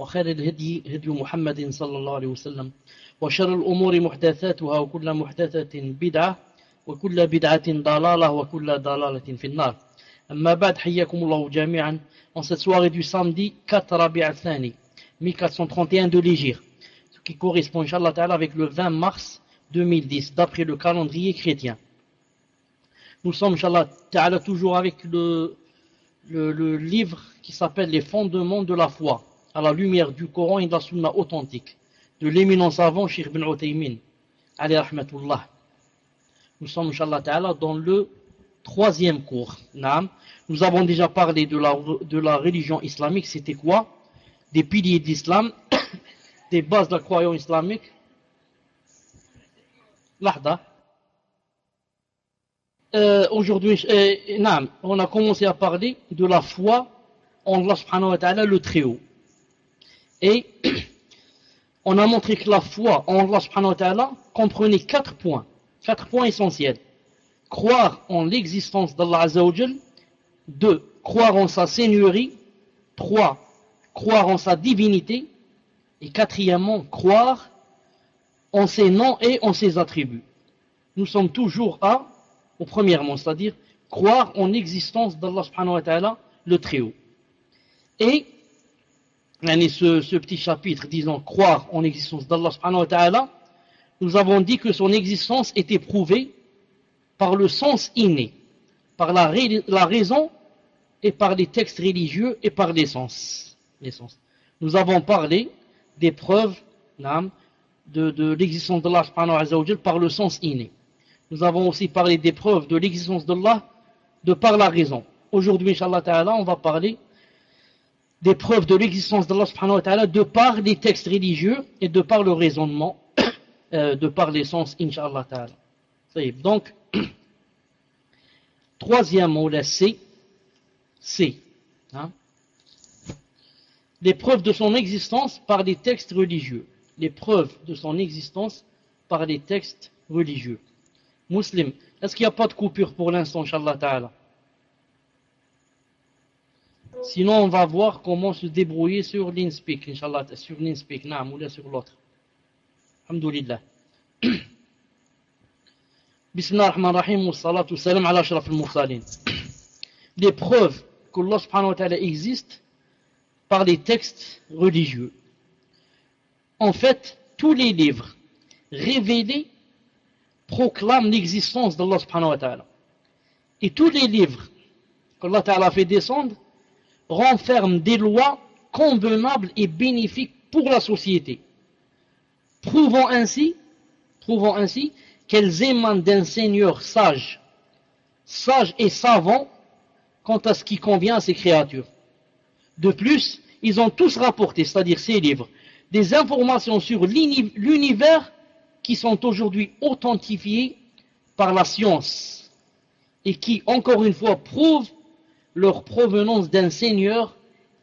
وخير الهدي هدي محمد صلى الله عليه وسلم وشر الأمور محدثاتها وكل محدثة بدعة وكل بدعة ضلالة وكل ضلالة في النار أما بعد حياكم الله جميعا en cette soirée du samedi 4 Rabi' al-Thani 1431 de l'Égypte ce qui correspond Inch'Allah Ta'ala avec le 20 mars 2010 d'après le calendrier chrétien nous sommes Inch'Allah Ta'ala toujours avec le, le, le livre qui s'appelle les fondements de la foi à la lumière du Coran et de la Sunna authentique. De l'éminent savant Sheikh Ibn Utaymin alayhi rahmatullah. Nous sommes Inch'Allah Ta'ala dans le troisième cours. Nous avons déjà parlé de la, de la religion islamique. C'était quoi? Des piliers d'islam des bases de la croyance islamique. Lahda. Euh, aujourd'hui euh, on a commencé à parler de la foi en Allah subhanahu wa ta'ala le Très-Haut et on a montré que la foi en Allah comprenait quatre points, quatre points essentiels. Croire en l'existence d'Allah Azzawajal, deux, croire en sa seigneurie, trois, croire en sa divinité, et quatrièmement, croire en ses noms et en ses attributs. Nous sommes toujours à, au premièrement, c'est-à-dire croire en l'existence d'Allah subhanahu wa le Très-Haut. Et ce, ce, petit chapitre disant croire en l'existence d'Allah subhanahu wa ta'ala, nous avons dit que son existence était prouvée par le sens inné, par la, raison et par les textes religieux et par l'essence. Nous avons parlé des preuves de, l'existence d'Allah par le sens inné. Nous avons aussi parlé des preuves de l'existence d'Allah de par la raison. Aujourd'hui, Inch'Allah ta'ala, on va parler des preuves de l'existence d'Allah subhanahu wa ta'ala de par les textes religieux et de par le raisonnement, euh, de par l'essence, inshallah ta'ala. Donc, troisièmement, la C, C. Les preuves de son existence par les textes religieux. Les preuves de son existence par les textes religieux. Muslim, est-ce qu'il n'y a pas de coupure pour l'instant, inshallah ta'ala? Sinon, on va voir comment se débrouiller sur l'InSpeak, Inch'Allah, sur l'InSpeak, naam, ou là sur l'autre. Alhamdulillah. Bismillah ar-Rahman ar-Rahim, wa salatu salam ala ashraf al-Mursalin. Les preuves qu'Allah subhanahu wa ta'ala existe par les textes religieux. En fait, tous les livres révélés proclament l'existence d'Allah subhanahu wa ta'ala. Et tous les livres qu'Allah ta'ala fait descendre renferme des lois convenables et bénéfiques pour la société, prouvant ainsi, prouvant ainsi qu'elles émanent d'un Seigneur sage, sage et savant quant à ce qui convient à ses créatures. De plus, ils ont tous rapporté, c'est-à-dire ces livres, des informations sur l'univers qui sont aujourd'hui authentifiées par la science et qui, encore une fois, prouvent leur provenance d'un seigneur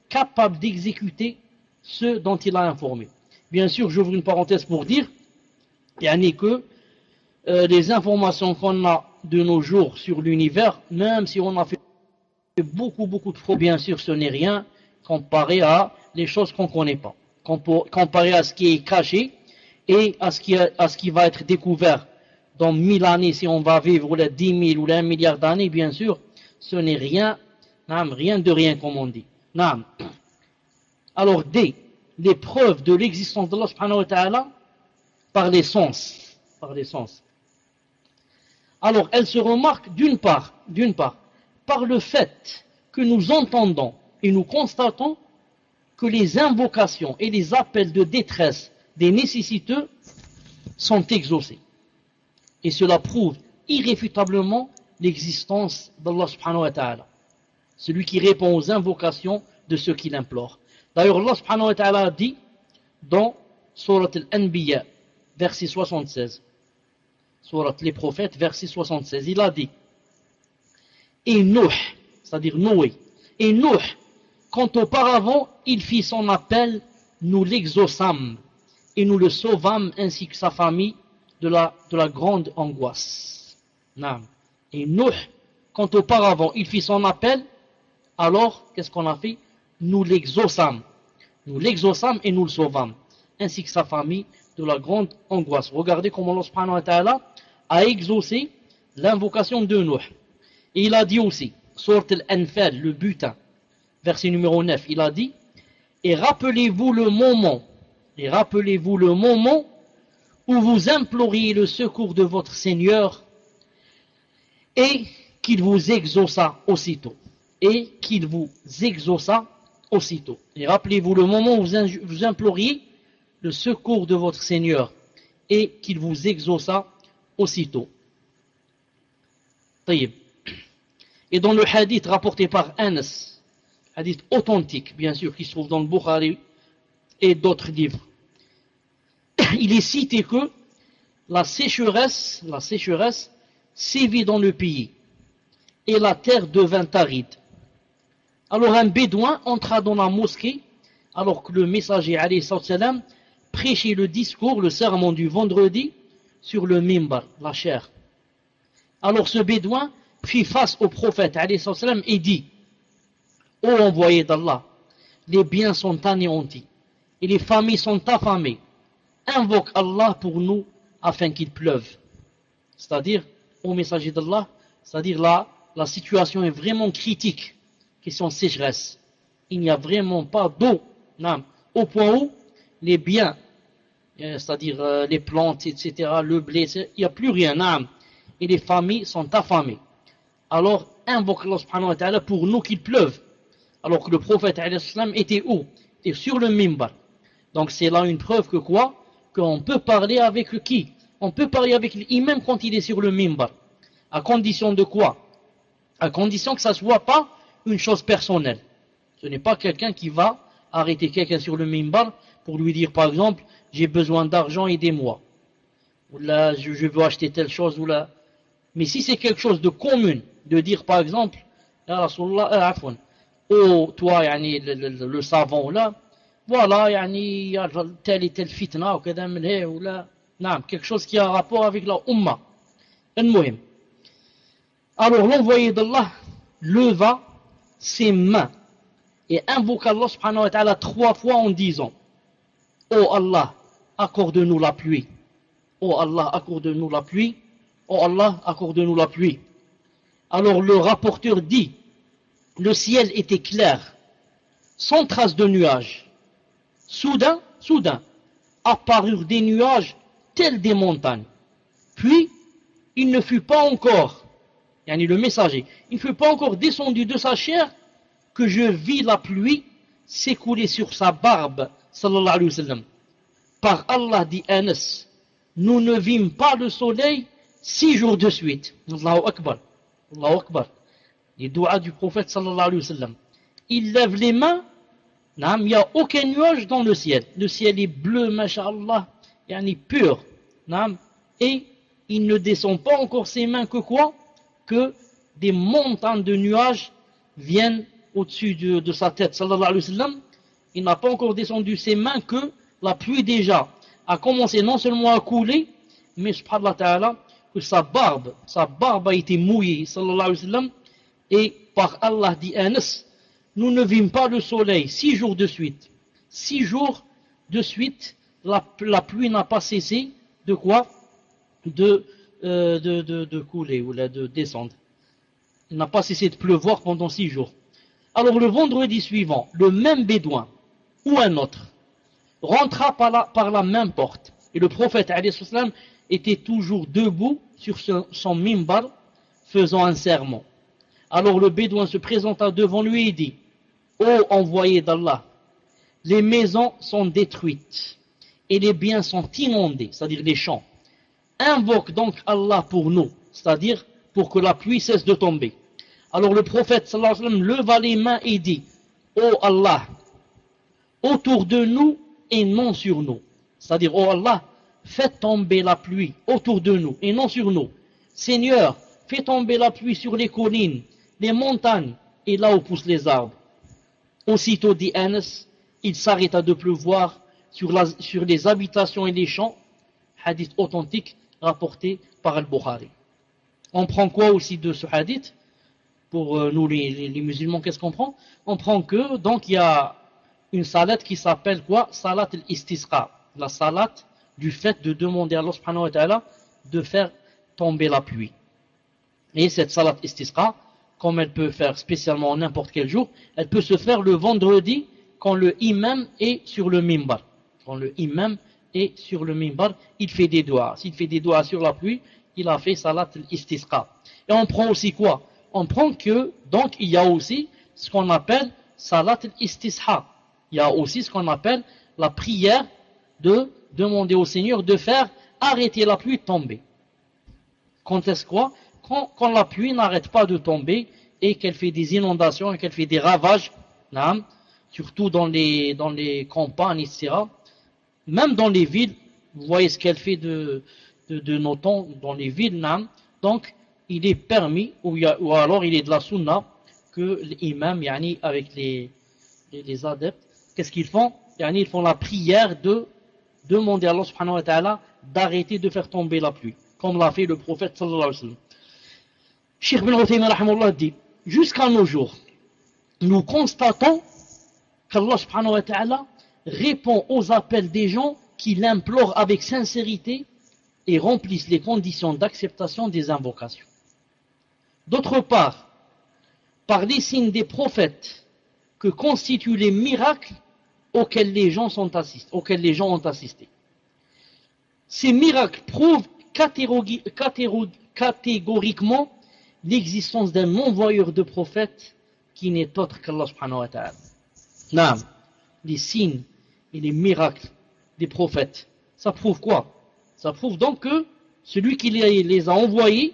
capable d'exécuter ce dont il a informé. Bien sûr, j'ouvre une parenthèse pour dire yani que euh, les informations qu'on a de nos jours sur l'univers, même si on a fait beaucoup, beaucoup de faux, bien sûr, ce n'est rien comparé à les choses qu'on ne connaît pas, comparé à ce qui est caché et à ce qui, à ce qui va être découvert dans mille années, si on va vivre les dix mille ou les un milliard d'années, bien sûr, ce n'est rien rien de rien comme on dit. Alors, D, les preuves de l'existence de Allah subhanahu par les sens. Alors, elle se remarque d'une part, d'une part, par le fait que nous entendons et nous constatons que les invocations et les appels de détresse des nécessiteux sont exaucés. Et cela prouve irréfutablement l'existence d'Allah subhanahu wa ta'ala. Celui qui répond aux invocations de ceux qui l'implorent. D'ailleurs, Allah subhanahu wa ta'ala dit dans Surat al-Anbiya, verset 76, Surat les prophètes, verset 76, il a dit Et Nuh, c'est-à-dire Noé, et Nuh, quand auparavant il fit son appel, nous l'exaucâmes et nous le sauvâmes ainsi que sa famille de la, de la grande angoisse. Et Nuh, quand auparavant il fit son appel, alors qu'est-ce qu'on a fait? Nous l'exaucâmes. Nous l'exaucâmes et nous le sauvâmes, ainsi que sa famille de la grande angoisse. Regardez comment Allah a exaucé l'invocation de Nuh. Et il a dit aussi, sort al-Anfal, le butin, verset numéro 9, il a dit, et rappelez-vous le moment, et rappelez-vous le moment où vous imploriez le secours de votre Seigneur et qu'il vous exauça aussitôt. Et qu'il vous exauça aussitôt. Et rappelez-vous le moment où vous imploriez le secours de votre Seigneur et qu'il vous exauça aussitôt. Et dans le hadith rapporté par Anas, hadith authentique bien sûr qui se trouve dans le Bukhari et d'autres livres, il est cité que la sécheresse, la sécheresse sévit dans le pays et la terre devint aride. Alors un bédouin entra dans la mosquée alors que le messager salam prêchait le discours, le sermon du vendredi sur le mimbar, la chair. Alors ce bédouin fit face au prophète salam et dit Ô envoyé d'Allah, les biens sont anéantis et les familles sont affamées. Invoque Allah pour nous afin qu'il pleuve. C'est-à-dire, au messager d'Allah, c'est-à-dire là, la situation est vraiment critique, question sécheresse. Il n'y a vraiment pas d'eau, au point où les biens, euh, c'est-à-dire euh, les plantes, etc., le blé, il n'y a plus rien, et les familles sont affamées. Alors, invoque Allah pour nous qu'il pleuve. Alors que le prophète était où? Était sur le mimbar. Donc c'est là une preuve que quoi? Qu'on peut parler avec qui? On peut parler avec lui, même quand il est sur le mimbar. À condition de quoi? À condition que ça ne soit pas une chose personnelle. Ce n'est pas quelqu'un qui va arrêter quelqu'un sur le mimbar pour lui dire par exemple j'ai besoin d'argent, aidez-moi. Ou là je, veux acheter telle chose ou là. Mais si c'est quelque chose de commun, de dire par exemple Ya Rasulallah, euh, oh toi yani, le, le, le, le, savon là, voilà yani, telle et telle fitna ou ou là. Non, quelque chose qui a un rapport avec la umma. Alors l'envoyé d'Allah leva ses mains. Et invoqua Allah subhanahu wa ta'ala trois fois en disant Oh Allah accorde-nous la pluie. Oh Allah accorde-nous la pluie. Oh Allah accorde-nous la pluie alors le rapporteur dit le ciel était clair sans trace de nuages. Soudain, soudain, apparurent des nuages tels des montagnes. Puis, il ne fut pas encore, yani il ne fut pas encore descendu de sa chair que je vis la pluie s'écouler sur sa barbe, sallallahu alayhi wa. Par Allah dit Anas, nous ne vîmes pas le soleil six jours de suite. Allahu Akbar. Les doigts du prophète sallallahu alayhi wa sallam. Il lève les mains il n'y a aucun nuage dans le ciel. Le ciel est bleu, mashallah, est pur. Et il ne descend pas encore ses mains que quoi? Que des montagnes de nuages viennent au-dessus de, sa tête. Il n'a pas encore descendu ses mains que la pluie déjà a commencé non seulement à couler, mais subhanallah ta'ala, que sa barbe, sa barbe a été mouillée, et par Allah dit Anas, nous ne vîmes pas le soleil six jours de suite. Six jours de suite, la, pluie n'a pas cessé de quoi? De, euh, de, couler ou de descendre. Il n'a pas cessé de pleuvoir pendant six jours. Alors le vendredi suivant, le même bédouin ou un autre rentra par la, par la même porte Et le prophète était toujours debout sur son mimbar faisant un serment. Alors le bédouin se présenta devant lui et dit Ô envoyé d'Allah, les maisons sont détruites et les biens sont inondés, c'est-à-dire les champs. Invoque donc Allah pour nous, c'est-à-dire pour que la pluie cesse de tomber. Alors le prophète leva les mains et dit Ô Allah, autour de nous et non sur nous. C'est-à-dire, Ô Allah, fais tomber la pluie autour de nous et non sur nous. Seigneur, fais tomber la pluie sur les collines, les montagnes et là où poussent les arbres. Aussitôt dit Anas, il s'arrêta de pleuvoir sur, les habitations et les champs. Hadith authentique rapporté par Al-Bukhari. On prend quoi aussi de ce hadith Pour euh, nous les, musulmans, qu'est-ce qu'on prend? On prend que, donc il y a une salat qui s'appelle quoi? Salat al-istisqa. La salat du fait de demander à Allah de faire tomber la pluie. Et cette salat istisqa, comme elle peut faire spécialement n'importe quel jour, elle peut se faire le vendredi quand le imam est sur le mimbar. Quand le imam est sur le mimbar, il fait des doigts. S'il fait des doigts sur la pluie, il a fait salat istisqa. Et on prend aussi quoi? On prend que, donc il y a aussi ce qu'on appelle salat istisha. Il y a aussi ce qu'on appelle la prière de demander au Seigneur de faire arrêter la pluie de tomber. Quand est-ce quoi? Quand, la pluie n'arrête pas de tomber et qu'elle fait des inondations et qu'elle fait des ravages, surtout dans les, dans les campagnes, etc. Même dans les villes, vous voyez ce qu'elle fait de, de, nos temps dans les villes. Donc, il est permis, ou, ou, alors il est de la sunna, que l'imam, yani, avec les, les, adeptes, qu'est-ce qu'ils font? Yani, Ils font la prière de demander à Allah subhanahu wa ta'ala d'arrêter de faire tomber la pluie, comme l'a fait le prophète sallallahu alayhi wa sallam. Cheikh bin Uthaymin dit, jusqu'à nos jours, nous constatons qu'Allah subhanahu wa ta'ala répond aux appels des gens qui l'implorent avec sincérité et remplissent les conditions d'acceptation des invocations. D'autre part, par les signes des prophètes que constituent les miracles auxquels les gens, ont assisté. Ces miracles prouvent catégoriquement l'existence d'un envoyeur de prophètes qui n'est autre qu'Allah subhanahu wa les signes et les miracles des prophètes, ça prouve quoi? Ça prouve donc que celui qui les a envoyés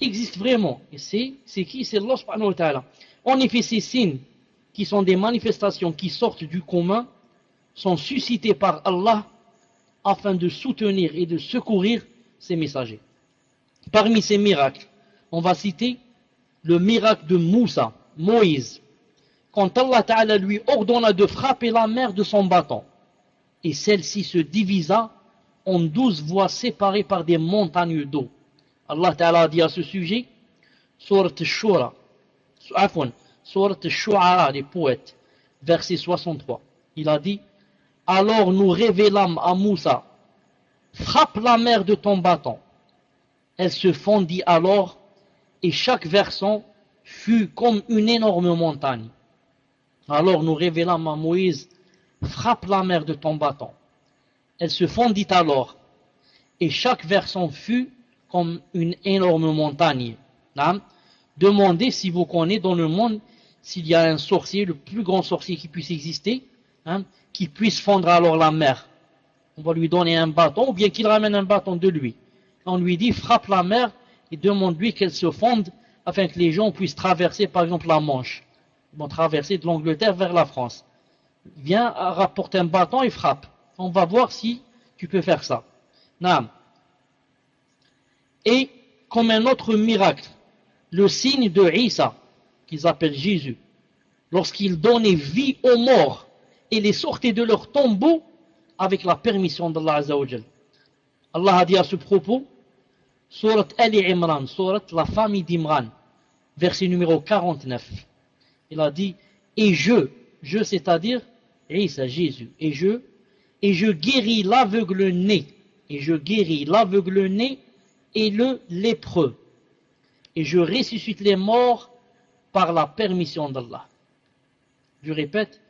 existe vraiment. Et c'est qui? C'est Allah ta'ala. En effet, ces signes qui sont des manifestations qui sortent du commun sont suscités par Allah afin de soutenir et de secourir ses messagers. Parmi ces miracles, on va citer le miracle de Moussa, Moïse, quand Allah Ta'ala lui ordonna de frapper la mer de son bâton, et celle-ci se divisa en douze voies séparées par des montagnes d'eau. Allah Ta'ala dit à ce sujet, Surat Shura, Surat Shu'ara, les poètes, verset 63. Il a dit, alors nous révélâmes à Moussa, frappe la mer de ton bâton. Elle se fondit alors et chaque versant fut comme une énorme montagne. Alors nous révélâmes à Moïse, frappe la mer de ton bâton. Elle se fondit alors, et chaque versant fut comme une énorme montagne. Demandez si vous connaissez dans le monde s'il y a un sorcier, le plus grand sorcier qui puisse exister, hein, qui puisse fondre alors la mer. On va lui donner un bâton, ou bien qu'il ramène un bâton de lui. On lui dit, frappe la mer, et demande-lui qu'elle se fonde afin que les gens puissent traverser par exemple la Manche. Ils vont traverser de l'Angleterre vers la France. Viens rapporter un bâton et frappe. On va voir si tu peux faire ça. Naam. Et comme un autre miracle, le signe de Isa, qu'ils appellent Jésus, lorsqu'il donnait vie aux morts et les sortait de leur tombeau avec la permission d'Allah Azzawajal. Allah a dit à ce propos, Surat Ali Imran, Surat la famille d'Imran, verset numéro 49. Il a dit, et je, je c'est-à-dire, Isa, Jésus, et je, et je guéris l'aveugle né, et je guéris l'aveugle né et le lépreux, et je ressuscite les morts par la permission d'Allah. Je répète,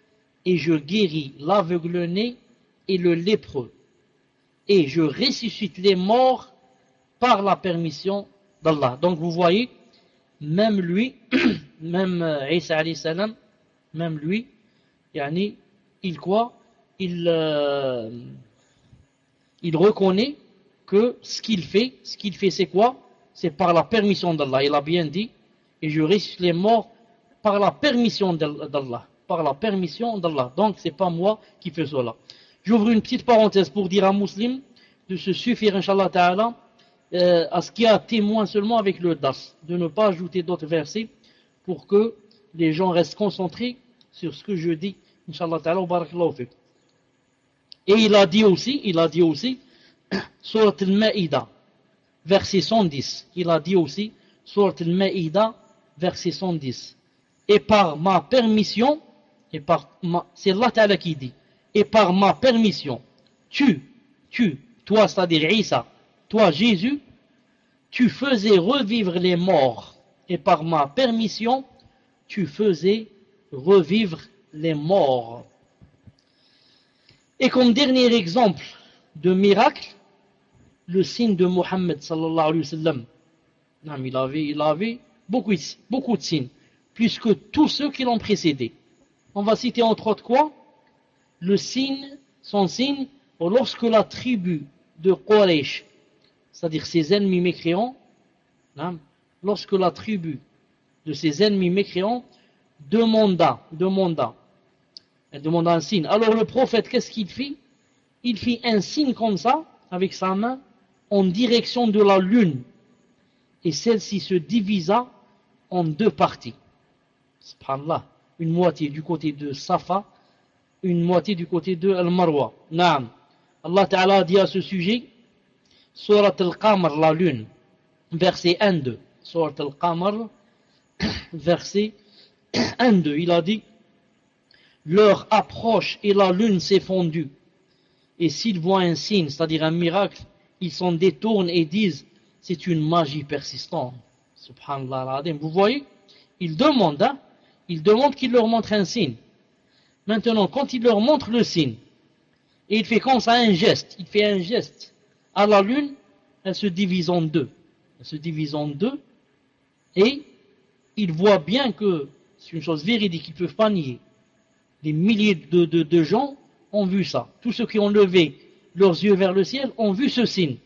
et je guéris l'aveugle né et le lépreux, et je ressuscite les morts par la permission d'Allah. Donc vous voyez, même lui, même euh, Isa alayhi salam, même lui, yani, il il, euh, il reconnaît que ce qu'il fait, ce qu'il fait c'est quoi? C'est par la permission d'Allah. Il a bien dit, et je ressuscite les morts par la permission d'Allah. Par la permission d'Allah. Donc c'est pas moi qui fais cela. J'ouvre une petite parenthèse pour dire à un musulman de se suffire, Inch'Allah Ta'ala, euh, à ce qui a témoin seulement avec le das, de ne pas ajouter d'autres versets pour que les gens restent concentrés sur ce que je dis, Inch'Allah Et il a dit aussi, il a dit aussi, Surat al-Ma'ida, verset 110, il a dit aussi, Surat al-Ma'ida, verset 110, et par ma permission, et par ma, c'est Allah qui dit, et par ma permission, tu, tu, toi, c'est-à-dire Isa, toi Jésus, tu faisais revivre les morts, et par ma permission, tu faisais revivre les morts. Et comme dernier exemple de miracle, le signe de Mohammed sallallahu alayhi wa sallam. Il avait, il avait beaucoup, beaucoup de signes, puisque tous ceux qui l'ont précédé. On va citer entre autres quoi? Le signe, son signe, lorsque la tribu de Quraysh c'est-à-dire ses ennemis mécréants, lorsque la tribu de ses ennemis mécréants demanda, demanda, elle demanda un signe. Alors le prophète, qu'est-ce qu'il fit? Il fit un signe comme ça, avec sa main, en direction de la lune. Et celle-ci se divisa en deux parties. Subhanallah. Une moitié du côté de Safa, une moitié du côté de Al-Marwa. Naam. Allah Ta'ala dit à ce sujet, Surat al-Qamar, la lune, verset 1-2. Surat al-Qamar, verset 1-2. Il a dit Leur approche et la lune s'est fondue. Et s'ils voient un signe, c'est-à-dire un miracle, ils s'en détournent et disent C'est une magie persistante. Subhanallah Vous voyez Ils demandent, hein Ils demandent qu'il leur montre un signe. Maintenant, quand il leur montre le signe, et il fait comme ça un geste, il fait un geste à la lune, elle se divise en deux. Elle se divise en deux et ils voient bien que c'est une chose véridique qu'ils ne peuvent pas nier. Des milliers de, gens ont vu ça. Tous ceux qui ont levé leurs yeux vers le ciel ont vu ce signe.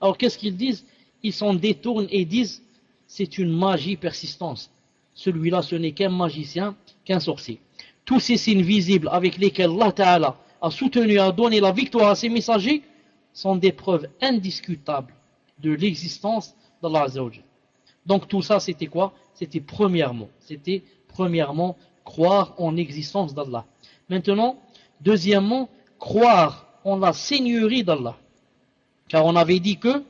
Alors qu'est-ce qu'ils disent? Ils s'en détournent et disent c'est une magie persistante. Celui-là, ce n'est qu'un magicien, qu'un sorcier. Tous ces signes visibles avec lesquels Allah a soutenu, a donné la victoire à ses messagers, sont des preuves indiscutables de l'existence d'Allah Azzawajal. Donc tout ça c'était quoi? C'était premièrement, c'était premièrement croire en l'existence d'Allah. Maintenant, deuxièmement, croire en la seigneurie d'Allah. Car on avait dit que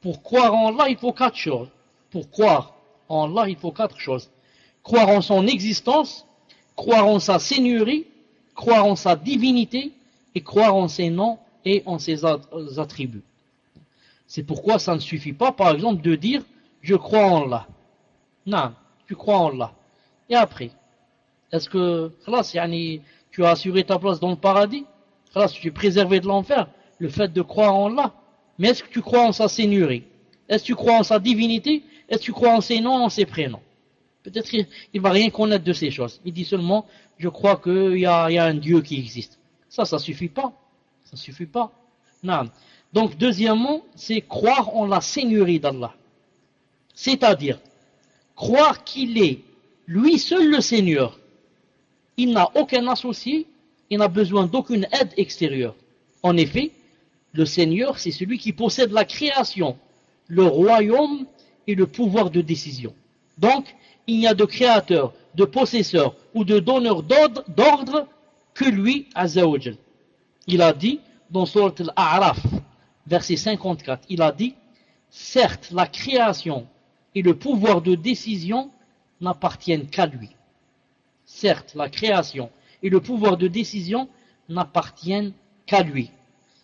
pour croire en Allah, il faut quatre choses. Pour croire en Allah, il faut quatre choses. Croire en son existence, croire en sa seigneurie, croire en sa divinité et croire en ses noms et en ses attributs. C'est pourquoi ça ne suffit pas, par exemple, de dire je crois en Allah. Non, tu crois en Allah. Et après, est-ce que tu as assuré ta place dans le paradis? Tu es préservé de l'enfer Le fait de croire en Allah. Mais est-ce que tu crois en sa seigneurie? Est-ce que tu crois en sa divinité? Est-ce que tu crois en ses noms, en ses prénoms? Peut-être qu'il ne va rien connaître de ces choses. Il dit seulement, je crois qu'il y, a un Dieu qui existe. Ça, ça suffit pas. Ça suffit pas. Non. Donc, deuxièmement, c'est croire en la seigneurie d'Allah. C'est-à-dire, croire qu'il est lui seul le Seigneur. Il n'a aucun associé, il n'a besoin d'aucune aide extérieure. En effet, le Seigneur, c'est celui qui possède la création, le royaume et le pouvoir de décision. Donc, il n'y a de créateur, de possesseur ou de donneur d'ordre que lui, Azzawajal il a dit dans Surat Al-A'raf, verset 54, il a dit Certes, la création et le pouvoir de décision n'appartiennent qu'à lui. Certes, la création et le pouvoir de décision n'appartiennent qu'à lui.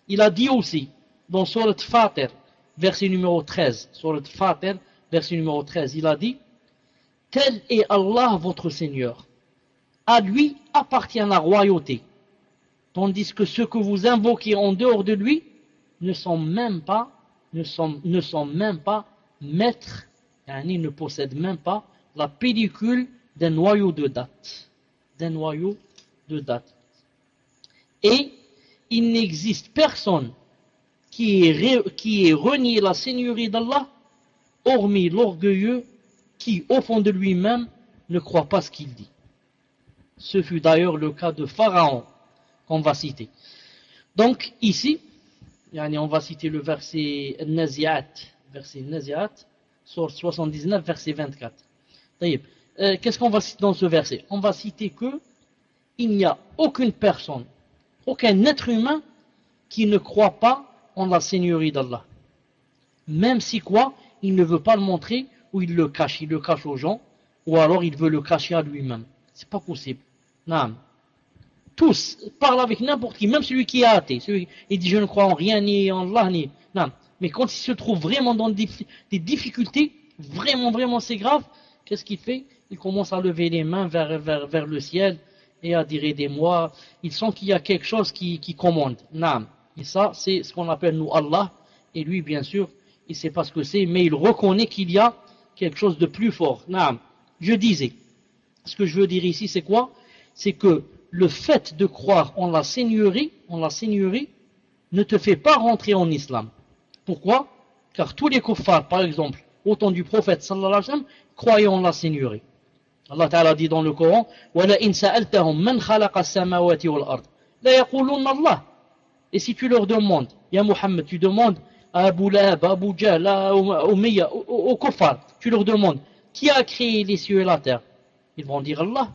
Il a dit aussi dans Surat Fatir, verset numéro 13, Surat Fatir, verset numéro 13, il a dit Tel est Allah votre Seigneur. À lui appartient la royauté tandis que ce que vous invoquez en dehors de lui ne sont même pas, ne sont même pas maîtres, yani ne possèdent même pas la pellicule d'un noyau de date. D'un noyau de date. Et il n'existe personne qui ait, qui renié la seigneurie d'Allah, hormis l'orgueilleux qui, au fond de lui-même, ne croit pas ce qu'il dit. Ce fut d'ailleurs le cas de Pharaon qu'on va citer. Donc ici, on va citer le verset Naziat, verset Naziat, sur 79, verset 24. Euh, qu'est-ce qu'on va citer dans ce verset? On va citer que il n'y a aucune personne, aucun être humain qui ne croit pas en la seigneurie d'Allah. Même si quoi, il ne veut pas le montrer ou il le cache, il le cache aux gens, ou alors il veut le cacher à lui-même. C'est pas possible. Non. Tous parlent avec n'importe qui, même celui qui est athée. Celui, il dit je ne crois en rien, ni en Allah, ni. Non. Mais quand il se trouve vraiment dans des, difficultés, vraiment, vraiment c'est grave, qu'est-ce qu'il fait? Il commence à lever les mains vers, le ciel et à dire aidez-moi. Il sent qu'il y a quelque chose qui, qui commande. Non. Et ça, c'est ce qu'on appelle nous Allah. Et lui, bien sûr, il ne sait pas ce que c'est, mais il reconnaît qu'il y a quelque chose de plus fort. Non. Je disais, ce que je veux dire ici, c'est quoi? C'est que le fait de croire en la seigneurie, en la seigneurie, ne te fait pas rentrer en islam. Pourquoi? Car tous les kuffars, par exemple, au temps du prophète sallallahu alayhi wa sallam, croyaient en la Seigneurie. Allah Ta'ala dit dans le Coran Et si tu leur demandes, Ya Muhammad, tu demandes à Abu Lahab, Abu Jahl, à Umayya, aux, aux tu leur demandes qui a créé les cieux et la terre? Ils vont dire Allah.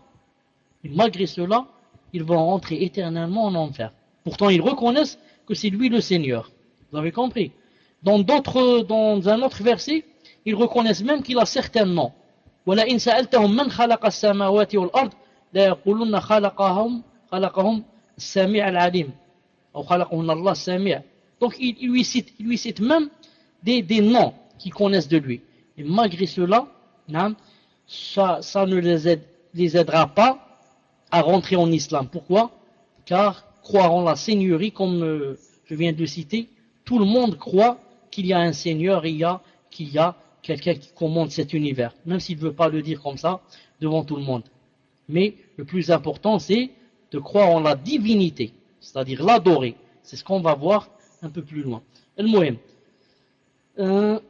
Et malgré cela, ils vont rentrer éternellement en enfer. Pourtant, ils reconnaissent que c'est lui le Seigneur. Vous avez compris? dans, d'autres, dans un autre verset, ils reconnaissent même qu'il a certainement. وَلَئِنْ سَأَلْتَهُمْ مَنْ خَلَقَ السَّمَاوَاتِ وَالْأَرْضِ لَيَقُولُنَّ خَلَقَهُمْ خَلَقَهُمْ السَّمِيعَ الْعَلِيمُ أو خَلَقَهُنَّ اللَّهُ السَّمِيعَ Donc il, il, lui cite, il lui cite même des, des noms qu'ils connaissent de lui. Et malgré cela, ça, ça ne les, aide, les aidera pas à rentrer en islam. Pourquoi Car croire en la seigneurie, comme euh, je viens de citer, tout le monde croit qu'il y a un seigneur et qu'il y a quelqu'un qui commande cet univers, même s'il ne veut pas le dire comme ça devant tout le monde. Mais le plus important, c'est de croire en la divinité, c'est-à-dire l'adorer. C'est ce qu'on va voir un peu plus loin. El euh,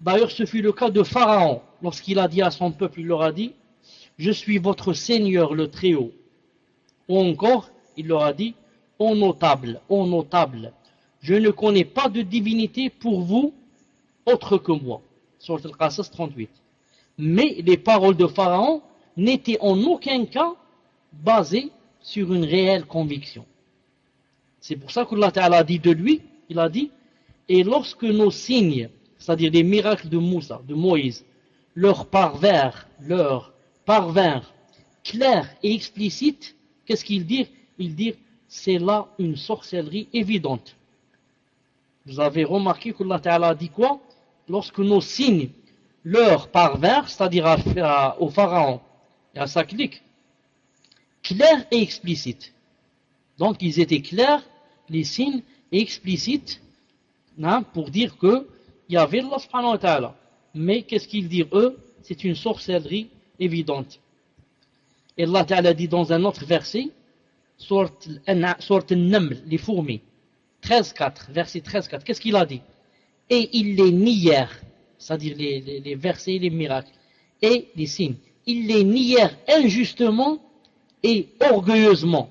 D'ailleurs, ce fut le cas de Pharaon, lorsqu'il a dit à son peuple, il leur a dit, je suis votre Seigneur le Très-Haut. Ou encore, il leur a dit, ô notable, ô notable, je ne connais pas de divinité pour vous autre que moi. Sur le Qasas 38. Mais les paroles de Pharaon n'étaient en aucun cas basées sur une réelle conviction. C'est pour ça qu'Allah a dit de lui, il a dit, et lorsque nos signes c'est-à-dire les miracles de Moussa, de Moïse, leur parvinrent, leur parvinrent clairs et explicites, qu'est-ce qu'ils disent Ils disent c'est là une sorcellerie évidente. Vous avez remarqué qu'Allah Ta'ala a dit quoi? Lorsque nos signes leur parvinrent, c'est-à-dire au pharaon et à sa clique, clairs et explicites. Donc ils étaient clairs, les signes, explicites, hein, pour dire que il y avait Allah subhanahu wa. Mais qu'est-ce qu'ils disent eux? C'est une sorcellerie évidente. Et Allah ta'ala dit dans un autre verset, sorte Naml, les fourmis, 13.4, verset 13.4, qu'est-ce qu'il a dit? Et ils les nièrent, c'est-à-dire les, versets, les miracles, et les signes. Ils les nièrent injustement et orgueilleusement,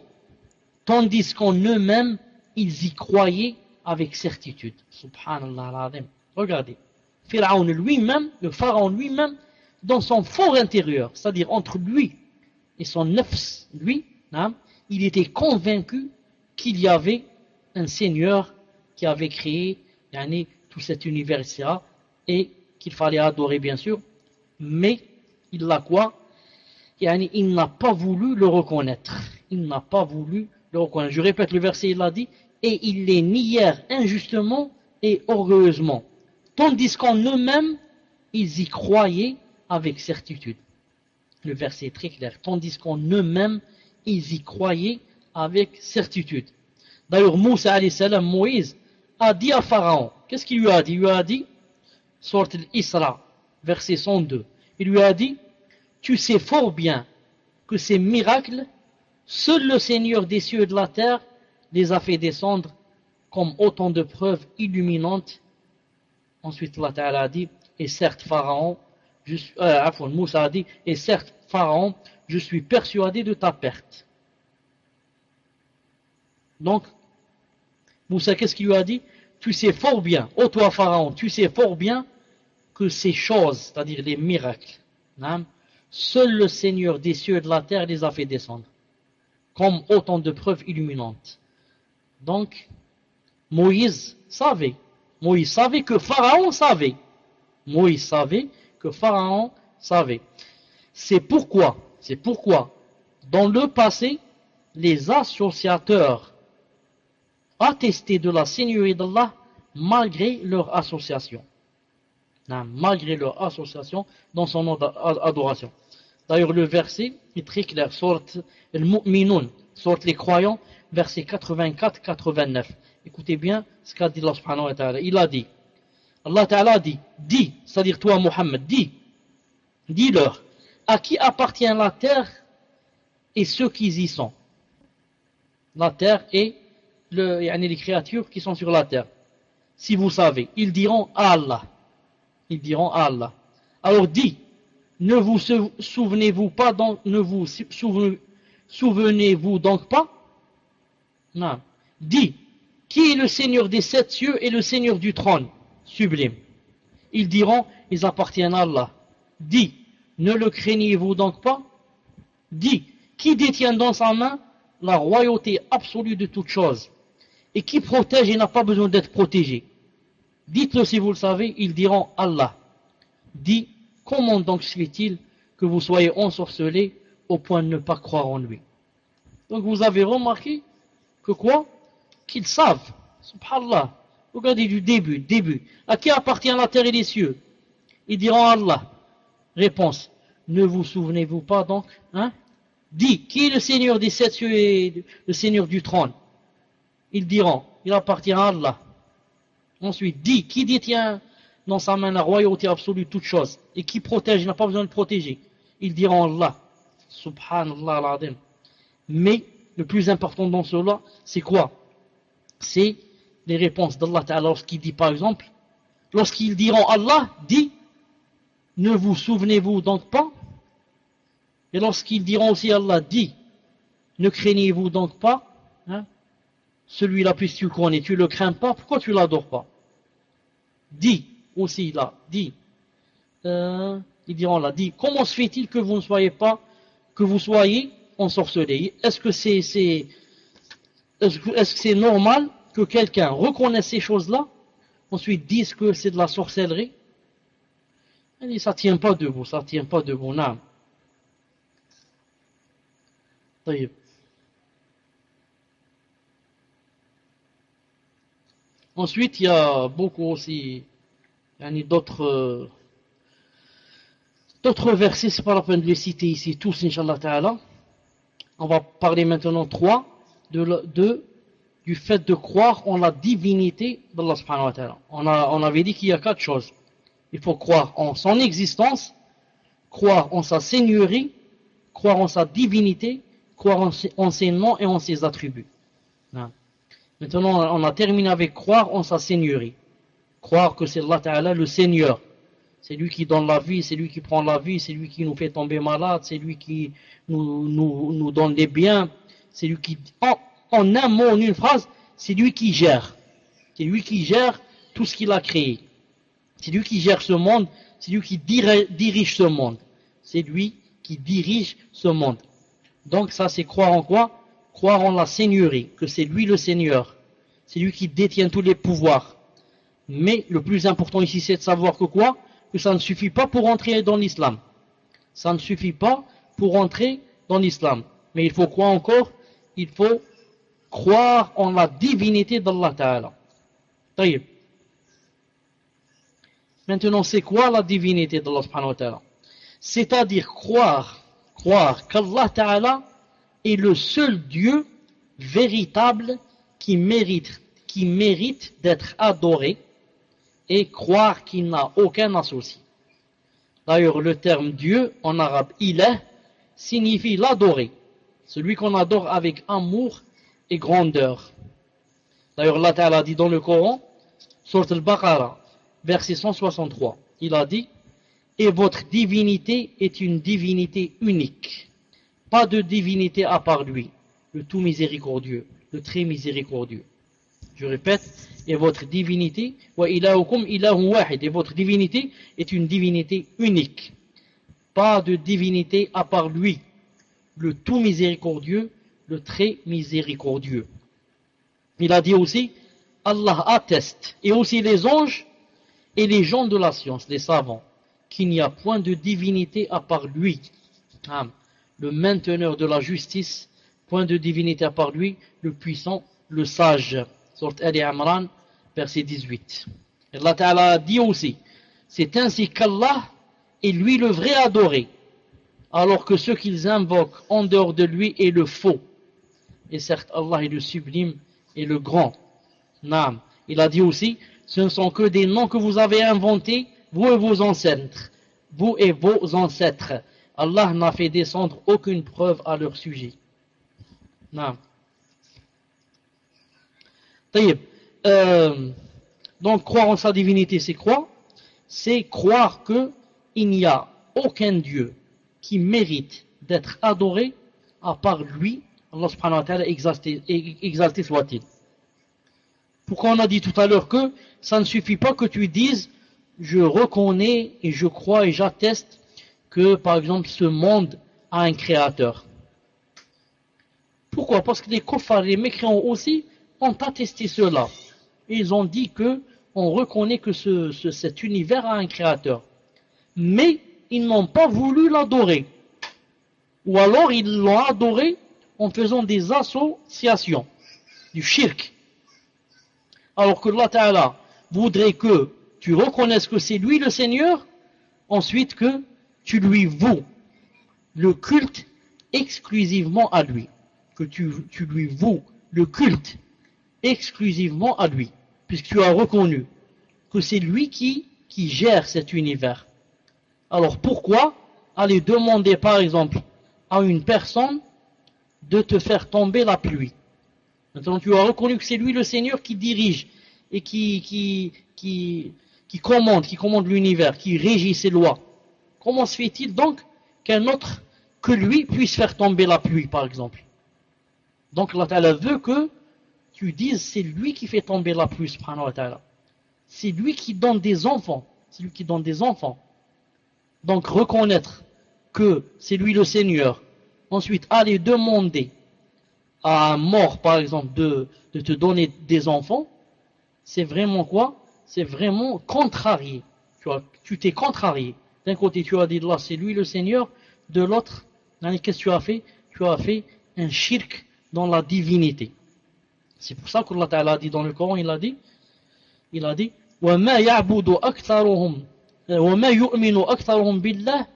tandis qu'en eux-mêmes, ils y croyaient avec certitude. Subhanallah. Regardez, Pharaon lui-même, le pharaon lui-même, dans son fort intérieur, c'est-à-dire entre lui et son nefs, lui, il était convaincu qu'il y avait un Seigneur qui avait créé tout cet univers, et qu'il fallait adorer bien sûr, mais il l'a quoi? Il n'a pas voulu le reconnaître. Il n'a pas voulu le reconnaître. Je répète le verset, il a dit, et ils les nièrent injustement et orgueilleusement tandis qu'en eux-mêmes, ils y croyaient avec certitude. Le verset est très clair. Tandis qu'en eux-mêmes, ils y croyaient avec certitude. D'ailleurs, Moussa Moïse, a dit à Pharaon, qu'est-ce qu'il lui a dit? Il lui a dit, sorte l'Isra, verset 102, il lui a dit, tu sais fort bien que ces miracles, seul le Seigneur des cieux et de la terre les a fait descendre comme autant de preuves illuminantes. Ensuite, Allah a dit, et certes, Pharaon, euh, Moussa a dit, et certes, Pharaon, je suis persuadé de ta perte. Donc, Moussa, qu'est-ce qu'il lui a dit? Tu sais fort bien, ô toi Pharaon, tu sais fort bien que ces choses, c'est-à-dire les miracles, hein, seul le Seigneur des cieux et de la terre les a fait descendre, comme autant de preuves illuminantes. Donc, Moïse savait, Moïse savait que Pharaon savait, Moïse savait que Pharaon savait. C'est pourquoi, c'est pourquoi, dans le passé, les associateurs attestaient de la Seigneurie d'Allah malgré leur association. malgré leur association dans son nom d'adoration. D'ailleurs, le verset est très clair, sorte sorte les croyants, verset 84-89. Écoutez bien ce qu'a dit Allah ta'ala. Il a dit, Allah ta'ala dit, dis, c'est-à-dire toi Muhammad, dis, dis-leur, à qui appartient la terre et ceux qui y sont? La terre et le, les créatures qui sont sur la terre. Si vous savez, ils diront Allah. Ils diront Allah. Alors dis, ne vous souvenez-vous pas donc, ne vous souvenez-vous donc pas? Non. Dis, qui est le Seigneur des sept cieux et le Seigneur du trône? Sublime. Ils diront, ils appartiennent à Allah. Dis, ne le craignez-vous donc pas? Dis, qui détient dans sa main la royauté absolue de toutes choses? Et qui protège et n'a pas besoin d'être protégé. Dites-le si vous le savez, ils diront Allah. Dis, comment donc se fait-il que vous soyez ensorcelés au point de ne pas croire en lui? Donc vous avez remarqué que quoi? Qu'ils savent, subhanallah, regardez du début, début, à qui appartient la terre et les cieux? Ils diront Allah. Réponse. Ne vous souvenez-vous pas donc hein? Dis, qui est le Seigneur des sept cieux et le Seigneur du trône? Ils diront, il appartient à Allah. Ensuite, dis, qui détient dans sa main la royauté absolue de toutes choses et qui protège, il n'a pas besoin de protéger Ils diront Allah. Subhanallah al Mais le plus important dans cela, c'est quoi? C'est les réponses d'Allah lorsqu'il dit par exemple, lorsqu'ils diront Allah, dit ne vous souvenez-vous donc pas? Et lorsqu'ils diront aussi Allah dit, ne craignez-vous donc pas? Hein? Celui-là, puisque tu connais, tu le crains pas, pourquoi tu l'adores pas? Dis aussi là, dis. Euh, ils diront là, dis, comment se fait-il que vous ne soyez pas, que vous soyez ensorcelés? Est-ce que c'est est, est, -ce que c'est normal que quelqu'un reconnaisse ces choses-là, ensuite dise que c'est de la sorcellerie? Elle dit, ça tient pas debout, ça tient pas debout, non. Ensuite, il y a beaucoup aussi d'autres d'autres versets, c'est pas la peine de les citer ici tous, Inch'Allah Ta'ala. On va parler maintenant trois de, de, du fait de croire en la divinité d'Allah subhanahu wa ta'ala. On, avait dit qu'il y a quatre choses. Il faut croire en son existence, croire en sa seigneurie, croire en sa divinité, croire en ses, noms et en ses attributs. Maintenant, on a terminé avec croire en sa seigneurie. Croire que c'est Allah Ta'ala le Seigneur. C'est lui qui donne la vie, c'est lui qui prend la vie, c'est lui qui nous fait tomber malade, c'est lui qui nous, nous, donne des biens, c'est lui qui, en, en un mot, en une phrase, c'est lui qui gère. C'est lui qui gère tout ce qu'il a créé. C'est lui qui gère ce monde, c'est lui qui dirige ce monde. C'est lui qui dirige ce monde. Donc ça c'est croire en quoi? Croire en la seigneurie, que c'est lui le seigneur. C'est lui qui détient tous les pouvoirs. Mais le plus important ici c'est de savoir que quoi? Que ça ne suffit pas pour entrer dans l'islam. Ça ne suffit pas pour entrer dans l'islam. Mais il faut quoi encore Il faut croire en la divinité d'Allah Ta'ala. Maintenant, c'est quoi la divinité d'Allah subhanahu C'est-à-dire croire, croire qu'Allah ta'ala est le seul Dieu véritable qui mérite, d'être adoré et croire qu'il n'a aucun associé. D'ailleurs, le terme Dieu en arabe ilah signifie l'adorer, celui qu'on adore avec amour et grandeur. D'ailleurs, Allah Ta'ala dit dans le Coran, Surat al-Baqarah, verset 163, il a dit Et votre divinité est une divinité unique, pas de divinité à part lui, le tout miséricordieux, le très miséricordieux. Je répète, et votre divinité, et votre divinité est une divinité unique. Pas de divinité à part lui, le tout miséricordieux, le très miséricordieux. Il a dit aussi, Allah atteste, et aussi les anges et les gens de la science, les savants, qu'il n'y a point de divinité à part lui, le mainteneur de la justice, point de divinité à part lui, le puissant, le sage. Sorte Ali Amran, verset 18. Allah Ta'ala dit aussi, c'est ainsi qu'Allah est lui le vrai adoré, alors que ce qu'ils invoquent en dehors de lui est le faux. Et certes, Allah est le sublime et le grand. Naam. Il a dit aussi, ce ne sont que des noms que vous avez inventés, vous et vos ancêtres. Vous et vos ancêtres. Allah n'a fait descendre aucune preuve à leur sujet. Naam. Euh, donc croire en sa divinité, c'est quoi? C'est croire qu'il n'y a aucun Dieu qui mérite d'être adoré à part lui, Allah subhanahu wa ta'ala, exalté, exalté soit-il. Pourquoi on a dit tout à l'heure que ça ne suffit pas que tu dises je reconnais et je crois et j'atteste que par exemple ce monde a un créateur. Pourquoi? Parce que les kofars, les mécréants aussi, ont attesté cela. Ils ont dit que on reconnaît que ce, cet univers a un créateur. Mais ils n'ont pas voulu l'adorer. Ou alors ils l'ont adoré en faisant des associations, du shirk. Alors que Allah voudrait que tu reconnaisses que c'est lui le Seigneur, ensuite que tu lui voues le culte exclusivement à lui. Que tu, lui voues le culte exclusivement à lui, puisque tu as reconnu que c'est lui qui, gère cet univers. Alors pourquoi aller demander par exemple à une personne de te faire tomber la pluie? Maintenant tu as reconnu que c'est lui le Seigneur qui dirige et qui commande, qui commande l'univers, qui régit ses lois. Comment se fait-il donc qu'un autre que lui puisse faire tomber la pluie par exemple? Donc Allah veut que tu dises c'est lui qui fait tomber la pluie, subhanahu wa ta'ala. C'est lui qui donne des enfants. C'est lui qui donne des enfants. Donc reconnaître que c'est lui le Seigneur. Ensuite, aller demander à un mort, par exemple, de, de te donner des enfants, c'est vraiment quoi? C'est vraiment contrarié. Tu t'es contrarié. D'un côté, tu as dit là, c'est lui le Seigneur. De l'autre, qu'est-ce que tu as fait Tu as fait un shirk dans la divinité. C'est pour ça qu'Allah Ta'ala a dit dans le Coran, il a dit, il a dit, وَمَا يَعْبُدُ أَكْثَرُهُمْ وَمَا يُؤْمِنُ أَكْثَرُهُمْ بِاللَّهِ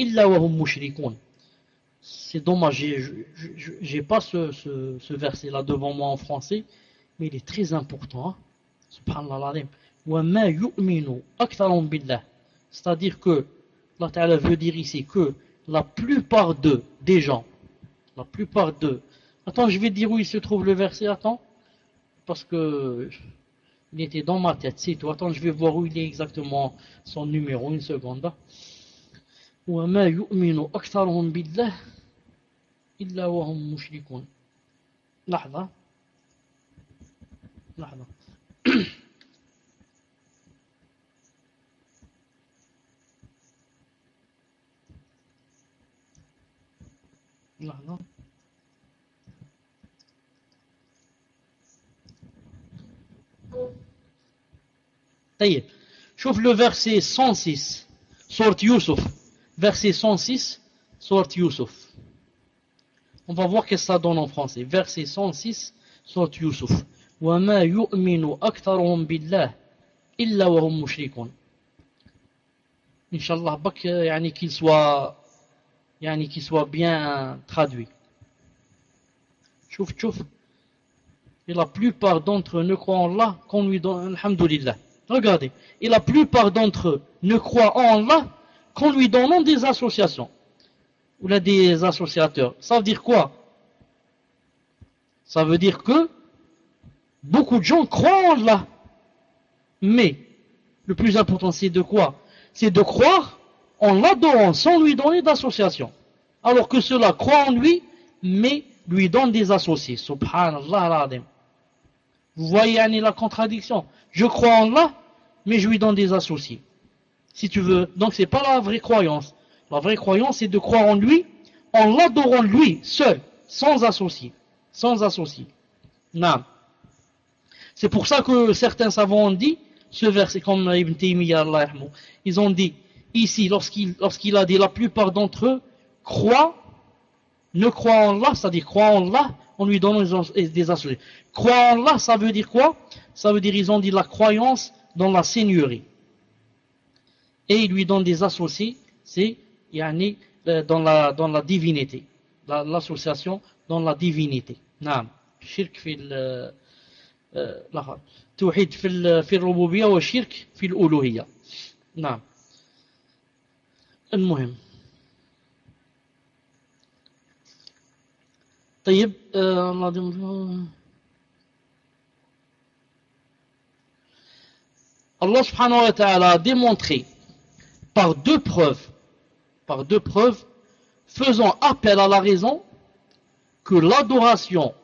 إِلَّا وَهُمْ مُشْرِكُونَ C'est dommage, j'ai pas ce, ce, ce verset là devant moi en français, mais il est très important. Hein? Subhanallah وَمَا يُؤْمِنُ أَكْثَرُهُمْ بِاللَّهِ C'est-à-dire que, Allah Ta'ala veut dire ici que la plupart d'eux, des gens, la plupart d'eux, attends, je vais dire où il se trouve le verset, attends parce que il était dans ma tête, c'est tout. Attends, je vais voir où il est exactement son numéro, une seconde. وما يؤمن أكثرهم بالله إلا وهم مشركون لحظة لحظة لحظة طيب شوف لو فيرسي 106 سورة يوسف. فيرسي 106 سورة يوسف. On va voir qu'est-ce que ça donne en 106, سورة يوسف. وَمَا يؤمن اكثرهم بِاللَّهِ إِلَّا وَهُمْ مُشْرِكُونَ. إن شاء الله بك يعني كيل سوا yani qui soit bien traduit. Chouf, chouf. Et la plupart d'entre eux ne croient en Allah qu'on lui donne, alhamdoulilah. Regardez. Et la plupart d'entre eux ne croient en Allah qu'on lui donne des associations. Ou là des associateurs. Ça veut dire quoi? Ça veut dire que beaucoup de gens croient en Allah. Mais, le plus important c'est de quoi? C'est de croire en l'adorant sans lui donner d'association. Alors que ceux-là croient en lui, mais lui donnent des associés. Subhanallah Vous voyez la contradiction. Je crois en Allah, mais je lui donne des associés. Si tu veux. Donc c'est pas la vraie croyance. La vraie croyance, c'est de croire en lui, en l'adorant lui, seul, sans associé. Sans associé. Non. C'est pour ça que certains savants ont dit, ce verset comme Ibn Taymiyyah, ils ont dit, ici, lorsqu'il lorsqu'il a dit la plupart d'entre eux croient, ne croient en Allah, c'est-à-dire croient en Allah, on lui donne des associés. Croire en Allah, ça veut dire quoi Ça veut dire, ils ont dit la croyance dans la seigneurie. Et il lui donne des associés, c'est yani, euh, dans, la, dans la divinité. L'association dans la divinité. نعم شرك في توحيد في في الربوبية والشرك في الألوهية نعم المهم طيب Allah subhanahu wa ta'ala a démontré par deux preuves, par deux preuves, faisant appel à la raison, que l'adoration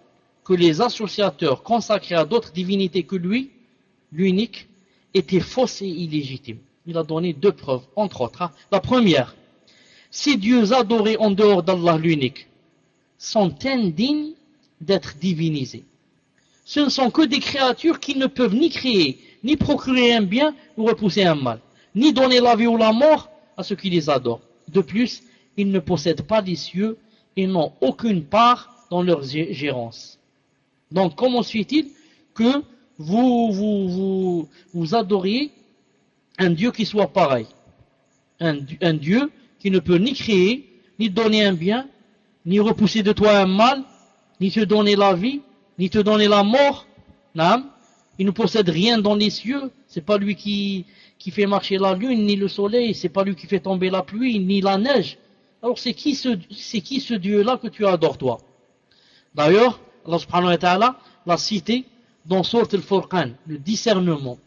que les associateurs consacrés à d'autres divinités que lui, l'unique, était fausse et illégitime. Il a donné deux preuves, entre autres. Hein. La première, ces dieux adorés en dehors d'Allah l'unique sont indignes d'être divinisés. Ce ne sont que des créatures qui ne peuvent ni créer ni procurer un bien ou repousser un mal, ni donner la vie ou la mort à ceux qui les adorent. De plus, ils ne possèdent pas les cieux et n'ont aucune part dans leur gérance. Donc, comment se fait-il que vous, vous adoriez un Dieu qui soit pareil un, Dieu qui ne peut ni créer, ni donner un bien, ni repousser de toi un mal, ni te donner la vie, ni te donner la mort. Non il ne possède rien dans les cieux. C'est pas lui qui, qui fait marcher la lune, ni le soleil. C'est pas lui qui fait tomber la pluie, ni la neige. Alors c'est qui ce, ce Dieu-là que tu adores toi? D'ailleurs, Allah subhanahu wa ta'ala l'a cité dans Surat al-Furqan, le discernement,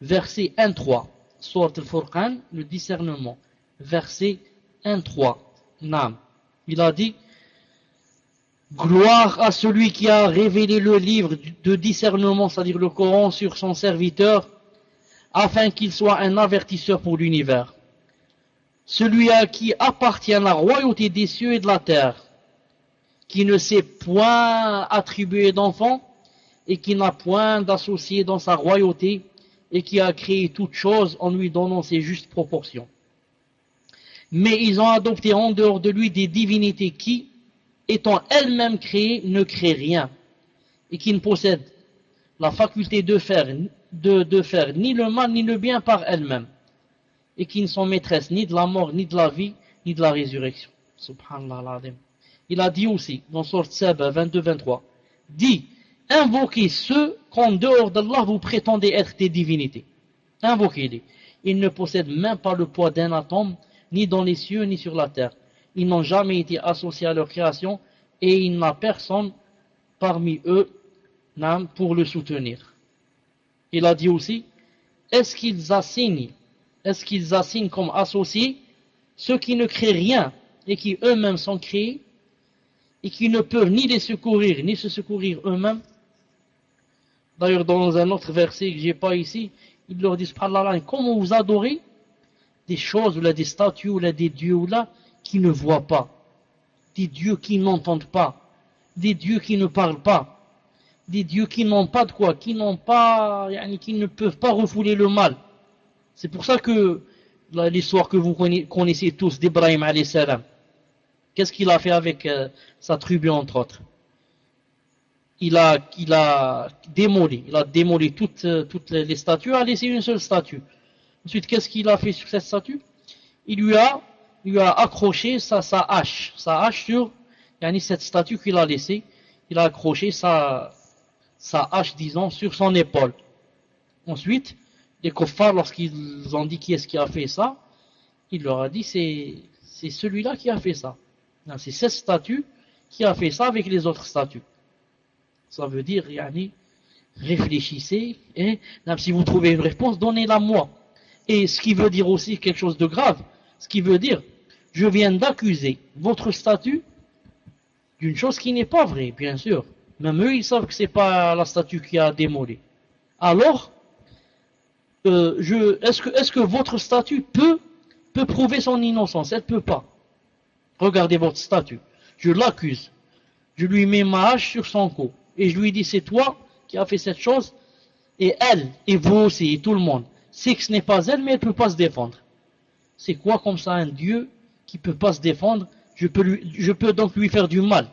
verset 1-3. Surat al-Furqan, le discernement, verset 1-3. Nam. Il a dit Gloire à celui qui a révélé le livre de discernement, c'est-à-dire le Coran, sur son serviteur, afin qu'il soit un avertisseur pour l'univers. Celui à qui appartient la royauté des cieux et de la terre, qui ne sait point attribuer d'enfants et qui n'a point d'associé dans sa royauté et qui a créé toutes choses en lui donnant ses justes proportions. Mais ils ont adopté en dehors de lui des divinités qui, étant elle-même créée, ne crée rien, et qui ne possède la faculté de faire, ni le mal ni le bien par elle-même, et qui ne sont maîtresses ni de la mort, ni de la vie, ni de la résurrection. Subhanallah Il a dit aussi, dans Sourate Saba 22-23, dit, invoquez ceux qu'en dehors d'Allah vous prétendez être des divinités. Invoquez-les. Ils ne possèdent même pas le poids d'un atome, ni dans les cieux, ni sur la terre ils n'ont jamais été associés à leur création et il n'y a personne parmi eux pour le soutenir. Il a dit aussi, est-ce qu'ils assignent, est-ce qu'ils assignent comme associés ceux qui ne créent rien et qui eux-mêmes sont créés et qui ne peuvent ni les secourir ni se secourir eux-mêmes? D'ailleurs, dans un autre verset que j'ai pas ici, il leur dit, comment vous adorez des choses, ou là, des statues, ou là, des dieux, là, qui ne voient pas, des dieux qui n'entendent pas, des dieux qui ne parlent pas, des dieux qui n'ont pas de quoi, qui n'ont pas, qui ne peuvent pas refouler le mal. C'est pour ça que l'histoire que vous connaissez tous d'Ibrahim qu'est-ce qu'il a fait avec euh, sa tribu entre autres? Il a, il a démoli, il a démoli toutes, toutes les statues, a laissé une seule statue. Ensuite, qu'est-ce qu'il a fait sur cette statue? Il lui a lui a accroché sa, sa hache, sa hache sur yani cette statue qu'il a laissée, il a accroché sa, sa hache, disons, sur son épaule. Ensuite, les kuffars, lorsqu'ils ont dit qui est-ce qui a fait ça, il leur a dit c'est celui-là qui a fait ça. C'est cette statue qui a fait ça avec les autres statues. Ça veut dire, yani, réfléchissez, et si vous trouvez une réponse, donnez-la moi. Et ce qui veut dire aussi quelque chose de grave, ce qui veut dire, je viens d'accuser votre statut d'une chose qui n'est pas vraie, bien sûr. Même eux, ils savent que c'est pas la statue qui a démoli. Alors, euh, est-ce que, est que votre statut peut, peut prouver son innocence? Elle peut pas. Regardez votre statut. Je l'accuse. Je lui mets ma hache sur son cou. Et je lui dis, c'est toi qui as fait cette chose. Et elle, et vous aussi, et tout le monde, sait que ce n'est pas elle, mais elle ne peut pas se défendre. C'est quoi comme ça un Dieu qui ne peut pas se défendre? Je peux, lui, je peux donc lui faire du mal.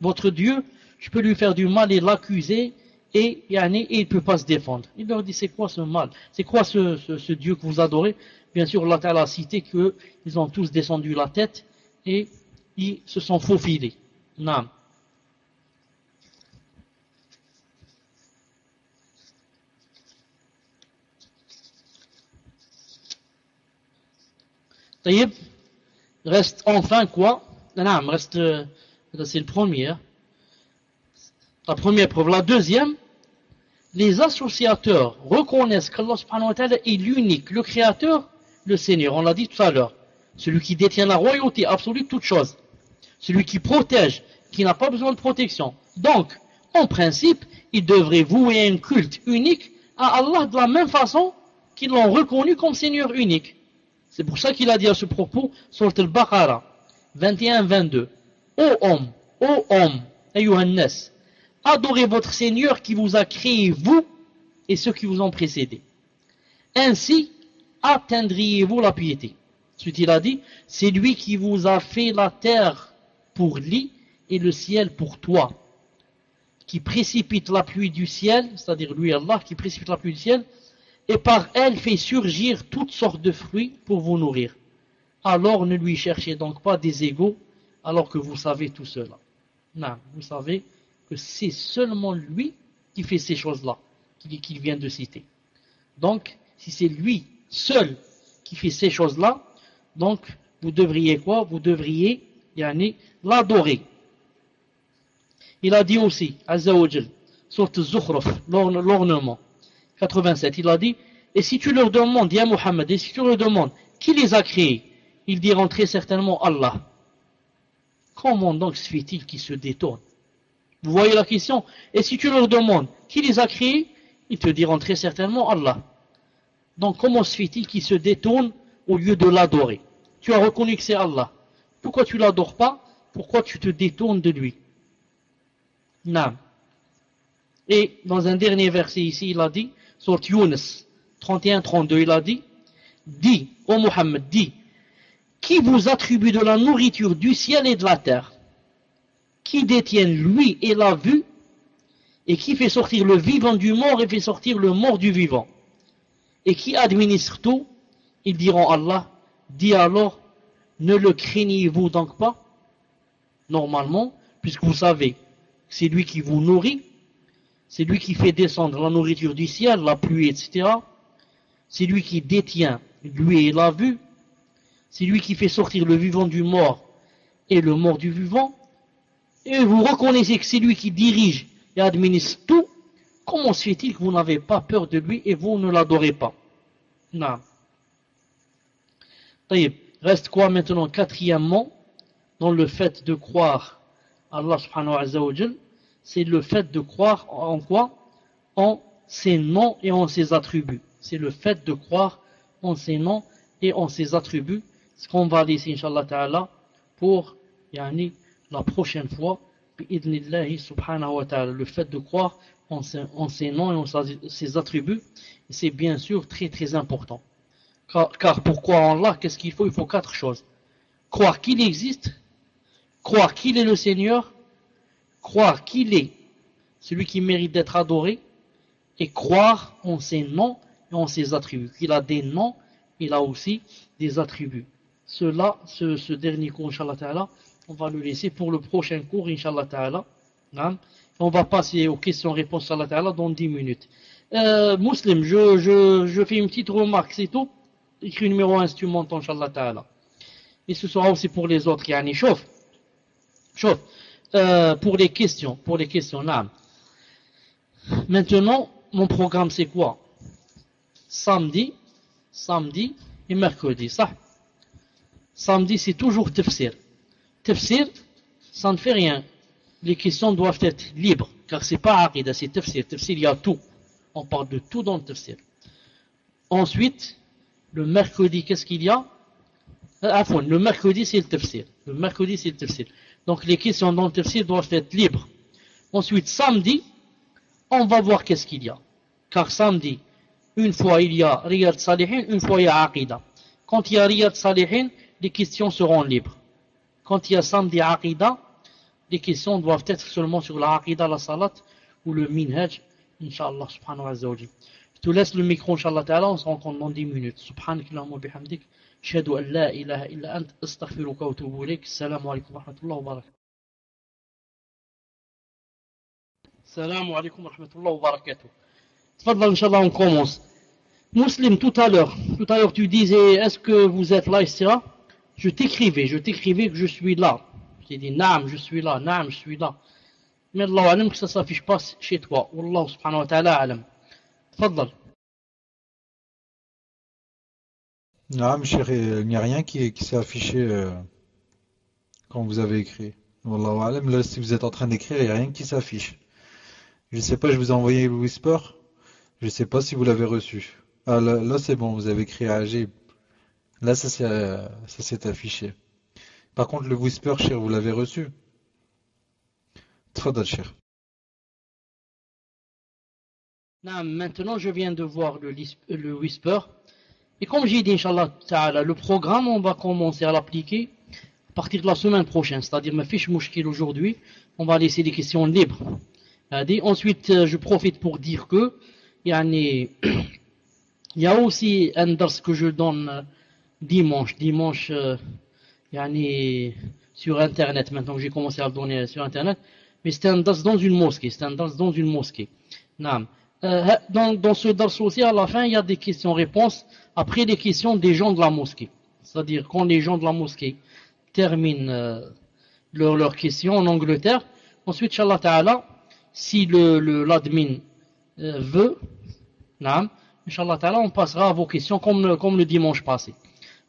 Votre Dieu, je peux lui faire du mal et l'accuser et, et, il ne peut pas se défendre. Il leur dit c'est quoi ce mal? C'est quoi ce, ce, Dieu que vous adorez? Bien sûr, Allah a cité qu'ils ont tous descendu la tête et ils se sont faufilés. Non. Reste enfin quoi? Reste, euh, c'est le premier. La première preuve. La deuxième, les associateurs reconnaissent qu'Allah subhanahu wa ta'ala est l'unique, le créateur, le Seigneur. On l'a dit tout à l'heure. Celui qui détient la royauté absolue de toutes choses. Celui qui protège, qui n'a pas besoin de protection. Donc, en principe, ils devraient vouer un culte unique à Allah de la même façon qu'ils l'ont reconnu comme Seigneur unique. C'est pour ça qu'il a dit à ce propos, sur le Baqarah, 21-22, Ô homme, ô homme, Ayyuhannes, adorez votre Seigneur qui vous a créé, vous et ceux qui vous ont précédés. Ainsi, atteindriez-vous la piété. Ensuite, il a dit, c'est lui qui vous a fait la terre pour lit et le ciel pour toi, qui précipite la pluie du ciel, c'est-à-dire lui Allah, qui précipite la pluie du ciel, et par elle fait surgir toutes sortes de fruits pour vous nourrir. Alors ne lui cherchez donc pas des égaux alors que vous savez tout cela. Non, vous savez que c'est seulement lui qui fait ces choses-là, qu'il vient de citer. Donc, si c'est lui seul qui fait ces choses-là, donc vous devriez quoi? Vous devriez l'adorer. Il a dit aussi, Azza wa Zukhruf, l'ornement. 87, il a dit, et si tu leur demandes, à Muhammad, et si tu leur demandes, qui les a créés? Ils diront très certainement Allah. Comment donc se fait-il qu'ils se détournent Vous voyez la question? Et si tu leur demandes, qui les a créés? Ils te diront très certainement Allah. Donc comment se fait-il qu'ils se détournent au lieu de l'adorer? Tu as reconnu que c'est Allah. Pourquoi tu l'adores pas? Pourquoi tu te détournes de lui? Non. Et dans un dernier verset ici, il a dit, sur Yunus 31-32, il a dit, dit, ô Mohammed, dit, qui vous attribue de la nourriture du ciel et de la terre, qui détient lui et la vue, et qui fait sortir le vivant du mort et fait sortir le mort du vivant, et qui administre tout, ils diront Allah, dit alors, ne le craignez-vous donc pas? Normalement, puisque vous savez, c'est lui qui vous nourrit, c'est lui qui fait descendre la nourriture du ciel, la pluie, etc. C'est lui qui détient lui et la vue. C'est lui qui fait sortir le vivant du mort et le mort du vivant. Et vous reconnaissez que c'est lui qui dirige et administre tout. Comment se fait-il que vous n'avez pas peur de lui et vous ne l'adorez pas? Non. Reste quoi maintenant Quatrièmement, dans le fait de croire Allah subhanahu wa ta'ala, c'est le fait de croire en quoi? En ses noms et en ses attributs. C'est le fait de croire en ses noms et en ses attributs. Ce qu'on va laisser, Inch'Allah Ta'ala, pour yani, la prochaine fois, subhanahu wa ta'ala, le fait de croire en ses, noms et en ses attributs, c'est bien sûr très très important. Car, car pour croire en Allah, qu'est-ce qu'il faut? Il faut quatre choses. Croire qu'il existe, croire qu'il est le Seigneur, croire qu'il est celui qui mérite d'être adoré et croire en ses noms et en ses attributs. Qu'il a des noms, il a aussi des attributs. Cela, ce, dernier cours, Inch'Allah Ta'ala, on va le laisser pour le prochain cours, Inch'Allah Ta'ala. On va passer aux questions-réponses dans 10 minutes. Euh, Muslim, je, je, fais une petite remarque, c'est tout. Écrit numéro 1 si tu m'entends, Ta'ala. Et ce sera aussi pour les autres. Yani, chauffe. Chauffe. Euh, pour les questions, pour les questions, là. Maintenant, mon programme c'est quoi? Samedi, samedi et mercredi, ça. Samedi c'est toujours tafsir. Tafsir, ça ne fait rien les questions doivent être libres, car c'est pas Aqidah, c'est tafsir. Tafsir, il y a tout. On parle de tout dans le tafsir. Ensuite, le mercredi, qu'est-ce qu'il y a? Ah, le mercredi, c'est le tafsir. Le mercredi, c'est le tafsir. Donc, les questions dans le doivent être libres. Ensuite, samedi, on va voir qu'est-ce qu'il y a. Car samedi, une fois il y a Riyad Salihin, une fois il y a Aqidah. Quand il y a Riyad Salihin, les questions seront libres. Quand il y a samedi Aqidah, les questions doivent être seulement sur la la salat ou le minhaj, Inch'Allah subhanahu wa ta'ala. Je te laisse le micro, Inch'Allah on se rencontre dans 10 minutes. Subhanakallahumma bihamdik. أشهد أن لا إله إلا أنت أستغفرك وأتوب إليك. السلام عليكم ورحمة الله وبركاته. السلام عليكم ورحمة الله وبركاته. تفضل إن شاء الله نكمس مسلم tout à l'heure tout à l'heure tu disais est-ce que جو êtes là ici là je t'écrivais je t'écrivais نعم جو سوي لا نعم جو سوي لا mais الله أعلم que ça s'affiche pas chez toi. والله سبحانه وتعالى أعلم تفضل Tfaddal. Naam, chéri, il n'y a rien qui, qui s'est affiché euh, quand vous avez écrit. Wallah alam, là, si vous êtes en train d'écrire, il n'y a rien qui s'affiche. Je ne sais pas, je vous ai envoyé le whisper. Je ne sais pas si vous l'avez reçu. Ah, là, là c'est bon, vous avez écrit à Agib. Là, ça s'est affiché. Par contre, le whisper, cher, vous l'avez reçu? Tfadal, cher. Maintenant, je viens de voir le, le whisper. Et comme j'ai dit, Inch'Allah, le programme, on va commencer à l'appliquer à partir de la semaine prochaine. C'est-à-dire, ma fiche mouchkil aujourd'hui, on va laisser des questions libres. Ensuite, euh, je profite pour dire que il y a aussi un dars que je donne euh, dimanche. Dimanche, euh, yani, sur Internet, maintenant que j'ai commencé à le donner sur Internet, mais c'est un das dans une mosquée, c'est un das dans une mosquée. Euh, dans, dans ce das aussi, à la fin, il y a des questions-réponses après les questions des gens de la mosquée. C'est-à-dire, quand les gens de la mosquée terminent euh, leurs leur questions en Angleterre, ensuite, Inch'Allah Ta'ala, si l'admin le, l'admin euh, veut, naam, Inch'Allah Ta'ala, on passera à vos questions comme, comme le dimanche passé.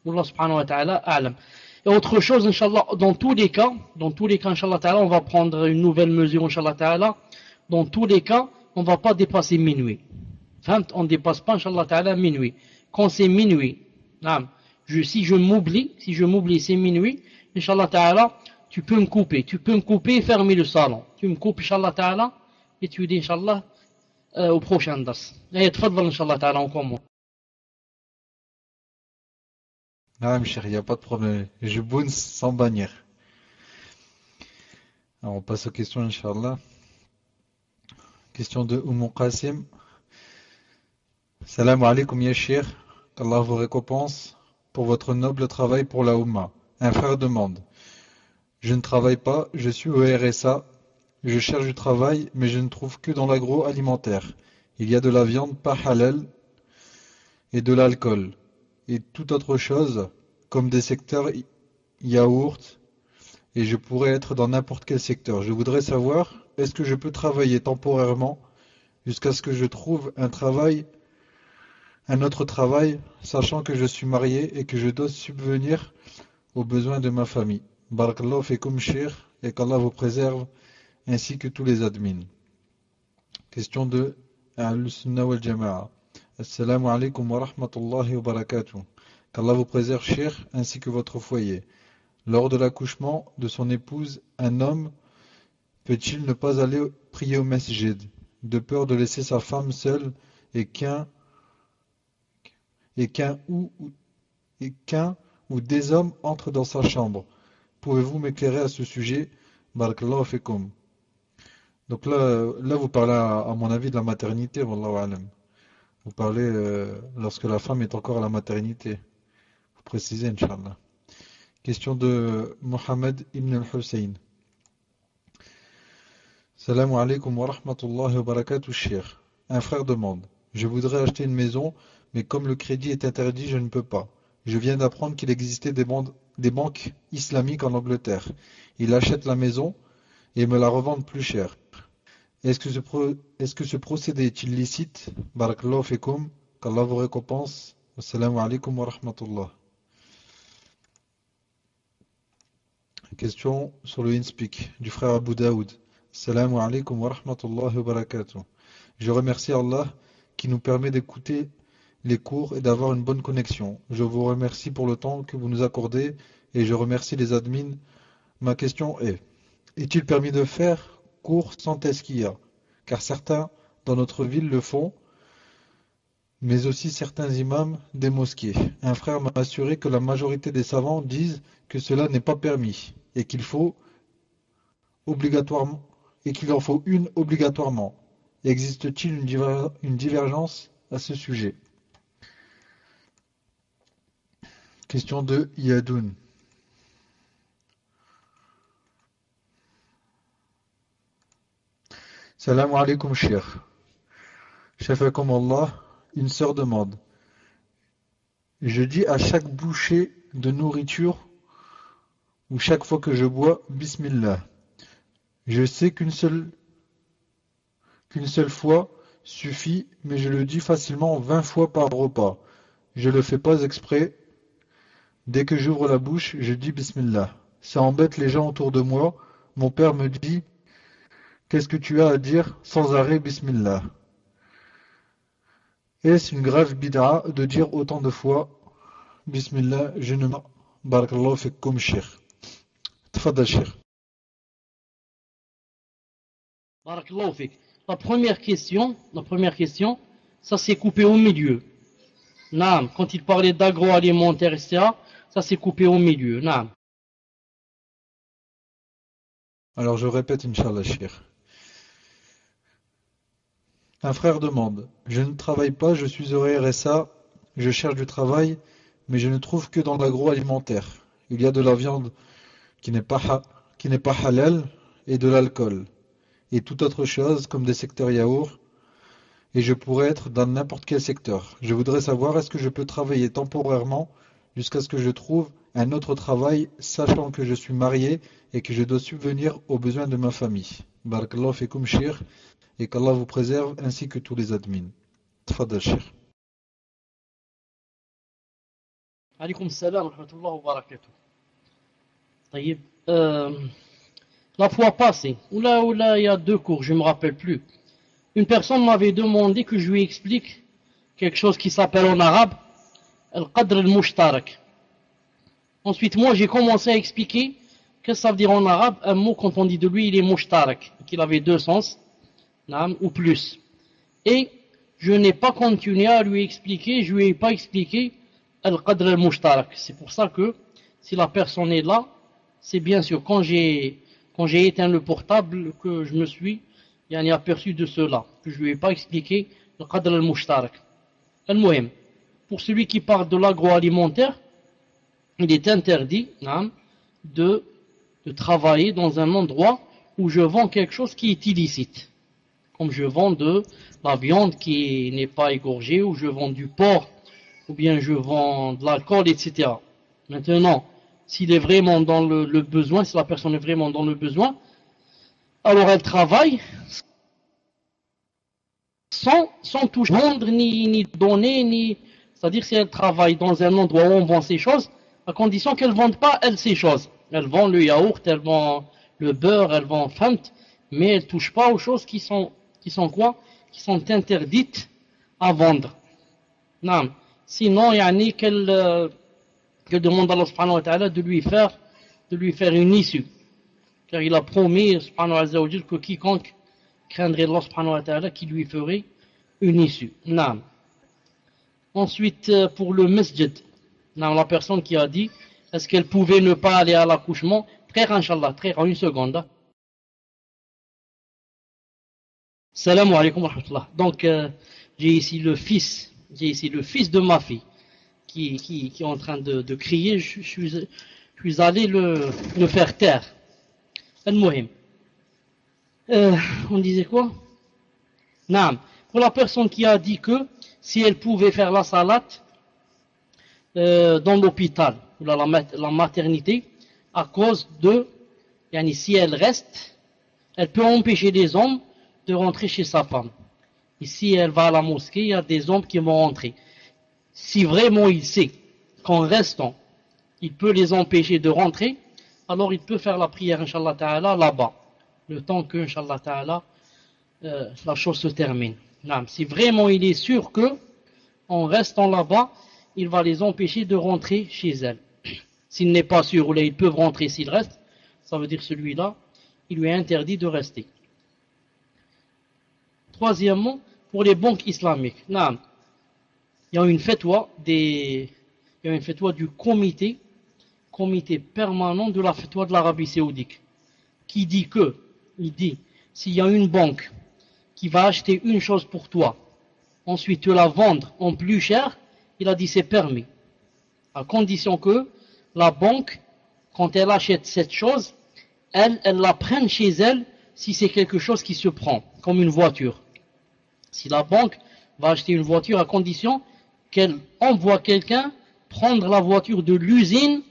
Allah subhanahu wa ta'ala, alam. Et autre chose, Inch'Allah, dans tous les cas, dans tous les cas, Inch'Allah Ta'ala, on va prendre une nouvelle mesure, Inch'Allah Ta'ala. Dans tous les cas, on ne va pas dépasser minuit. On ne dépasse pas, Inch'Allah Ta'ala, minuit. Quand c'est minuit, je, si je m'oublie, si je m'oublie, c'est minuit, Inch'Allah Ta'ala, tu peux me couper. Tu peux me couper et fermer le salon. Tu me coupes, Inch'Allah Ta'ala, et tu dis, Inch'Allah, euh, au prochain das. Et tfadl, Inch'Allah Ta'ala, on commence. Ah, cher, il n'y a pas de problème. Je bounce sans bannière. On passe aux questions, Inch'Allah. Question de Oumou Qasim. Salam alaikum yashir. Qu'Allah vous récompense pour votre noble travail pour la Oumma. Un frère demande. Je ne travaille pas, je suis au RSA. Je cherche du travail, mais je ne trouve que dans l'agroalimentaire. Il y a de la viande pas halal et de l'alcool et toute autre chose, comme des secteurs yaourt, et je pourrais être dans n'importe quel secteur. Je voudrais savoir, est-ce que je peux travailler temporairement jusqu'à ce que je trouve un travail, un autre travail, sachant que je suis marié et que je dois subvenir aux besoins de ma famille. Barakallahu fikum shir, et qu'Allah vous préserve, ainsi que tous les admins. Question de Al-Sunnah wal Jama'a. Assalamu alaikum wa rahmatullahi wa barakatuh. Qu'Allah vous préserve, cher, ainsi que votre foyer. Lors de l'accouchement de son épouse, un homme peut-il ne pas aller prier au masjid, de peur de laisser sa femme seule et qu'un et qu'un ou, qu'un ou des hommes entrent dans sa chambre? Pouvez-vous m'éclairer à ce sujet? Barakallahu fikum. Donc là, là vous parlez à, mon avis de la maternité, wallahu alam. Vous parlez euh, lorsque la femme est encore à la maternité. Vous précisez, Inch'Allah. Question de Mohamed ibn al-Hussein. Un frère demande Je voudrais acheter une maison, mais comme le crédit est interdit, je ne peux pas. Je viens d'apprendre qu'il existait des, banques islamiques en Angleterre. Il achète la maison et me la revendent plus cher. Est-ce que, ce ce procédé est illicite Barakallahu fikum, qu'Allah vous récompense. Assalamu alaikum wa rahmatullah. Question sur le InSpeak du frère Abu Daoud. Assalamu alaikum wa rahmatullahi wa barakatuh. Je remercie Allah qui nous permet d'écouter les cours et d'avoir une bonne connexion. Je vous remercie pour le temps que vous nous accordez et je remercie les admins. Ma question est, est-il permis de faire cours sans teskia? Car certains dans notre ville le font, mais aussi certains imams des mosquées. Un frère m'a assuré que la majorité des savants disent que cela n'est pas permis et qu'il faut obligatoirement et qu'il en faut une obligatoirement. Existe-t-il une, divergence à ce sujet? Question de Yadoun. Salam alaikum, cher. comme Allah, une sœur demande. Je dis à chaque bouchée de nourriture ou chaque fois que je bois Bismillah. Je sais qu'une seule fois suffit, mais je le dis facilement vingt fois par repas. Je le fais pas exprès. Dès que j'ouvre la bouche, je dis Bismillah. Ça embête les gens autour de moi. Mon père me dit Qu'est-ce que tu as à dire sans arrêt Bismillah? Est-ce une grave bid'a de dire autant de fois Bismillah, je ne Barakallahu comme shir. La première question, la première question, ça s'est coupé au milieu. Naam, quand il parlait d'agroalimentaire, ça s'est coupé au milieu. Alors je répète, Inch'Allah, Shir. Un frère demande Je ne travaille pas, je suis au RSA, je cherche du travail, mais je ne trouve que dans l'agroalimentaire. Il y a de la viande qui n'est pas, qui n'est pas halal et de l'alcool et toute autre chose comme des secteurs yaourt et je pourrais être dans n'importe quel secteur. Je voudrais savoir est-ce que je peux travailler temporairement jusqu'à ce que je trouve un autre travail sachant que je suis marié et que je dois subvenir aux besoins de ma famille? Barakallahu fikum shir et qu'Allah vous préserve ainsi que tous les admins. Tfadal la fois passée, ou là, ou là, il y a deux cours, je ne me rappelle plus. Une personne m'avait demandé que je lui explique quelque chose qui s'appelle en arabe Al-Qadr al-Mushtarak. Ensuite, moi, j'ai commencé à expliquer que ça veut dire en arabe un mot quand on dit de lui, il est Mushtarak, qu'il avait deux sens, ou plus. Et je n'ai pas continué à lui expliquer, je lui ai pas expliqué Al-Qadr al-Mushtarak. C'est pour ça que, si la personne est là, c'est bien sûr quand j'ai quand j'ai éteint le portable que je me suis yani, aperçu de cela, que je lui ai pas expliqué le qadr al-mushtarak. Al-muhim, pour celui qui parle de l'agroalimentaire, il est interdit de, de travailler dans un endroit où je vends quelque chose qui est illicite. Comme je vends de la viande qui n'est pas égorgée, ou je vends du porc, ou bien je vends de l'alcool, etc. Maintenant, s'il est vraiment dans le, besoin, si la personne est vraiment dans le besoin, alors elle travaille sans, sans tout vendre, ni, ni donner, ni... C'est-à-dire si elle travaille dans un endroit où on vend ces choses, à condition qu'elle ne vende pas, elle, ces choses. Elle vend le yaourt, elle vend le beurre, elle vend Fant, mais elle ne touche pas aux choses qui sont, qui sont quoi? Qui sont interdites à vendre. Non. Sinon, il y a qu'elle... Euh, que demande Allah subhanahu wa ta'ala de lui faire de lui faire une issue. Car il a promis que quiconque craindrait Allah wa ta'ala qui lui ferait une issue. Ensuite euh, pour le masjid. La personne qui a dit est-ce qu'elle pouvait ne pas aller à l'accouchement? Très inshallah très en une seconde hein. Salam alaikum wa rahmatullah. Donc euh, j'ai ici le fils j'ai ici le fils de ma fille qui, est en train de, crier, je, suis, allé le, faire taire. Al-Muhim. Euh, on disait quoi? Non. Pour la personne qui a dit que si elle pouvait faire la salade euh, dans l'hôpital ou la, maternité, à cause de, yani si elle reste, elle peut empêcher des hommes de rentrer chez sa femme. Si elle va à la mosquée, il y a des hommes qui vont rentrer. Si vraiment il sait qu'en restant, il peut les empêcher de rentrer, alors il peut faire la prière, Inch'Allah Ta'ala, là-bas, le temps que, Inch'Allah Ta'ala, euh, la chose se termine. Si vraiment il est sûr que, en restant là-bas, il va les empêcher de rentrer chez elle. S'il n'est pas sûr, ou là ils peuvent rentrer s'il reste, ça veut dire celui-là, il lui est interdit de rester. Troisièmement, pour les banques islamiques. Il y a une fatwa des, il y a une du comité comité permanent de la fatwa de l'Arabie Saoudite, qui dit que, il dit, s'il y a une banque qui va acheter une chose pour toi, ensuite te la vendre en plus cher, il a dit c'est permis. À condition que la banque, quand elle achète cette chose, elle, elle la prenne chez elle si c'est quelque chose qui se prend, comme une voiture. Si la banque va acheter une voiture à condition qu'elle envoie quelqu'un prendre la voiture de l'usine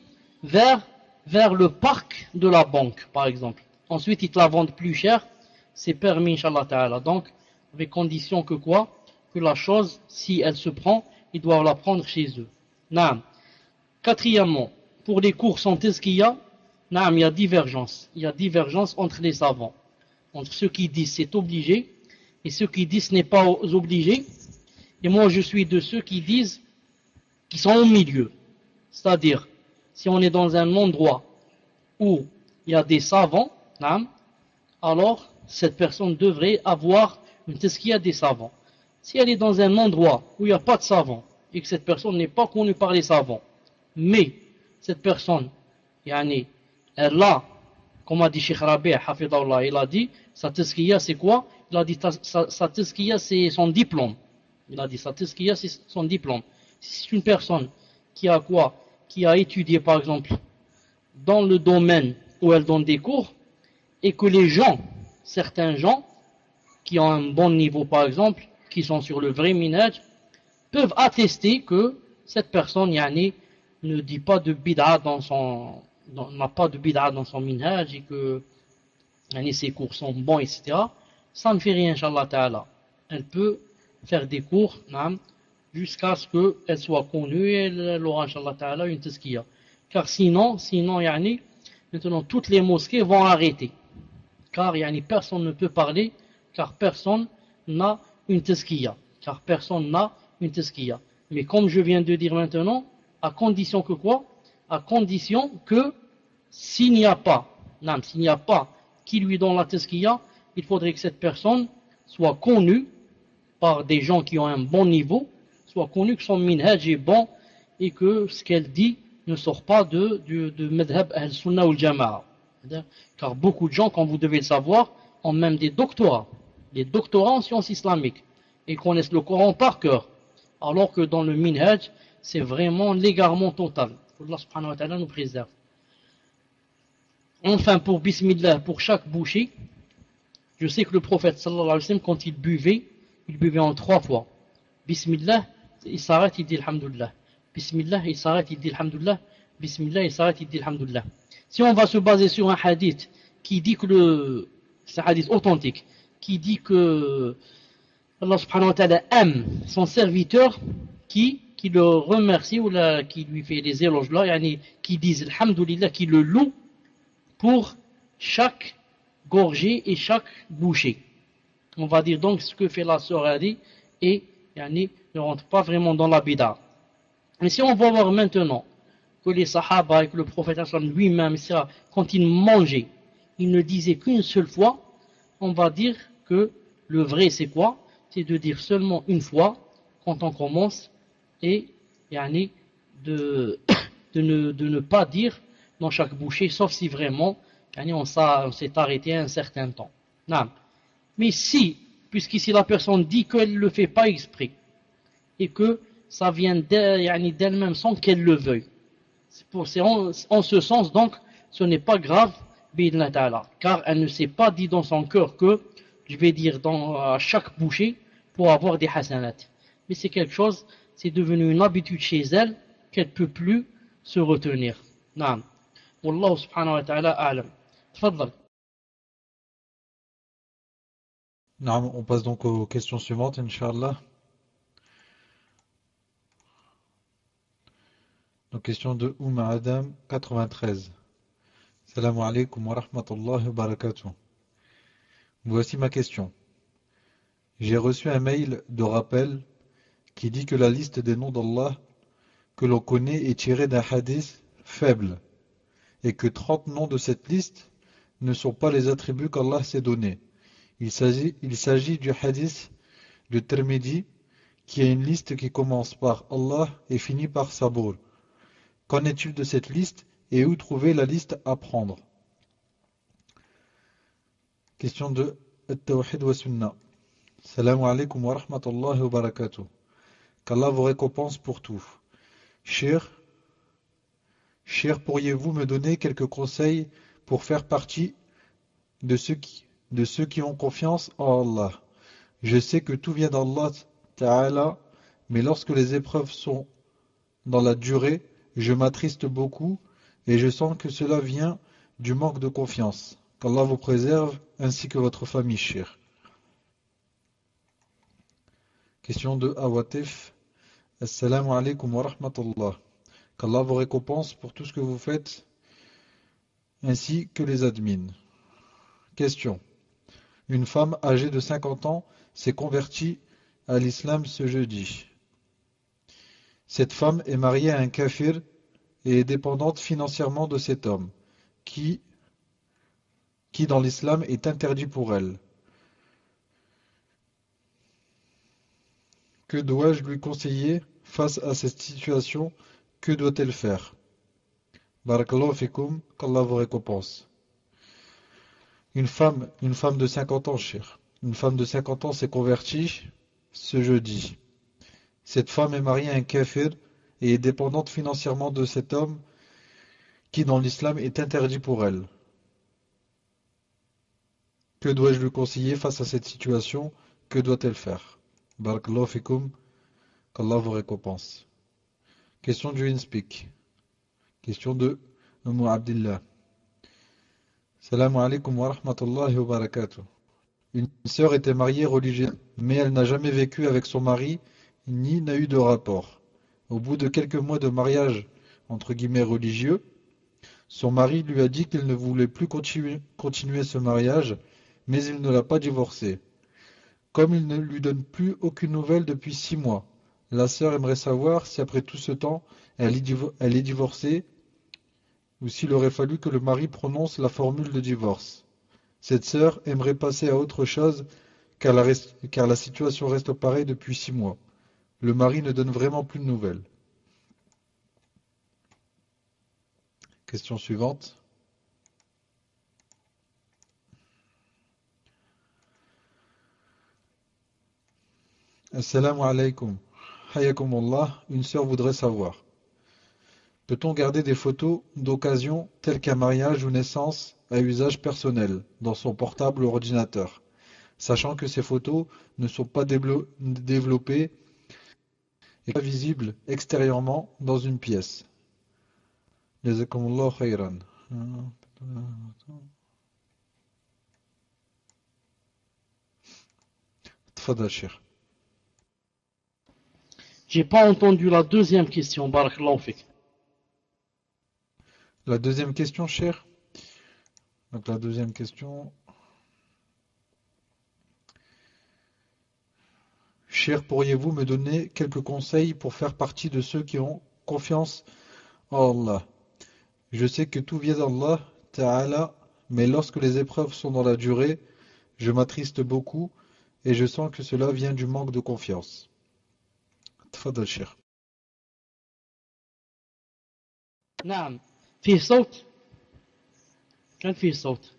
vers, vers le parc de la banque, par exemple. Ensuite, ils te la vendent plus cher, c'est permis, Inch'Allah. Donc, avec condition que quoi? Que la chose, si elle se prend, ils doivent la prendre chez eux. Naam. Quatrièmement, pour les courses en tezkiya, naam, il y a divergence. Il y a divergence entre les savants. Entre ceux qui disent c'est obligé et ceux qui disent ce n'est pas obligé. Et moi, je suis de ceux qui disent qui sont au milieu. C'est-à-dire, si on est dans un endroit où il y a des savants, alors cette personne devrait avoir une a des savants. Si elle est dans un endroit où il n'y a pas de savants et que cette personne n'est pas connue par les savants, mais cette personne, yani, elle a, comme a dit Sheikh Rabi, il a dit, sa tezkiya c'est quoi? Il a dit, sa, sa c'est son diplôme. Il a dit, sa tezkiya c'est son diplôme. Si c'est une personne qui a quoi? Qui a étudié par exemple dans le domaine où elle donne des cours et que les gens, certains gens qui ont un bon niveau par exemple, qui sont sur le vrai minage, peuvent attester que cette personne yani, ne dit pas de bid'a dans son n'a pas de bid'a dans son minage et que yani, ses cours sont bons, etc. Ça ne fait rien, Inch'Allah Ta'ala. Elle peut faire des cours, jusqu'à ce qu'elle soit connue et elle aura, Ta'ala, une tazkiya. Car sinon, sinon, yani, maintenant, toutes les mosquées vont arrêter. Car, yani, personne ne peut parler, car personne n'a une tazkiya. Car personne n'a une tazkiya. Mais comme je viens de dire maintenant, à condition que quoi? À condition que, s'il n'y a pas, s'il n'y a pas qui lui donne la tazkiya, il faudrait que cette personne soit connue par des gens qui ont un bon niveau, soit connu que son minhaj est bon et que ce qu'elle dit ne sort pas de, de, madhab al-sunnah ou al-jama'a. Car beaucoup de gens, comme vous devez le savoir, ont même des doctorats, des doctorats en sciences islamiques et connaissent le Coran par cœur. Alors que dans le minhaj, c'est vraiment l'égarement total. Allah subhanahu wa nous préserve. Enfin, pour Bismillah, pour chaque bouchée, je sais que le prophète sallallahu alayhi wa sallam, quand il buvait, il buvait en trois fois. Bismillah, il s'arrête, il dit Alhamdulillah. Bismillah, il s'arrête, il dit Alhamdulillah. Bismillah, il s'arrête, il dit Alhamdulillah. Si on va se baser sur un hadith qui dit que le. C'est un hadith authentique, qui dit que Allah subhanahu wa ta'ala aime son serviteur qui, qui le remercie ou qui lui fait des éloges là, qui disent Alhamdulillah, qui le loue pour chaque gorgée et chaque bouchée. On va dire donc ce que fait la sœur Adi et yani, ne rentre pas vraiment dans la bida. Mais si on va voir maintenant que les sahaba et que le prophète lui-même, quand il mangeait, il ne disait qu'une seule fois, on va dire que le vrai c'est quoi? C'est de dire seulement une fois quand on commence et yani, de, de, ne, de ne pas dire dans chaque bouchée, sauf si vraiment yani, on s'est arrêté un certain temps. Non. Mais si, puisqu'ici la personne dit qu'elle ne le fait pas exprès, et que ça vient d'elle-même sans qu'elle le veuille. En, ce sens donc, ce n'est pas grave car elle ne s'est pas dit dans son cœur que je vais dire dans, à chaque bouchée pour avoir des hasanat. Mais c'est quelque chose, c'est devenu une habitude chez elle qu'elle ne peut plus se retenir. Naam. Wa ta'ala. On passe donc aux questions suivantes, Inch'Allah. Donc question de Ouma Adam 93. Salam alaikum wa rahmatullahi wa barakatuh. Voici ma question. J'ai reçu un mail de rappel qui dit que la liste des noms d'Allah que l'on connaît est tirée d'un hadith faible et que 30 noms de cette liste ne sont pas les attributs qu'Allah s'est donnés. Il s'agit du hadith de Tirmidhi qui est une liste qui commence par Allah et finit par Sabour. Qu'en est-il de cette liste et où trouver la liste à prendre? Question de Tawhid wa Sunnah. Salam alaikum wa rahmatullahi wa barakatuh. Qu'Allah vous récompense pour tout. Cher, cher pourriez-vous me donner quelques conseils pour faire partie de ceux qui, de ceux qui ont confiance en Allah Je sais que tout vient d'Allah Ta'ala, mais lorsque les épreuves sont dans la durée, je m'attriste beaucoup et je sens que cela vient du manque de confiance. Qu'Allah vous préserve ainsi que votre famille chère. Question de Awatif. Assalamu alaikum wa rahmatullah. Qu'Allah vous récompense pour tout ce que vous faites ainsi que les admins. Question. Une femme âgée de 50 ans s'est convertie à l'islam ce jeudi. Cette femme est mariée à un kafir et est dépendante financièrement de cet homme, qui, qui dans l'islam est interdit pour elle. Que dois-je lui conseiller face à cette situation? Que doit-elle faire? Barakallahu fikum, qu'Allah vous récompense. Une femme, une femme de 50 ans, cher. Une femme de 50 ans s'est convertie ce jeudi. Cette femme est mariée à un kafir et est dépendante financièrement de cet homme qui dans l'islam est interdit pour elle. Que dois-je lui conseiller face à cette situation? Que doit-elle faire? Barakallahu fikum, qu'Allah vous récompense. Question du InSpeak. Question de Umm Abdillah. Une sœur était mariée religieuse, mais elle n'a jamais vécu avec son mari, ni n'a eu de rapport. Au bout de quelques mois de mariage entre guillemets religieux, son mari lui a dit qu'il ne voulait plus continuer, continuer ce mariage, mais il ne l'a pas divorcée. Comme il ne lui donne plus aucune nouvelle depuis six mois, la sœur aimerait savoir si après tout ce temps elle est divorcée ou s'il aurait fallu que le mari prononce la formule de divorce. Cette sœur aimerait passer à autre chose car la, situation reste pareille depuis six mois. Le mari ne donne vraiment plus de nouvelles. Question suivante. Assalamu alaikum. Allah. Une sœur voudrait savoir. Peut-on garder des photos d'occasion telles qu'un mariage ou naissance à usage personnel dans son portable ou ordinateur, sachant que ces photos ne sont pas développées et pas visible extérieurement dans une pièce? J'ai pas entendu la deuxième question, Barakallahu. La deuxième question, cher. Donc la deuxième question. Cher, pourriez-vous me donner quelques conseils pour faire partie de ceux qui ont confiance en Allah? Je sais que tout vient d'Allah, Ta'ala, mais lorsque les épreuves sont dans la durée, je m'attriste beaucoup et je sens que cela vient du manque de confiance. Tfadal, cher. فيه صوت كان فيه صوت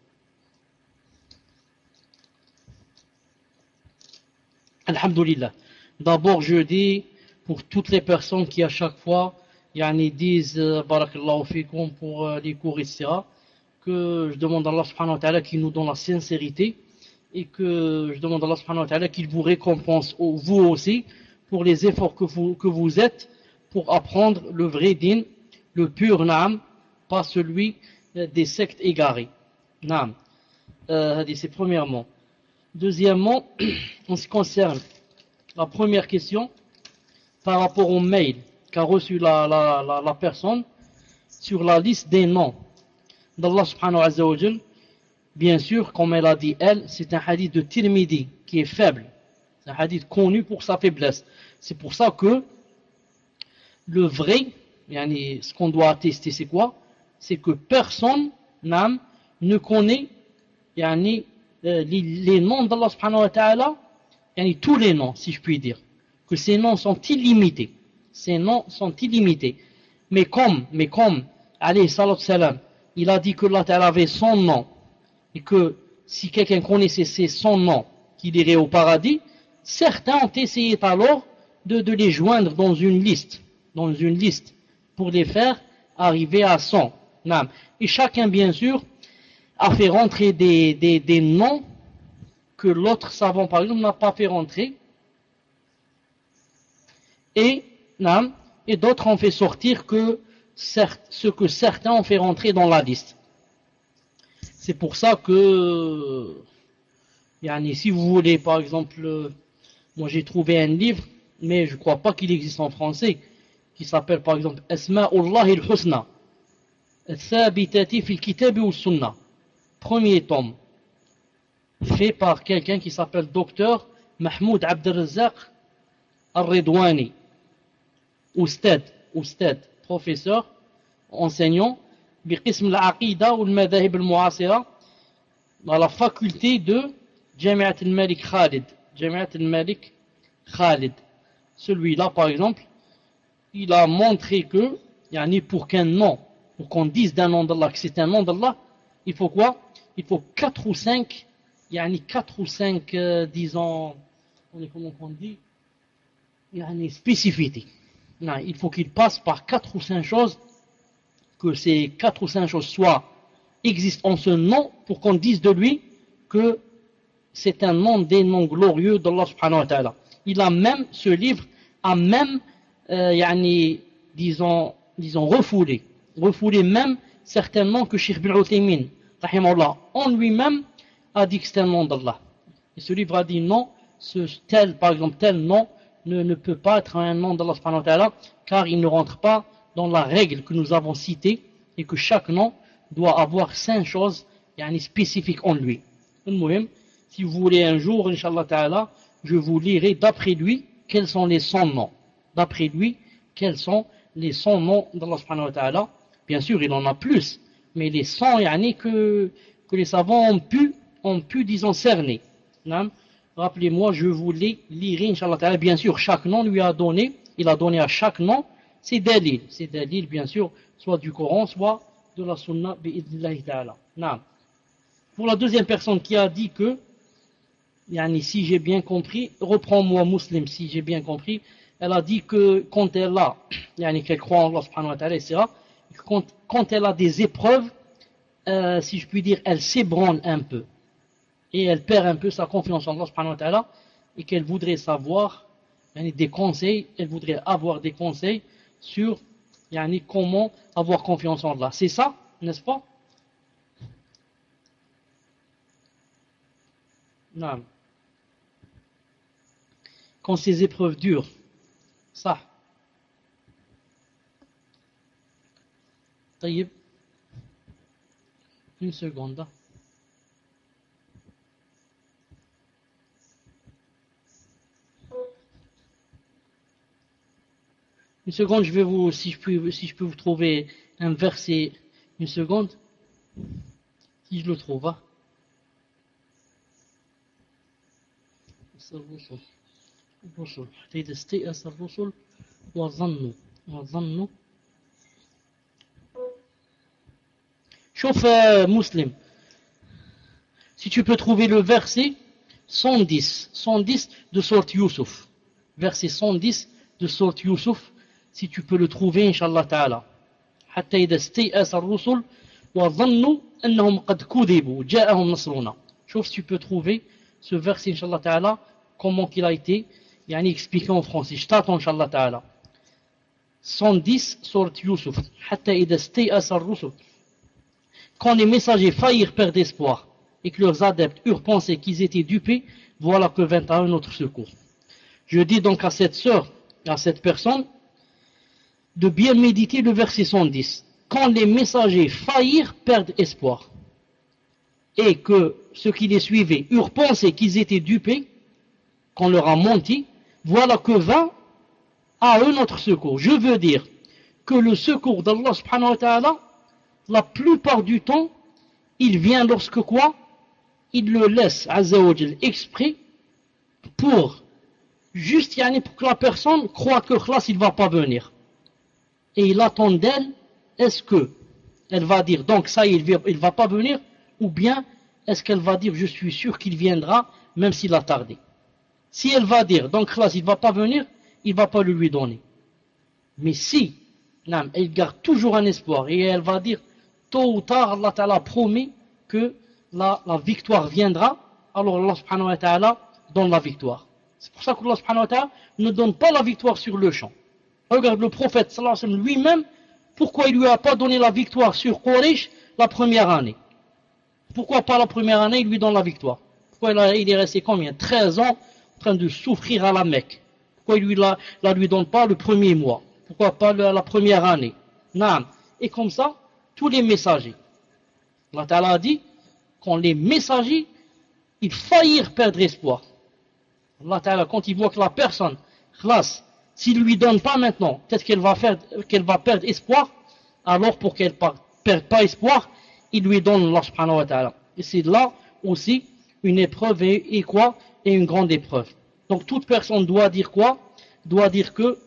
Alhamdulillah. D'abord, je dis pour toutes les personnes qui à chaque fois yani, disent euh, Barakallahu fikum pour euh, les cours, etc., que que je demande à Allah subhanahu wa ta'ala qu'il nous donne la sincérité et que je demande à Allah subhanahu wa ta'ala qu'il vous récompense vous aussi pour les efforts que vous, que vous êtes pour apprendre le vrai din, le pur naam, pas celui euh, des sectes égarées. Euh, c'est premièrement. Deuxièmement, en ce qui concerne la première question, par rapport au mail qu'a reçu la, personne sur la liste des noms d'Allah subhanahu wa bien sûr, comme elle a dit elle, c'est un hadith de Tirmidhi qui est faible. C'est un hadith connu pour sa faiblesse. C'est pour ça que le vrai, ce qu'on doit attester, c'est quoi? C'est que personne ne connaît euh, les, noms d'Allah subhanahu wa ta'ala, tous les noms, si je puis dire. Que ces noms sont illimités. Ces noms sont illimités. Mais comme, mais comme, salam, il a dit que Allah avait son nom, et que si quelqu'un connaissait son nom, qu'il irait au paradis, certains ont essayé alors de, les joindre dans une liste, dans une liste, pour les faire arriver à 100. Et chacun, bien sûr, a fait rentrer des, noms que l'autre savant, par exemple, n'a pas fait rentrer. Et, et d'autres ont fait sortir ce que certains ont fait rentrer dans la liste. C'est pour ça que, si vous voulez, par exemple, moi j'ai trouvé un livre mais je ne crois pas qu'il existe en français, qui s'appelle par exemple Asma'ullah al-Husna, Thabitati fil Kitab ou Sunnah, premier tome, fait par quelqu'un qui s'appelle docteur Mahmoud Abdelrazak al-Ridwani, Oustad, Oustad, professeur, enseignant, بقسم العقيدة والمذاهب المعاصرة dans la faculté de Jamiat al-Malik Khalid, Jamiat al-Malik Khalid celui-là, par exemple, il a montré que, yani pour qu'un nom, pour qu'on dise d'un nom d'Allah que c'est un nom d'Allah, il faut quoi? Il faut 4 ou 5, yani 4 ou 5, euh, disons, comment on dit? Yani spécificités. il faut qu'il passe par 4 ou 5 choses, que ces 4 ou 5 choses soient existent en ce nom pour qu'on dise de lui que c'est un nom des noms glorieux d'Allah subhanahu wa ta'ala. Il a même, ce livre, a même, euh, disons, disons, refoulé, refoulé même certainement que Sheikh bin Uthaymin, en lui-même, a dit que c'était un nom d'Allah. Et ce livre a dit non, ce tel, par exemple, tel nom ne, ne peut pas être un nom d'Allah car il ne rentre pas dans la règle que nous avons citée et que chaque nom doit avoir cinq choses yani, spécifiques en lui. Si vous voulez un jour, Inch'Allah je vous lirai d'après lui quels sont les 100 noms. D'après lui, quels sont les 100 noms d'Allah subhanahu. Bien sûr, il en a plus, mais les 100 yani, que, que les savants ont pu, ont pu disons, cerner. Rappelez-moi, je vous lirai, Inch'Allah Bien sûr, chaque nom lui a donné, il a donné à chaque nom c'est dalil. C'est dalil, bien sûr, soit du Coran, soit de la Sunna, ta'ala. Pour la deuxième personne qui a dit que yani, si j'ai bien compris, reprends-moi musulman, si j'ai bien compris, elle a dit que quand elle a, yani, qu'elle croit en Allah subhanahu wa ta'ala, etc., quand, quand, elle a des épreuves, euh, si je puis dire, elle s'ébranle un peu. Et elle perd un peu sa confiance en Allah et qu'elle voudrait savoir des conseils, elle voudrait avoir des conseils sur yani, comment avoir confiance en Allah. C'est ça, n'est-ce pas? Non quand ces épreuves durent. Ça. Une seconde. Une seconde, je vais vous, si je peux, si je peux vous trouver un verset, une seconde, si je le trouve. Hein. الرسل حتى إذا استيأس الرسل وظنوا وظنوا شوف مسلم si tu peux trouver le verset 110 110 de sorte Youssouf verset 110 de sorte Youssouf si tu peux le trouver Inch'Allah Ta'ala حتى إذا استيأس الرسل وظنوا أنهم قد كذبوا جاءهم نصرنا شوف si tu peux trouver ce verset inshallah ta'ala comment qu'il a été يعني expliqué en français je t'attends inshallah ta'ala 110 surat Yusuf حتى إذا استيأس الرسل quand les messagers faillirent perdre espoir et que leurs adeptes eurent pensé qu'ils étaient dupés voilà que vint à eux notre secours je dis donc à cette sœur à cette personne de bien méditer le verset 110 quand les messagers faillirent perdre espoir et que ceux qui les suivaient eurent pensé qu'ils étaient dupés, qu'on leur a menti, voilà que vint à eux notre secours. Je veux dire que le secours d'Allah subhanahu wa ta'ala, la plupart du temps, il vient lorsque quoi? Il le laisse, azawajal, exprès pour juste pour que la personne croit que classe il va pas venir. Et il attend d'elle est-ce que elle va dire donc ça il ne va pas venir ou bien est-ce qu'elle va dire je suis sûr qu'il viendra même s'il a tardé. Si elle va dire donc là il ne va pas venir il ne va pas le lui donner. Mais si elle garde toujours un espoir et elle va dire tôt ou tard Allah Ta'ala promet que la, victoire viendra. Alors Allah subhanahu donne la victoire. C'est pour ça que Allah subhanahu wa ta'ala ne donne pas la victoire sur le champ. Regarde le prophète lui-même pourquoi il lui a pas donné la victoire sur Quraysh la première année? Pourquoi pas la première année, il lui donne la victoire? Pourquoi il, est resté combien? 13 ans en train de souffrir à la Mecque. Pourquoi il lui donne pas le premier mois? Pourquoi pas la, première année? Non. Et comme ça, tous les messagers. Allah Ta'ala dit, quand les messagers, ils faillirent perdre espoir. Allah Ta'ala, quand il voit que la personne, classe, s'il lui donne pas maintenant, peut-être qu'elle va, qu'elle va perdre espoir, alors pour qu'elle ne perde pas espoir, il lui donne Allah subhanahu wa ta'ala. Et c'est là aussi une épreuve et, quoi? Et une grande épreuve. Donc toute personne doit dire quoi? Doit dire que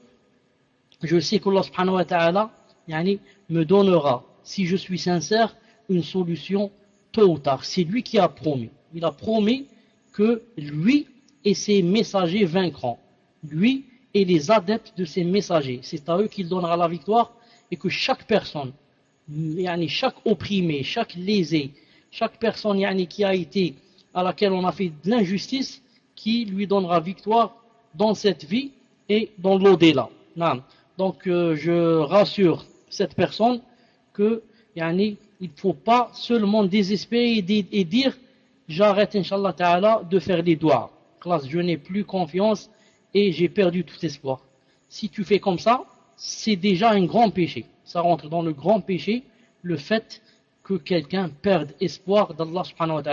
je sais qu'Allah subhanahu wa ta'ala me donnera, si je suis sincère, une solution tôt ou tard. C'est lui qui a promis. Il a promis que lui et ses messagers vaincront. Lui et les adeptes de ces messagers. C'est à eux qu'il donnera la victoire et que chaque personne, chaque opprimé, chaque lésé, chaque personne qui a été à laquelle on a fait de l'injustice, qui lui donnera victoire dans cette vie et dans l'au-delà. Donc euh, je rassure cette personne que il ne faut pas seulement désespérer et, dire j'arrête Inch'Allah Ta'ala de faire des doigts. Classe, je n'ai plus confiance et j'ai perdu tout espoir. Si tu fais comme ça, c'est déjà un grand péché. Ça rentre dans le grand péché, le fait que quelqu'un perde espoir d'Allah subhanahu.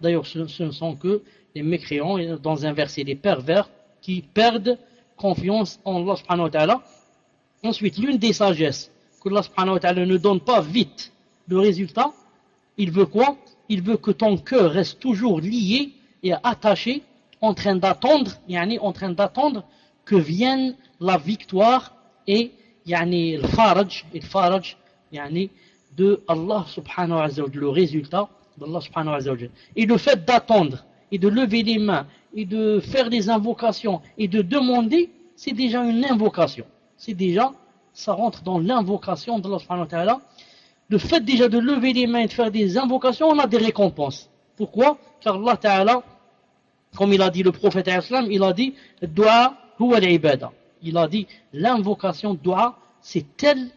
D'ailleurs, ce, ne sont que les mécréants, dans un verset, les pervers, qui perdent confiance en Allah subhanahu. Ensuite, l'une des sagesses que Allah subhanahu wa ta'ala ne donne pas vite le résultat, il veut quoi? Il veut que ton cœur reste toujours lié et attaché en train d'attendre, en train d'attendre que vienne la victoire et yani, le faraj, le faraj yani, de Allah subhanahu wa ta'ala, le résultat d'Allah subhanahu wa ta'ala. Et le fait d'attendre et de lever les mains et de faire des invocations et de demander, c'est déjà une invocation. C'est déjà, ça rentre dans l'invocation d'Allah subhanahu wa ta'ala. Le fait déjà de lever les mains et de faire des invocations, on a des récompenses. Pourquoi? Car Allah ta'ala comme il a dit le prophète islam, il a dit Dua. Il a dit l'invocation dua, c'est telle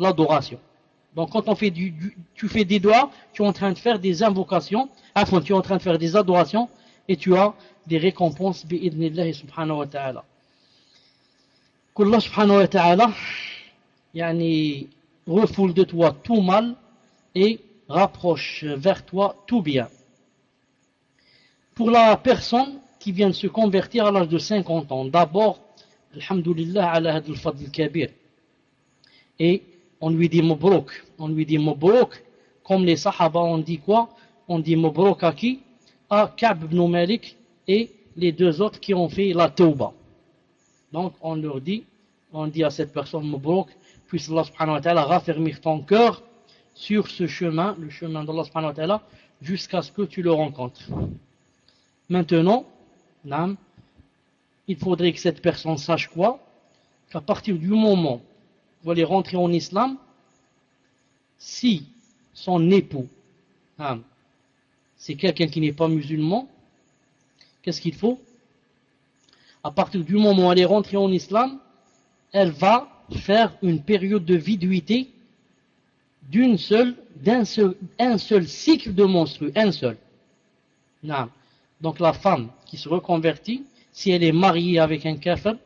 l'adoration. Donc quand on fait du, tu fais des doigts, tu es en train de faire des invocations, enfin tu es en train de faire des adorations et tu as des récompenses subhanahu subhanahu wa ta'ala yani, refoule de toi tout mal et rapproche vers toi tout bien pour la personne qui vient de se convertir à l'âge de 50 ans, d'abord, Alhamdulillah ala hadul fadl kabir. Et on lui dit Mobrouk. On lui dit Mobrouk, comme les Sahaba ont dit quoi? On dit Mobrouk à qui? À Ka'b ibn et les deux autres qui ont fait la Tauba. Donc on leur dit, on dit à cette personne Mobrouk, puisse Allah subhanahu wa ta'ala raffermir ton cœur sur ce chemin, le chemin d'Allah subhanahu wa ta'ala, jusqu'à ce que tu le rencontres. Maintenant, il faudrait que cette personne sache quoi? Qu'à partir du moment où elle est rentrée en islam, si son époux, c'est quelqu'un qui n'est pas musulman, qu'est-ce qu'il faut? À partir du moment où elle est rentrée en islam, elle va faire une période de viduité d'une seule, d'un seul, cycle de monstru, un seul. Donc la femme qui se reconvertit, si elle est mariée avec un kafir,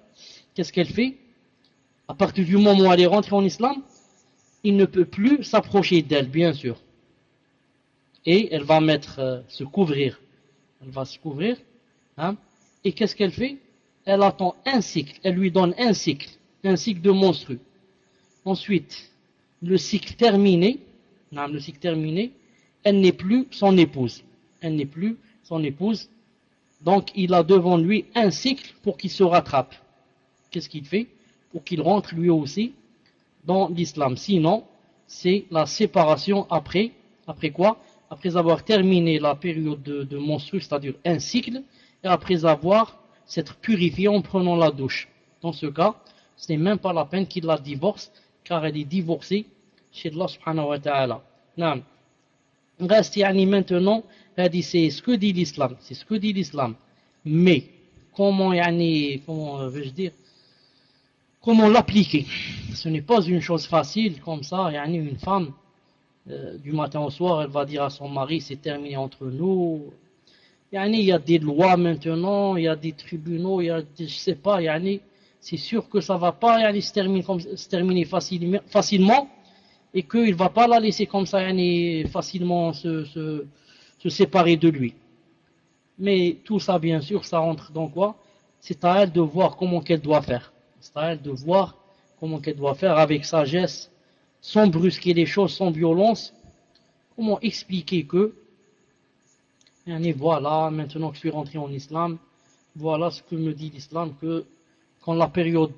qu'est-ce qu'elle fait? À partir du moment où elle est rentrée en islam, il ne peut plus s'approcher d'elle, bien sûr. Et elle va mettre, euh, se couvrir. Elle va se couvrir. Hein. et qu'est-ce qu'elle fait? Elle attend un cycle. Elle lui donne un cycle. Un cycle de monstru. Ensuite, le cycle terminé, le cycle terminé, elle n'est plus son épouse. Elle n'est plus son épouse. Donc il a devant lui un cycle pour qu'il se rattrape. Qu'est-ce qu'il fait? Pour qu'il rentre lui aussi dans l'islam. Sinon, c'est la séparation après. Après quoi? Après avoir terminé la période de, de c'est-à-dire un cycle, et après avoir s'être purifié en prenant la douche. Dans ce cas, ce n'est même pas la peine qu'il la divorce, car elle est divorcée chez Allah subhanahu wa ta'ala. Reste yani maintenant, elle dit c'est ce que dit l'islam, c'est ce que dit l'islam. Mais, comment yani, comment veux-je dire, comment l'appliquer? Ce n'est pas une chose facile comme ça, yani une femme, euh, du matin au soir, elle va dire à son mari, c'est terminé entre nous. Yani, il y a des lois maintenant, il y a des tribunaux, il y a des, je sais pas, yani, c'est sûr que ça va pas se, terminer, facilement, et qu'il ne va pas la laisser comme ça facilement se, séparer de lui. Mais tout ça, bien sûr, ça rentre dans quoi? C'est à elle de voir comment qu'elle doit faire. C'est à elle de voir comment qu'elle doit faire avec sagesse, sans brusquer les choses, sans violence. Comment expliquer que, et voilà, maintenant que je suis rentré en islam, voilà ce que me dit l'islam, que quand la période,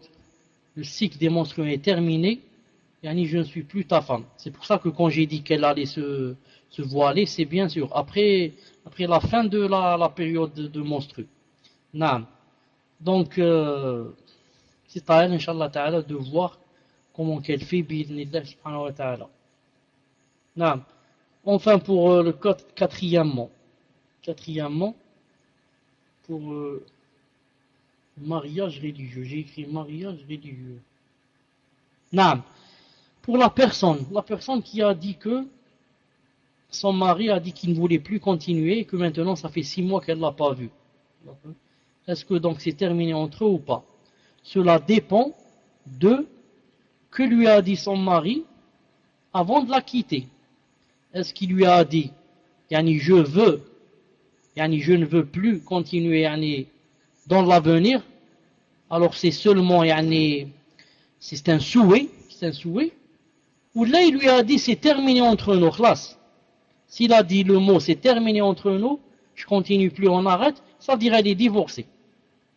le cycle des menstrues est terminé, yani je ne suis plus ta femme. C'est pour ça que quand j'ai dit qu'elle allait se, se voiler, c'est bien sûr après, après la fin de la, la période de, monstru. Donc, euh, c'est à elle, Inch'Allah Ta'ala, de voir comment qu'elle fait, bi'idnillah ta'ala. Enfin, pour euh, le quatrièmement, quatrièmement, pour euh, mariage religieux. J'ai écrit mariage religieux. Non. Pour la personne, la personne qui a dit que son mari a dit qu'il ne voulait plus continuer et que maintenant ça fait six mois qu'elle ne l'a pas vu. Est-ce que donc c'est terminé entre eux ou pas? Cela dépend de que lui a dit son mari avant de la quitter. Est-ce qu'il lui a dit Yani je veux, yani je ne veux plus continuer yani, dans l'avenir? Alors c'est seulement c'est un souhait, c'est un souhait, ou là il lui a dit c'est terminé entre nous, classe. S'il a dit le mot c'est terminé entre nous, je continue plus, on arrête, ça dirait est divorcé.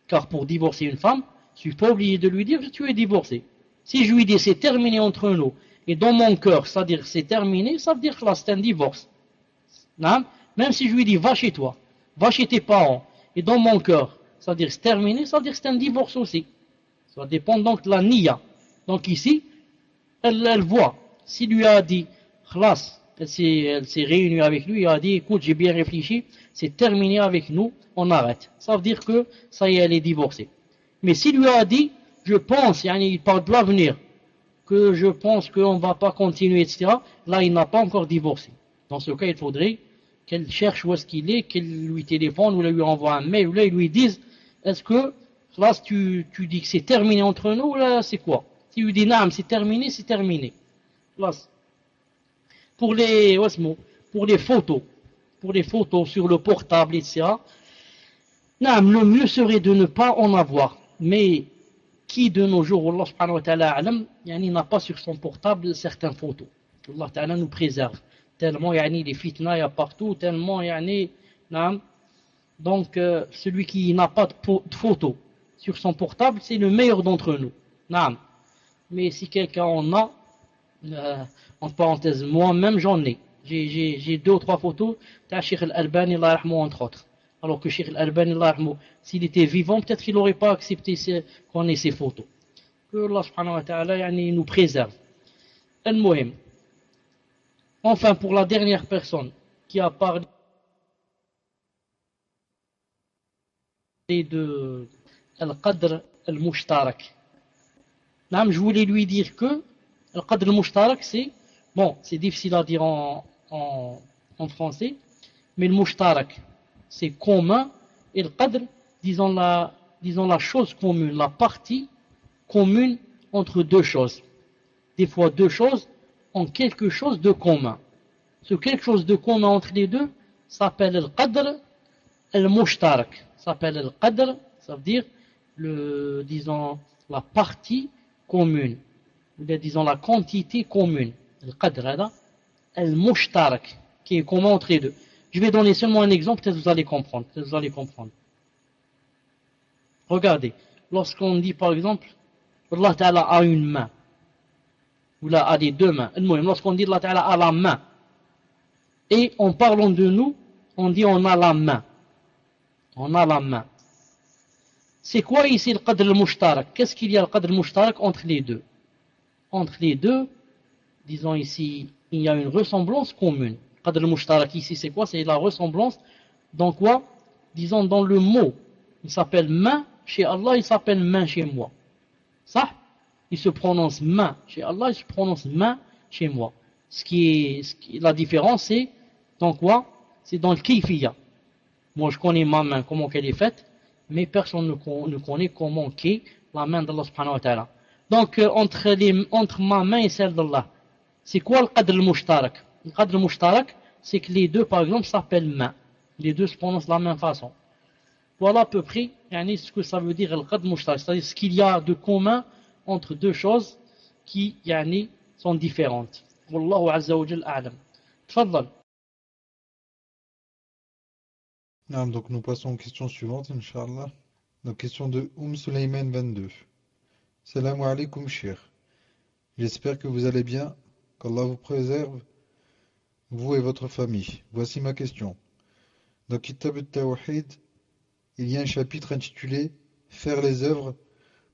Car pour divorcer une femme, je suis pas obligé de lui dire tu es divorcé. Si je lui dis c'est terminé entre nous, et dans mon cœur, ça veut dire c'est terminé, ça veut dire que c'est un divorce. Non? Même si je lui dis va chez toi, va chez tes parents, et dans mon cœur, c'est-à-dire c'est terminé, c'est-à-dire c'est un divorce aussi. Ça dépend donc de la niya. Donc ici, elle, voit. S'il lui a dit, khlas, elle s'est réunie avec lui, elle a dit, écoute, j'ai bien réfléchi, c'est terminé avec nous, on arrête. Ça veut dire que ça y est, elle est divorcée. Mais s'il lui a dit, je pense, il parle de l'avenir, que je pense qu'on ne va pas continuer, etc., là, il n'a pas encore divorcé. Dans ce cas, il faudrait qu'elle cherche où est-ce qu'il est, qu'elle lui téléphone ou lui envoie un mail, ou là, ils lui disent, est-ce que là, tu, tu dis que c'est terminé entre nous, là, c'est quoi? Si tu dis non, c'est terminé, c'est terminé. Pour les, pour les photos, pour les photos sur le portable, etc. Non, le mieux serait de ne pas en avoir. Mais qui de nos jours, Allah subhanahu wa ta'ala n'a pas sur son portable certaines photos? Allah nous préserve. Tellement, yani, les fitna, il y a partout, tellement, yani, donc, euh, celui qui n'a pas de, photo sur son portable, c'est le meilleur d'entre nous. Mais si quelqu'un en a, euh, en parenthèse, moi-même j'en ai. J'ai deux ou trois photos de Sheikh Al-Albani, entre autres. Alors que Sheikh Al-Albani, s'il était vivant, peut-être qu'il n'aurait pas accepté qu'on ait ces photos. Que Allah subhanahu wa ta'ala nous préserve. Enfin, pour la dernière personne qui a parlé de Al-Qadr al-Mushtarak. Je voulais lui dire que Al-Qadr al-Mushtarak, c'est, bon, c'est difficile à dire en, en, français, mais le Mushtarak, c'est commun, et le Qadr, disons la, disons la chose commune, la partie commune entre deux choses. Des fois, deux choses ont quelque chose de commun. Ce quelque chose de commun entre les deux s'appelle le Qadr al-Mushtarak s'appelle le ça veut dire le, disons, la partie commune, ou disons la quantité commune. Le qadr, el mushtarak, qui est commun entre les deux. Je vais donner seulement un exemple, peut-être vous allez comprendre. vous allez comprendre. Regardez, lorsqu'on dit par exemple, Allah Ta'ala a une main, ou là a des deux mains, lorsqu'on dit Allah Ta'ala a la main, et en parlant de nous, on dit on a la main on a la main. C'est quoi ici le qadr al-mushtarak? Qu'est-ce qu'il y a le qadr al-mushtarak entre les deux? Entre les deux, disons ici, il y a une ressemblance commune. Qadr al-mushtarak ici, c'est quoi? C'est la ressemblance dans quoi? Disons dans le mot. Il s'appelle main chez Allah, il s'appelle main chez moi. Ça Il se prononce main chez Allah, il se prononce main chez moi. Ce qui est, ce qui, la différence, c'est dans quoi? C'est dans le kayfiyah. Moi, je connais ma main, comment qu'elle est faite, mais personne ne, connaît comment qu'est la main d'Allah subhanahu wa ta'ala. Donc, euh, entre, ma main et celle d'Allah, c'est quoi le qadr al-mushtarak? Le qadr al-mushtarak, c'est que les deux, par exemple, s'appellent main. Les deux se prononcent de la même façon. Voilà à peu près ce que ça veut dire le qadr al-mushtarak, c'est-à-dire ce qu'il y a de commun entre deux choses qui sont différentes. Wallahu azza wa jal a'lam. Donc nous passons aux questions suivantes, Inch'Allah. Donc question de Oum Suleiman 22. Salam alaikum, cher. J'espère que vous allez bien, qu'Allah vous préserve, vous et votre famille. Voici ma question. Dans Kitab al-Tawhid, il y a un chapitre intitulé Faire les œuvres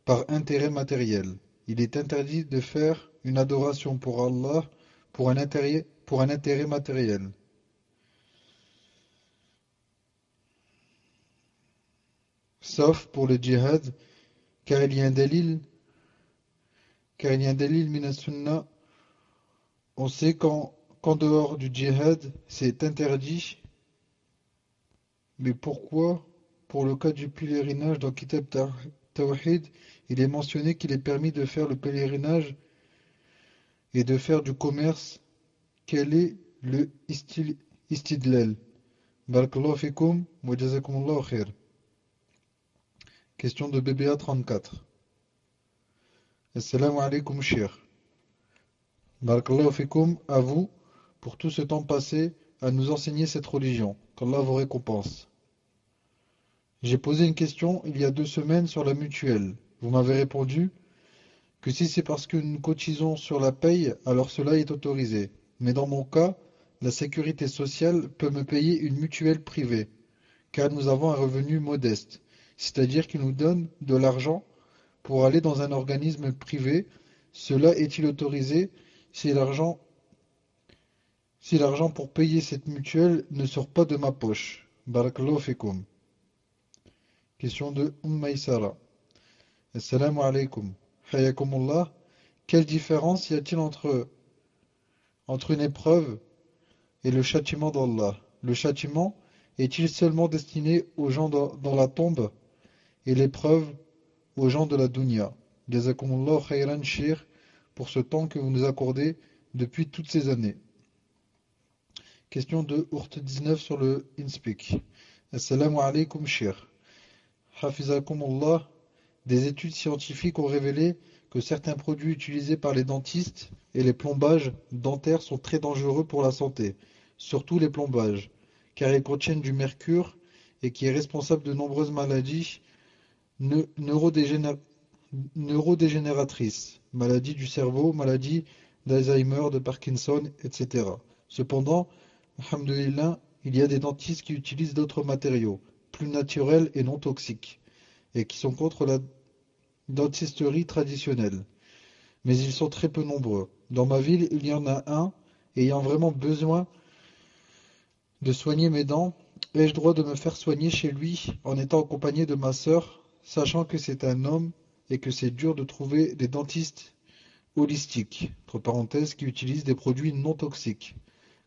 par intérêt matériel. Il est interdit de faire une adoration pour Allah pour un intérêt matériel. Sauf pour le djihad, car il y a un dalil, car il y a un sunnah, on sait qu'en dehors du djihad, c'est interdit, mais pourquoi, pour le cas du pèlerinage dans Kitab Tawhid, il est mentionné qu'il est permis de faire le pèlerinage et de faire du commerce. Quel est le istidlal? Barakallahu fikum. Question de BBA 34. Assalamu alaikum, cher. Barakallahu fikum, à vous, pour tout ce temps passé à nous enseigner cette religion. Qu'Allah vous récompense. J'ai posé une question il y a deux semaines sur la mutuelle. Vous m'avez répondu que si c'est parce que nous cotisons sur la paye, alors cela est autorisé. Mais dans mon cas, la sécurité sociale peut me payer une mutuelle privée, car nous avons un revenu modeste c'est-à-dire qu'il nous donne de l'argent pour aller dans un organisme privé. Cela est-il autorisé si l'argent si pour payer cette mutuelle ne sort pas de ma poche? Barakallahu fikum. Question de Ummaïsara. Assalamu alaikum. Hayakumullah. Quelle différence y a-t-il entre, entre une épreuve et le châtiment d'Allah? Le châtiment est-il seulement destiné aux gens dans la tombe? Et l'épreuve aux gens de la dunya. Jazakumullah khayran shir pour ce temps que vous nous accordez depuis toutes ces années. Question de Ourt 19 sur le InSpeak. Assalamu alaikum shir. Hafizakumullah. Des études scientifiques ont révélé que certains produits utilisés par les dentistes et les plombages dentaires sont très dangereux pour la santé, surtout les plombages, car ils contiennent du mercure et qui est responsable de nombreuses maladies neurodégénératrices, maladie du cerveau, maladie d'Alzheimer, de Parkinson, etc. Cependant, il y a des dentistes qui utilisent d'autres matériaux, plus naturels et non toxiques, et qui sont contre la dentisterie traditionnelle. Mais ils sont très peu nombreux. Dans ma ville, il y en a un, ayant vraiment besoin de soigner mes dents, ai-je droit de me faire soigner chez lui en étant accompagné de ma sœur, sachant que c'est un homme et que c'est dur de trouver des dentistes holistiques, entre parenthèses, qui utilisent des produits non toxiques.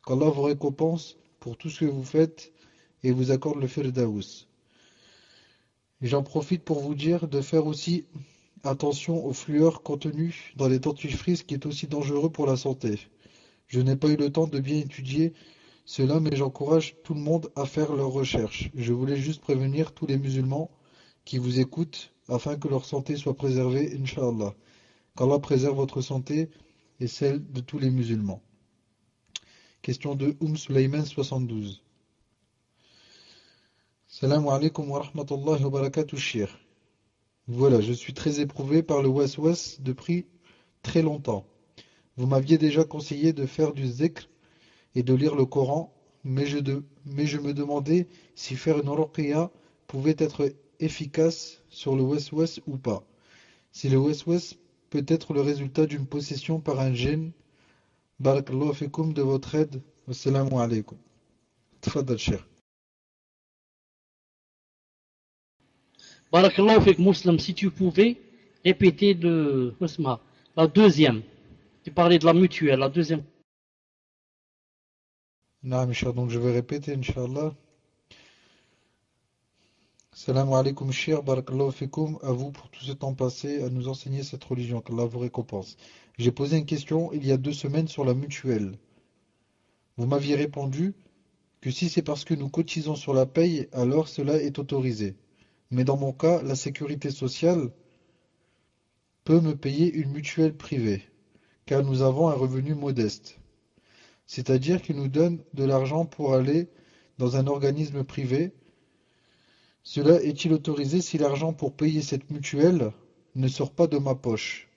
Qu'Allah vous récompense pour tout ce que vous faites et vous accorde le firdaous. J'en profite pour vous dire de faire aussi attention aux flueurs contenues dans les dentifrices qui est aussi dangereux pour la santé. Je n'ai pas eu le temps de bien étudier cela, mais j'encourage tout le monde à faire leurs recherches. Je voulais juste prévenir tous les musulmans qui vous écoutent afin que leur santé soit préservée, Inch'Allah. Qu'Allah préserve votre santé et celle de tous les musulmans. Question de Oum Sulayman 72. Salam alaikum wa rahmatullahi wa barakatuh, shir. Voilà, je suis très éprouvé par le was-was depuis très longtemps. Vous m'aviez déjà conseillé de faire du zikr et de lire le Coran, mais je, mais je me demandais si faire une ruqya pouvait être efficace sur le was-was ou pas. Si le was-was peut être le résultat d'une possession par un gène, barakallahu fikum de votre aide. Wassalamu alaikum. Tfadal, cher. Barakallahu fik Muslim, si tu pouvais répéter de, la deuxième. Tu parlais de la mutuelle, la deuxième. Non, donc je vais répéter, Inch'Allah. Salam alaikum, shir, barakallahu fikoum, à vous pour tout ce temps passé à nous enseigner cette religion, qu'Allah vous récompense. J'ai posé une question il y a deux semaines sur la mutuelle. Vous m'aviez répondu que si c'est parce que nous cotisons sur la paye, alors cela est autorisé. Mais dans mon cas, la sécurité sociale peut me payer une mutuelle privée, car nous avons un revenu modeste. C'est-à-dire qu'il nous donne de l'argent pour aller dans un organisme privé. Cela est-il autorisé si l'argent pour payer cette mutuelle ne sort pas de ma poche?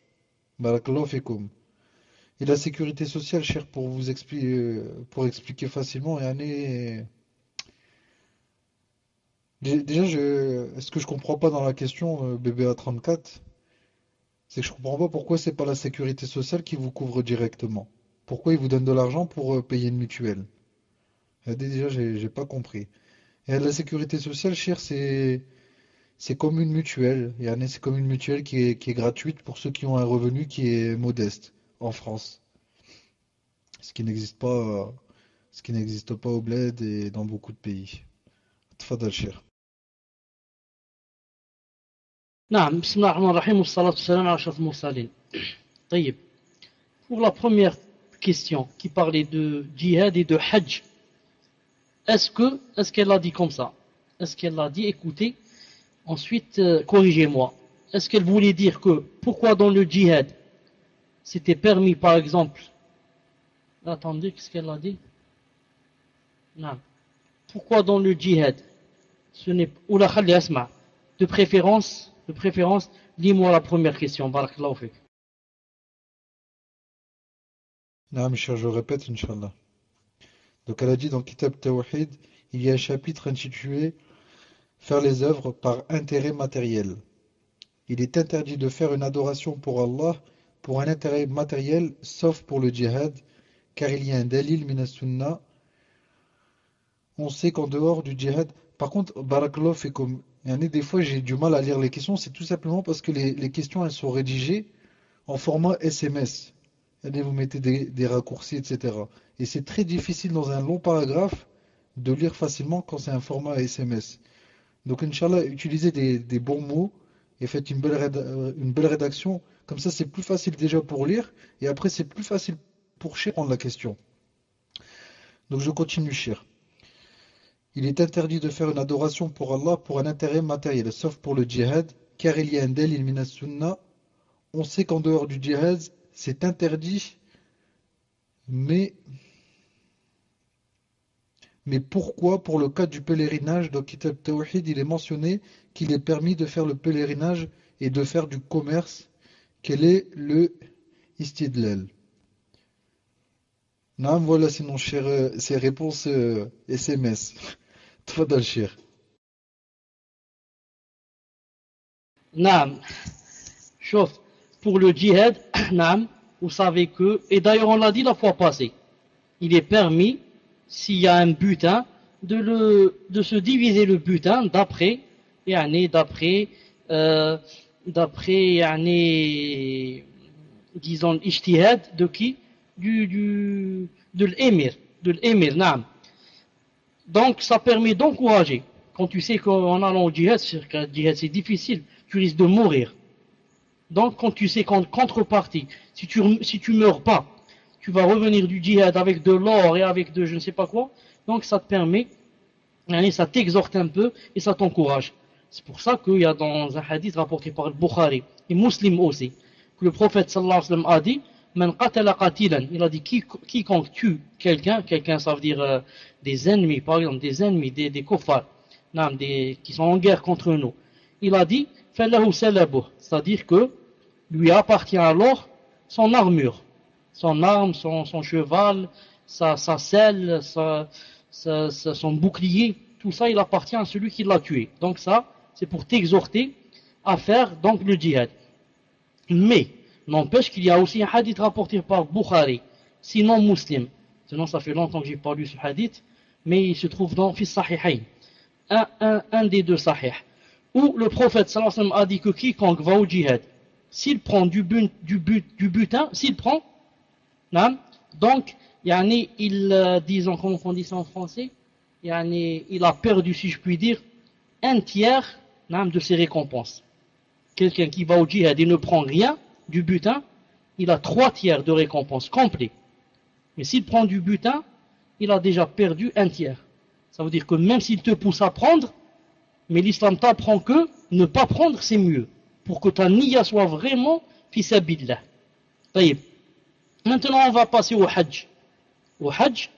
Et la sécurité sociale, cher, pour vous expliquer, pour expliquer facilement, est Déjà, je... ce que je comprends pas dans la question euh, BBA34, c'est que je comprends pas pourquoi c'est pas la sécurité sociale qui vous couvre directement. Pourquoi ils vous donnent de l'argent pour euh, payer une mutuelle? Euh, Déjà, j'ai pas compris. Et la sécurité sociale, cher, c'est c'est comme une mutuelle. C'est comme une mutuelle qui est, qui est gratuite pour ceux qui ont un revenu qui est modeste en France. Ce qui n'existe pas, ce qui n'existe pas au bled et dans beaucoup de pays. Tfadal, cher. نعم بسم الله الرحمن الرحيم والصلاة والسلام على أشرف المرسلين طيب pour la première question qui parlait de djihad et de hajj est-ce que est-ce qu'elle a dit comme ça? Est-ce qu'elle a dit? Écoutez ensuite euh, corrigez-moi est-ce qu'elle voulait dire que pourquoi dans le djihad c'était permis par exemple? Attendez qu'est-ce qu'elle a dit? Non pourquoi dans le djihad ce n'est ou la de préférence de préférence, lis-moi la première question. Barakallahu fik. Non, je répète, Inch'Allah. Donc elle a dit dans Kitab Tawhid, il y a un chapitre intitulé Faire les œuvres par intérêt matériel. Il est interdit de faire une adoration pour Allah pour un intérêt matériel, sauf pour le djihad, car il y a un dalil minasunnah. On sait qu'en dehors du djihad, par contre, barakallahu fikum, des fois, j'ai du mal à lire les questions, c'est tout simplement parce que les, questions, elles sont rédigées en format SMS. Vous mettez des, raccourcis, etc. Et c'est très difficile dans un long paragraphe de lire facilement quand c'est un format SMS. Donc, Inch'Allah, utilisez des, bons mots et faites une belle, une belle rédaction. Comme ça, c'est plus facile déjà pour lire et après, c'est plus facile pour prendre la question. Donc, je continue, cher. Il est interdit de faire une adoration pour Allah pour un intérêt matériel, sauf pour le djihad, car il y a un délit. On sait qu'en dehors du djihad, c'est interdit, mais, mais pourquoi pour le cas du pèlerinage dans Kitab Tawhid, il est mentionné qu'il est permis de faire le pèlerinage et de faire du commerce Quel est le istidlal Non, voilà sinon cher, ces réponses SMS. Euh, تفضل الشيخ نعم شوف pour le djihad, vous savez que, et d'ailleurs on l'a dit la fois passée, il est permis, s'il y a un butin, de, se diviser le butin d'après, et d'après, euh, d'après, disons, l'ijtihad de qui? Du, du, De l'émir, de l'émir, naam. Donc ça permet d'encourager. Quand tu sais qu'en allant au djihad, c'est difficile, tu risques de mourir. Donc, quand tu sais qu'en contrepartie, si tu, si tu meurs pas, tu vas revenir du djihad avec de l'or et avec de je ne sais pas quoi, donc ça te permet, ça t'exhorte un peu et ça t'encourage. C'est pour ça qu'il y a dans un hadith rapporté par le Bukhari et Muslim aussi, que le prophète sallallahu alayhi wa sallam a dit, Man qatilan, il a dit quiconque tue quelqu'un, quelqu'un ça veut dire euh, des ennemis, par exemple des ennemis, des, des des, qui sont en guerre contre nous. Il a dit, c'est-à-dire que lui appartient alors son armure, son arme, son, cheval, sa, selle, son bouclier, tout ça il appartient à celui qui l'a tué. Donc ça, c'est pour t'exhorter à faire donc le djihad. Mais, n'empêche qu'il y a aussi un hadith rapporté par Bukhari, sinon muslim. Sinon ça fait longtemps que j'ai pas lu ce hadith, mais il se trouve dans. Un, un, un des deux sahih où le prophète sallallahu a dit que quiconque va au djihad, s'il prend du, but, du, but, du butin, s'il prend, donc, yani, il, euh, disons, comment on en français, il a perdu, si je puis dire, un tiers de ses récompenses. Quelqu'un qui va au djihad et ne prend rien du butin, il a trois tiers de récompense complet. Mais s'il prend du butin, il a déjà perdu un tiers. Ça veut dire que même s'il te pousse à prendre, mais l'islam t'apprend que ne pas prendre, c'est mieux. Pour que ta niya soit vraiment fisabillah. Maintenant, on va passer au hajj. Au hajj,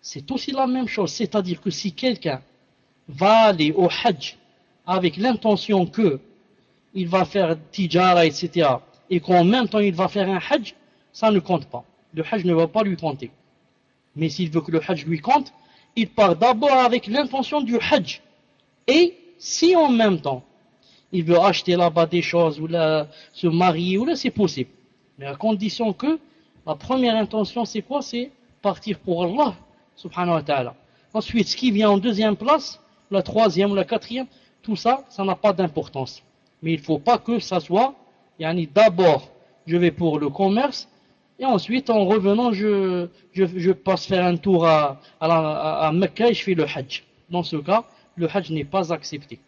c'est aussi la même chose. C'est-à-dire que si quelqu'un va aller au hajj avec l'intention que il va faire tijara, etc., et qu'en même temps il va faire un hajj, ça ne compte pas. Le hajj ne va pas lui compter. Mais s'il veut que le hajj lui compte, il part d'abord avec l'intention du hajj. Et si en même temps, il veut acheter là-bas des choses, ou se marier, ou là, c'est possible. Mais à condition que la première intention, c'est quoi? C'est partir pour Allah, subhanahu wa ta'ala. Ensuite, ce qui vient en deuxième place, la troisième la quatrième, tout ça, ça n'a pas d'importance. Mais il ne faut pas que ça soit, yani d'abord, je vais pour le commerce, et ensuite, en revenant, je, passe faire un tour à, à, et je fais le Hajj. Dans ce cas, le Hajj n'est pas accepté.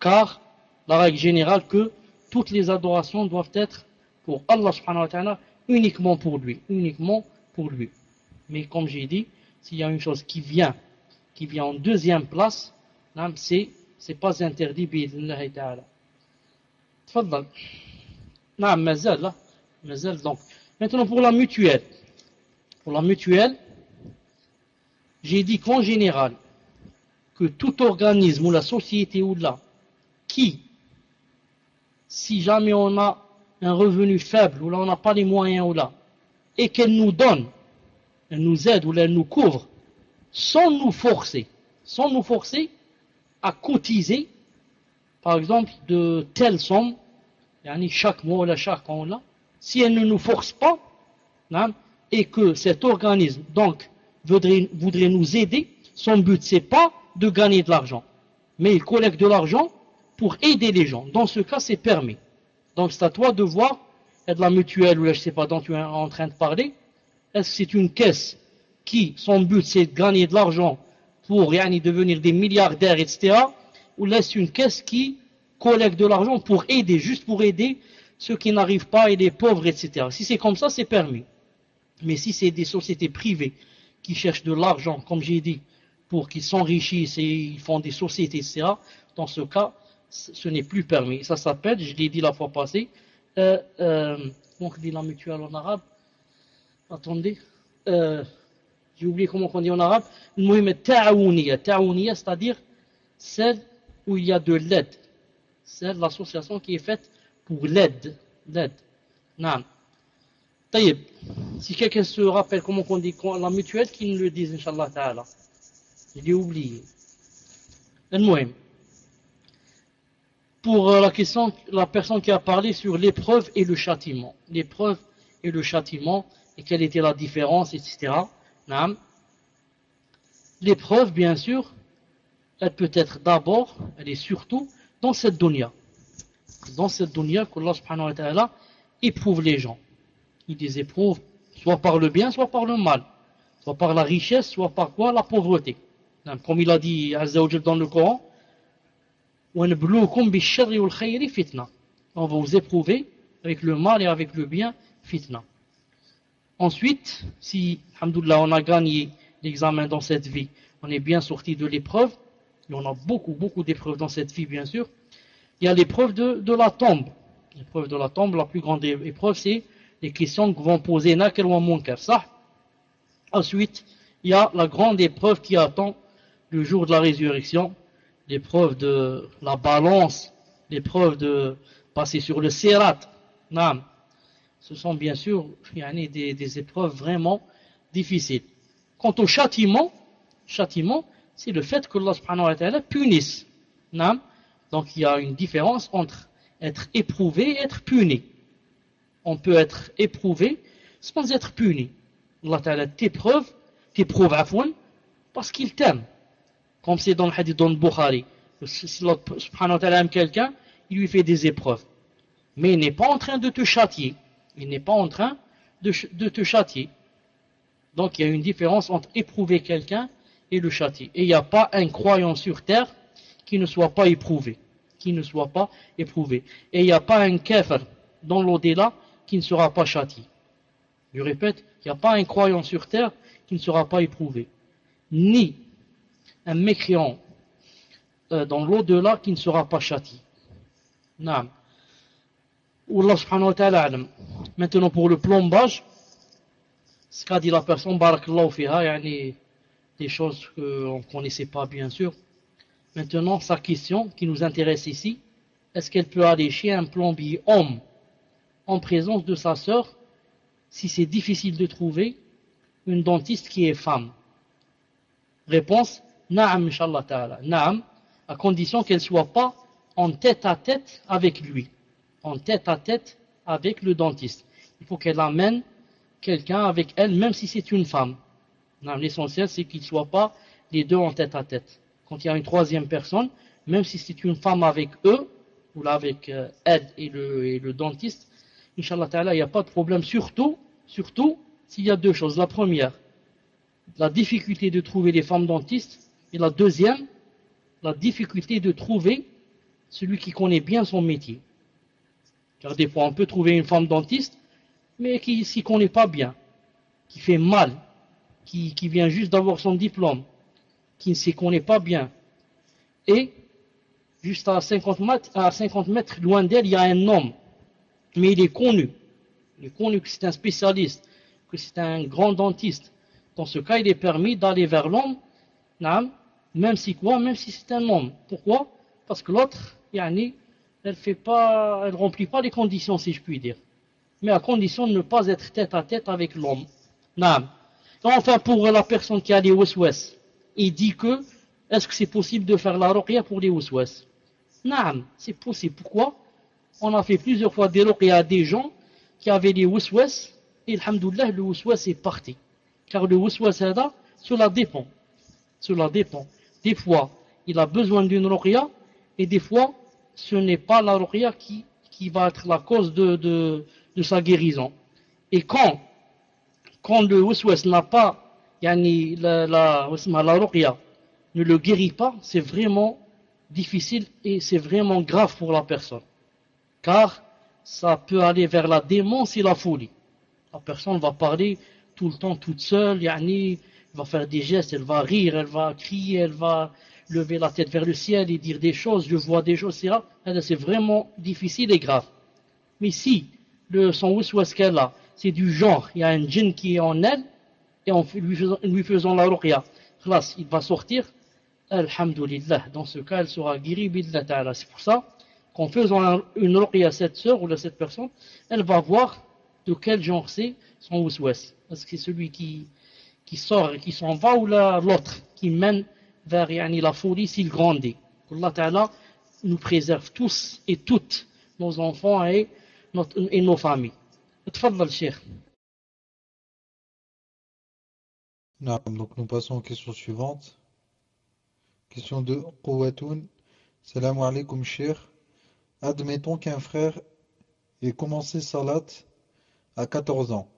Car la règle générale que toutes les adorations doivent être pour Allah subhanahu wa ta'ala, uniquement pour lui, uniquement pour lui. Mais comme j'ai dit, s'il y a une chose qui vient, qui vient en deuxième place, c'est c'est pas interdit. Mazal, donc. Maintenant, pour la mutuelle. Pour la mutuelle, j'ai dit qu'en général, que tout organisme ou la société ou là, qui, si jamais on a un revenu faible ou là on n'a pas les moyens ou là, et qu'elle nous donne, elle nous aide ou elle nous couvre, sans nous forcer, sans nous forcer à cotiser, par exemple, de telle somme, chaque mois ou là, chaque an là, si elle ne nous force pas, et que cet organisme, donc, voudrait, voudrait nous aider, son but c'est pas de gagner de l'argent. Mais il collecte de l'argent pour aider les gens. Dans ce cas, c'est permis. Donc c'est à toi de voir, est de la mutuelle ou là, je sais pas dont tu es en train de parler, est-ce que c'est une caisse qui, son but c'est de gagner de l'argent pour yani, devenir des milliardaires, etc. Ou là c'est une caisse qui collecte de l'argent pour aider, juste pour aider ceux qui n'arrivent pas et les pauvres, etc. Si c'est comme ça, c'est permis. Mais si c'est des sociétés privées qui cherchent de l'argent, comme j'ai dit, pour qu'ils s'enrichissent et ils font des sociétés, etc., dans ce cas, ce n'est plus permis. Ça s'appelle, je l'ai dit la fois passée, euh, euh, on dit la mutuelle en arabe Attendez, euh, j'ai oublié comment on dit en arabe. Ta'ouniya, ta'ouniya, c'est-à-dire celle où il y a de l'aide. C'est l'association qui est faite pour l'aide. L'aide. Non. Si quelqu'un se rappelle comment on dit la mutuelle, qu'il nous le dise, Inch'Allah Ta'ala. Je l'ai oublié. Pour euh, la question, la personne qui a parlé sur l'épreuve et le châtiment. L'épreuve et le châtiment, et quelle était la différence, etc. L'épreuve, bien sûr, elle peut être d'abord, elle est surtout dans cette dunya. Dans cette dunya qu'Allah subhanahu wa ta'ala éprouve les gens. Il les éprouve soit par le bien, soit par le mal. Soit par la richesse, soit par quoi La pauvreté. Comme il a dit dans le Coran, on va vous éprouver avec le mal et avec le bien, fitna. Ensuite, si, on a gagné l'examen dans cette vie, on est bien sorti de l'épreuve, et on a beaucoup, beaucoup d'épreuves dans cette vie, bien sûr, il y a l'épreuve de, la tombe. L'épreuve de la tombe, la plus grande épreuve, c'est les questions que vont poser Nakir ou. Ensuite, il y a la grande épreuve qui attend le jour de la résurrection, l'épreuve de la balance, l'épreuve de passer sur le sirat. Ce sont bien sûr des, des épreuves vraiment difficiles. Quant au châtiment, châtiment, c'est le fait que Allah subhanahu wa punisse. Donc il y a une différence entre être éprouvé et être puni. On peut être éprouvé sans être puni. Allah t'éprouve, t'éprouve à fond, parce qu'il t'aime. Comme c'est dans le hadith dans le Bukhari. Si Allah subhanahu wa ta'ala aime quelqu'un, il lui fait des épreuves. Mais il n'est pas en train de te châtier. Il n'est pas en train de, te châtier. Donc il y a une différence entre éprouver quelqu'un et le châtier. Et il n'y a pas un croyant sur terre qui ne soit pas éprouvé. Qui ne soit pas éprouvé. Et il n'y a pas un kafir dans l'au-delà qui ne sera pas châtié. Je répète, il n'y a pas un croyant sur terre qui ne sera pas éprouvé. Ni un mécréant euh, dans l'au-delà qui ne sera pas châtié. Non. Allah subhanahu wa ta'ala Maintenant pour le plombage, ce qu'a dit la personne, barakallahu fiha, yani des choses qu'on ne connaissait pas bien sûr. Maintenant, sa question qui nous intéresse ici, est-ce qu'elle peut aller chez un plombier homme en présence de sa sœur si c'est difficile de trouver une dentiste qui est femme? Réponse, naam inshallah ta'ala, naam, à condition qu'elle ne soit pas en tête à tête avec lui, en tête à tête avec le dentiste. Il faut qu'elle amène quelqu'un avec elle, même si c'est une femme. L'essentiel, c'est qu'ils ne soient pas les deux en tête à tête. Quand il y a une troisième personne, même si c'est une femme avec eux, ou là avec euh, elle et le, et le dentiste, Inch'Allah il n'y a pas de problème, surtout, surtout s'il y a deux choses. La première, la difficulté de trouver les femmes dentistes, et la deuxième, la difficulté de trouver celui qui connaît bien son métier. Car des fois, on peut trouver une femme dentiste, mais qui ne s'y connaît pas bien, qui fait mal, qui, vient juste d'avoir son diplôme, qui ne s'y connaît pas bien, et juste à 50 mètres, à 50 mètres loin d'elle, il y a un homme, mais il est connu, il est connu que c'est un spécialiste, que c'est un grand dentiste. Dans ce cas, il est permis d'aller vers l'homme, même si quoi, même si c'est un homme. Pourquoi? Parce que l'autre, yani, elle fait pas, elle remplit pas les conditions, si je puis dire. Mais à condition de ne pas être tête à tête avec l'homme. Enfin, pour la personne qui a des waswas, il dit que, est-ce que c'est possible de faire la ruqya pour les waswas? Non, c'est possible. Pourquoi? On a fait plusieurs fois des ruqya à des gens qui avaient des waswas, et alhamdoulilah, le waswas est parti. Car le waswas, cela dépend. Cela dépend. Des fois, il a besoin d'une ruqya, et des fois, ce n'est pas la ruqya qui, va être la cause de, sa guérison. Et quand quand le waswas n'a pas, yani, la, la, la ne le guérit pas, c'est vraiment difficile et c'est vraiment grave pour la personne. Car ça peut aller vers la démence et la folie. La personne va parler tout le temps toute seule, yani, va faire des gestes, elle va rire, elle va crier, elle va lever la tête vers le ciel et dire des choses, je vois des choses. C'est vraiment difficile et grave. Mais si le, son waswas qu'elle a, c'est du genre, il y a un djinn qui est en elle, et en lui faisant, lui faisant la ruqya, il va sortir, alhamdulillah, dans ce cas, elle sera guérie, ta'ala. C'est pour ça qu'en faisant une ruqya à cette sœur ou à cette personne, elle va voir de quel genre c'est son waswas. Est-ce que c'est celui qui, qui sort, qui s'en va ou l'autre, qui mène vers yani, la folie s'il grandit. Allah Ta'ala nous préserve tous et toutes, nos enfants et, nos familles. Tfadlal, Cheikh. Donc nous passons aux questions suivantes. Question de Qawatoun. Salam alaikum, Admettons qu'un frère ait commencé Salat à 14 ans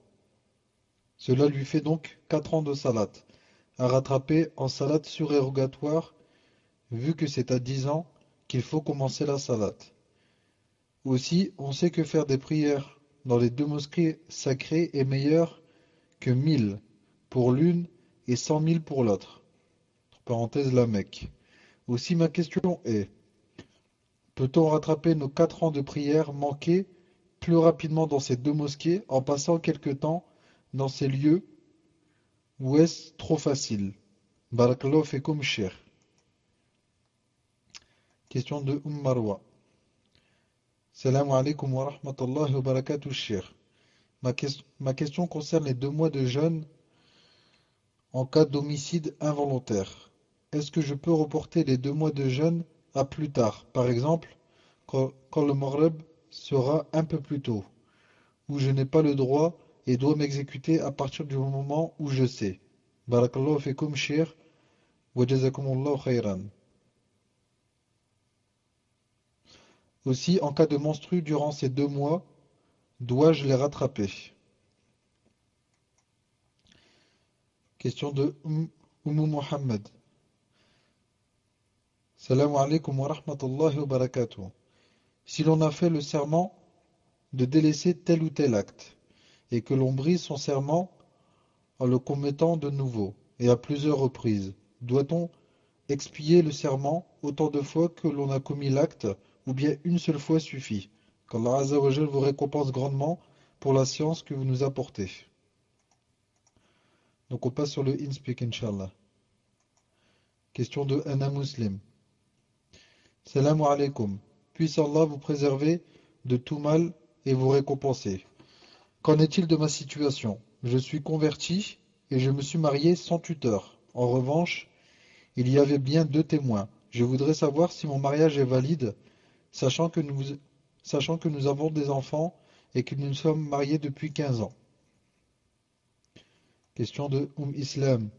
cela lui fait donc 4 ans de salat, à rattraper en salat surérogatoire, vu que c'est à 10 ans qu'il faut commencer la salat. Aussi, on sait que faire des prières dans les deux mosquées sacrées est meilleur que 1000 pour l'une et 100 000 pour l'autre. Parenthèse la Mecque. Aussi ma question est, peut-on rattraper nos 4 ans de prière manqués plus rapidement dans ces deux mosquées en passant quelque temps dans ces lieux ou est-ce trop facile? Barakallahu fekum cher. Question de Umm Marwa. Salam alaikum wa rahmatullahi wa barakatuh cher. Ma, question concerne les deux mois de jeûne en cas d'homicide involontaire. Est-ce que je peux reporter les deux mois de jeûne à plus tard? Par exemple, quand, quand le Maghreb sera un peu plus tôt, où je n'ai pas le droit et dois m'exécuter à partir du moment où je sais. Barakallahu fikum shir wa jazakumullahu khayran. Aussi, en cas de menstru durant ces deux mois, dois-je les rattraper? Question de Umm Muhammad. Salam alaikum wa rahmatullahi wa barakatuh. Si l'on a fait le serment de délaisser tel ou tel acte, et que l'on brise son serment en le commettant de nouveau, et à plusieurs reprises, doit-on expier le serment autant de fois que l'on a commis l'acte, ou bien une seule fois suffit? Qu'Allah Azzawajal vous récompense grandement pour la science que vous nous apportez. Donc on passe sur le InSpeak, Inch'Allah. Question de Anna Muslim. Salam alaikum. Puisse Allah vous préserver de tout mal et vous récompenser. Qu'en est-il de ma situation? Je suis converti et je me suis marié sans tuteur. En revanche, il y avait bien deux témoins. Je voudrais savoir si mon mariage est valide, sachant que nous, avons des enfants et que nous sommes mariés depuis 15 ans. Question de Oum Islam.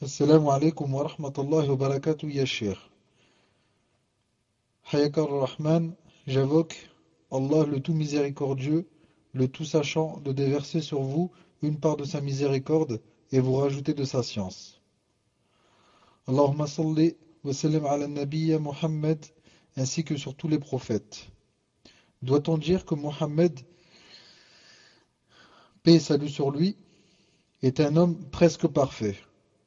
Assalamu alaikum wa rahmatullahi wa barakatuh ya rahman j'invoque Allah le tout miséricordieux, le tout sachant, de déverser sur vous une part de sa miséricorde et vous rajouter de sa science. Allahumma salli wa ala nabiyya Muhammad ainsi que sur tous les prophètes. Doit-on dire que Mohammed, paix et salut sur lui, est un homme presque parfait?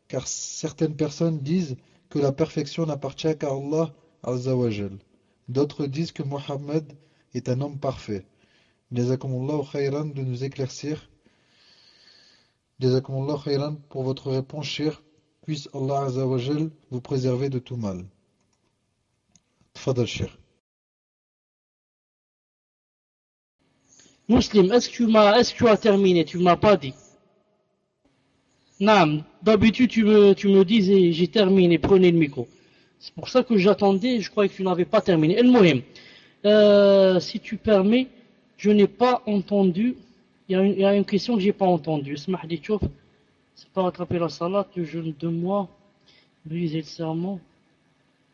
Car certaines personnes disent que la perfection n'appartient qu'à Allah Azzawajal. D'autres disent que Mohammed est un homme parfait. Jazakumullah khayran de nous éclaircir. Jazakumullah khayran pour votre réponse, cher. Puisse Allah vous préserver de tout mal. Tfadal, cher. Muslim, est-ce que tu as terminé? Tu m'as pas dit. Nam, d'habitude tu tu me disais j'ai terminé, prenez le micro. C'est pour ça que j'attendais, je croyais que tu n'avais pas terminé. El Mohim, euh, si tu permets, je n'ai pas entendu, il y, a une, question que j'ai pas entendue. C'est pas rattraper la salade, le jeûne de moi, briser le serment,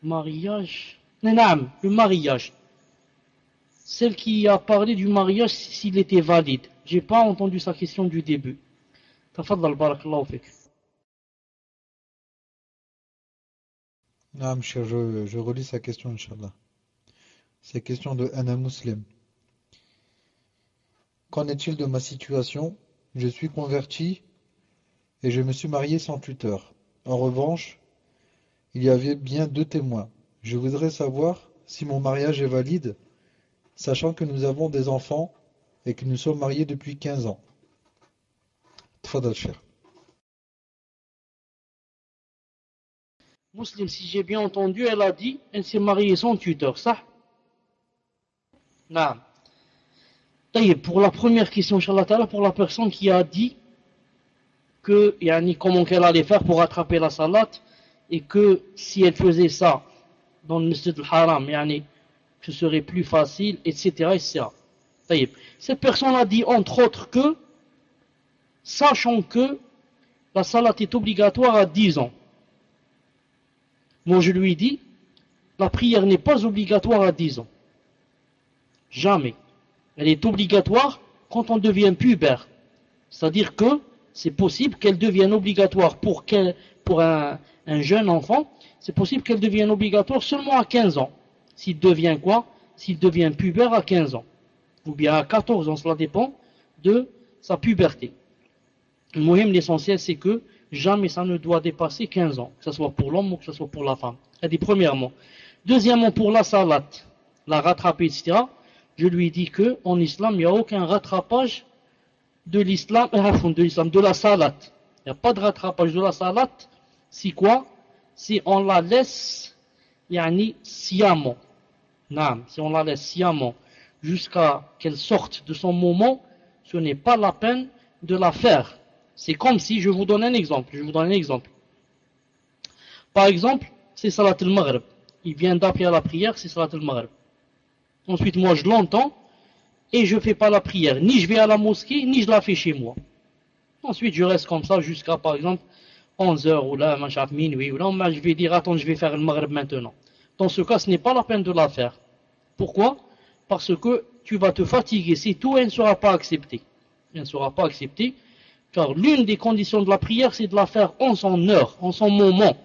mariage. Non, le mariage. Celle qui a parlé du mariage s'il était valide. J'ai pas entendu sa question du début. Tafadal barakallahu fik. Non, cher, je, je relis sa question, Inch'Allah. C'est question de Anna Muslim. Qu'en est-il de ma situation? Je suis converti et je me suis marié sans tuteur. En revanche, il y avait bien deux témoins. Je voudrais savoir si mon mariage est valide, sachant que nous avons des enfants et que nous sommes mariés depuis 15 ans. Muslim, si j'ai bien entendu, elle a dit, elle s'est mariée sans tuteur, ça? Non. Pour la première question, pour la personne qui a dit que, yani, comment qu'elle allait faire pour attraper la salat, et que si elle faisait ça dans le Masjid al-Haram, yani, ce serait plus facile, etc. etc. Cette personne a dit entre autres que sachant que la salat est obligatoire à 10 ans. Moi je lui dis, la prière n'est pas obligatoire à 10 ans. Jamais. Elle est obligatoire quand on devient pubère. C'est-à-dire que c'est possible qu'elle devienne obligatoire pour, pour un, jeune enfant, c'est possible qu'elle devienne obligatoire seulement à 15 ans. S'il devient quoi? S'il devient pubère à 15 ans. Ou bien à 14 ans, cela dépend de sa puberté. Le l'essentiel, c'est que jamais ça ne doit dépasser 15 ans, que ce soit pour l'homme ou que ce soit pour la femme. Elle dit premièrement. Deuxièmement, pour la salat, la rattraper, etc., je lui dis que en islam, il n'y a aucun rattrapage de l'islam, euh, de l'islam, de la salat. Il n'y a pas de rattrapage de la salat, si quoi? Si on la laisse, yani, sciemment. si on la laisse sciemment jusqu'à qu'elle sorte de son moment, ce n'est pas la peine de la faire. C'est comme si, je vous donne un exemple, je vous donne un exemple. Par exemple, c'est Salat al-Maghrib. Il vient d'appeler à la prière, c'est Salat al-Maghrib. Ensuite, moi, je l'entends, et je ne fais pas la prière. Ni je vais à la mosquée, ni je la fais chez moi. Ensuite, je reste comme ça jusqu'à, par exemple, 11h ou là, minuit, ou là, je vais dire, attends, je vais faire le Maghrib maintenant. Dans ce cas, ce n'est pas la peine de la faire. Pourquoi? Parce que tu vas te fatiguer, c'est tout, elle ne sera pas acceptée. Elle ne sera pas acceptée, car l'une des conditions de la prière, c'est de la faire en son heure, en son moment.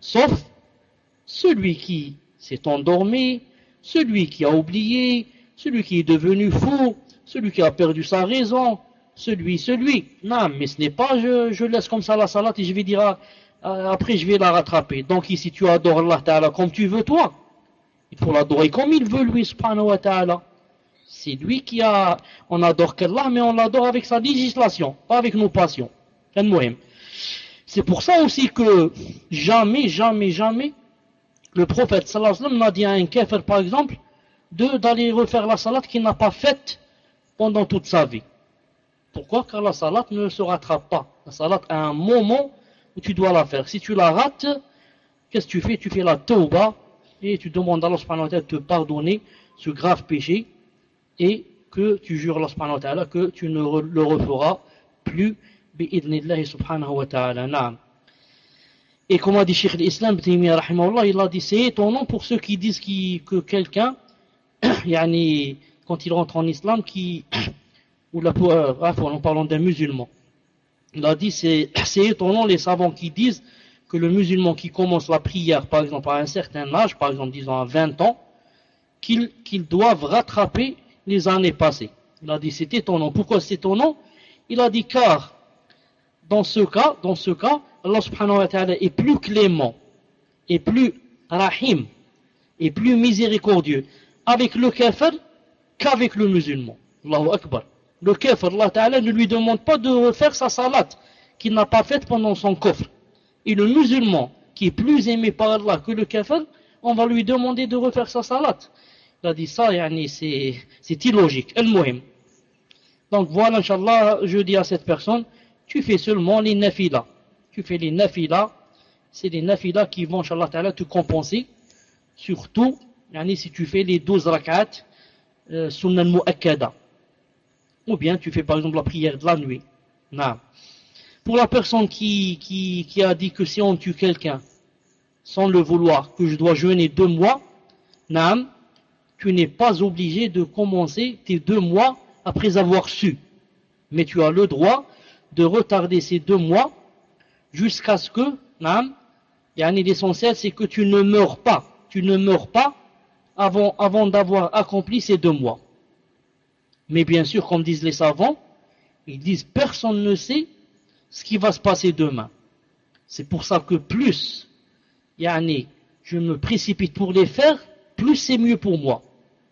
Sauf celui qui s'est endormi, celui qui a oublié, celui qui est devenu fou, celui qui a perdu sa raison, celui, celui. Non, mais ce n'est pas je, laisse comme ça la salade et je vais dire ah, ah, après je vais la rattraper. Donc ici tu adores Allah Ta'ala comme tu veux toi. Il faut l'adorer comme il veut lui subhanahu wa ta'ala. C'est lui qui a, on adore qu'Allah, mais on l'adore avec sa législation, pas avec nos passions. C'est pour ça aussi que jamais, jamais, jamais, le prophète sallallahu alayhi wa sallam n'a dit à un kafir, par exemple, d'aller refaire la salat qu'il n'a pas faite pendant toute sa vie. Pourquoi? Car la salat ne se rattrape pas. La salat a un moment où tu dois la faire. Si tu la rates, qu'est-ce que tu fais? Tu fais la tauba et tu demandes à Allah de te pardonner ce grave péché et que tu jures Allah que tu ne le referas plus subhanahu wa ta'ala. Et comme a dit Sheikh l'Islam, il a dit c'est étonnant pour ceux qui disent que quelqu'un, quand il rentre en islam, ou la, euh, en parlant d'un musulman, il a dit c'est étonnant les savants qui disent que le musulman qui commence la prière, par exemple à un certain âge, par exemple disons à 20 ans, qu'ils doivent rattraper les années passées. Il a dit c'est étonnant. Pourquoi c'est étonnant? Il a dit car dans ce cas, dans ce cas, Allah subhanahu wa ta'ala est plus clément, et plus rahim, et plus miséricordieux avec le kafir qu'avec le musulman. Allahu Akbar. Le kafir, Allah ne lui demande pas de refaire sa salat qu'il n'a pas faite pendant son coffre. Et le musulman, qui est plus aimé par Allah que le kafir, on va lui demander de refaire sa salat. Il a dit ça, c'est illogique. El Donc voilà, Inch'Allah, je dis à cette personne, tu fais seulement les nafila. Tu fais les nafila, c'est les nafila qui vont, Inch'Allah, te compenser. Surtout, si tu fais les 12 rak'at, euh, sunnah mu'akkada. Ou bien tu fais par exemple la prière de la nuit. Pour la personne qui a dit que si on tue quelqu'un sans le vouloir, que je dois jeûner deux mois, Naam, tu n'es pas obligé de commencer tes deux mois après avoir su. Mais tu as le droit de retarder ces deux mois jusqu'à ce que, et l'essentiel c'est que tu ne meurs pas, tu ne meurs pas avant, d'avoir accompli ces deux mois. Mais bien sûr, comme disent les savants, ils disent personne ne sait ce qui va se passer demain. C'est pour ça que plus, yani, je me précipite pour les faire, plus c'est mieux pour moi.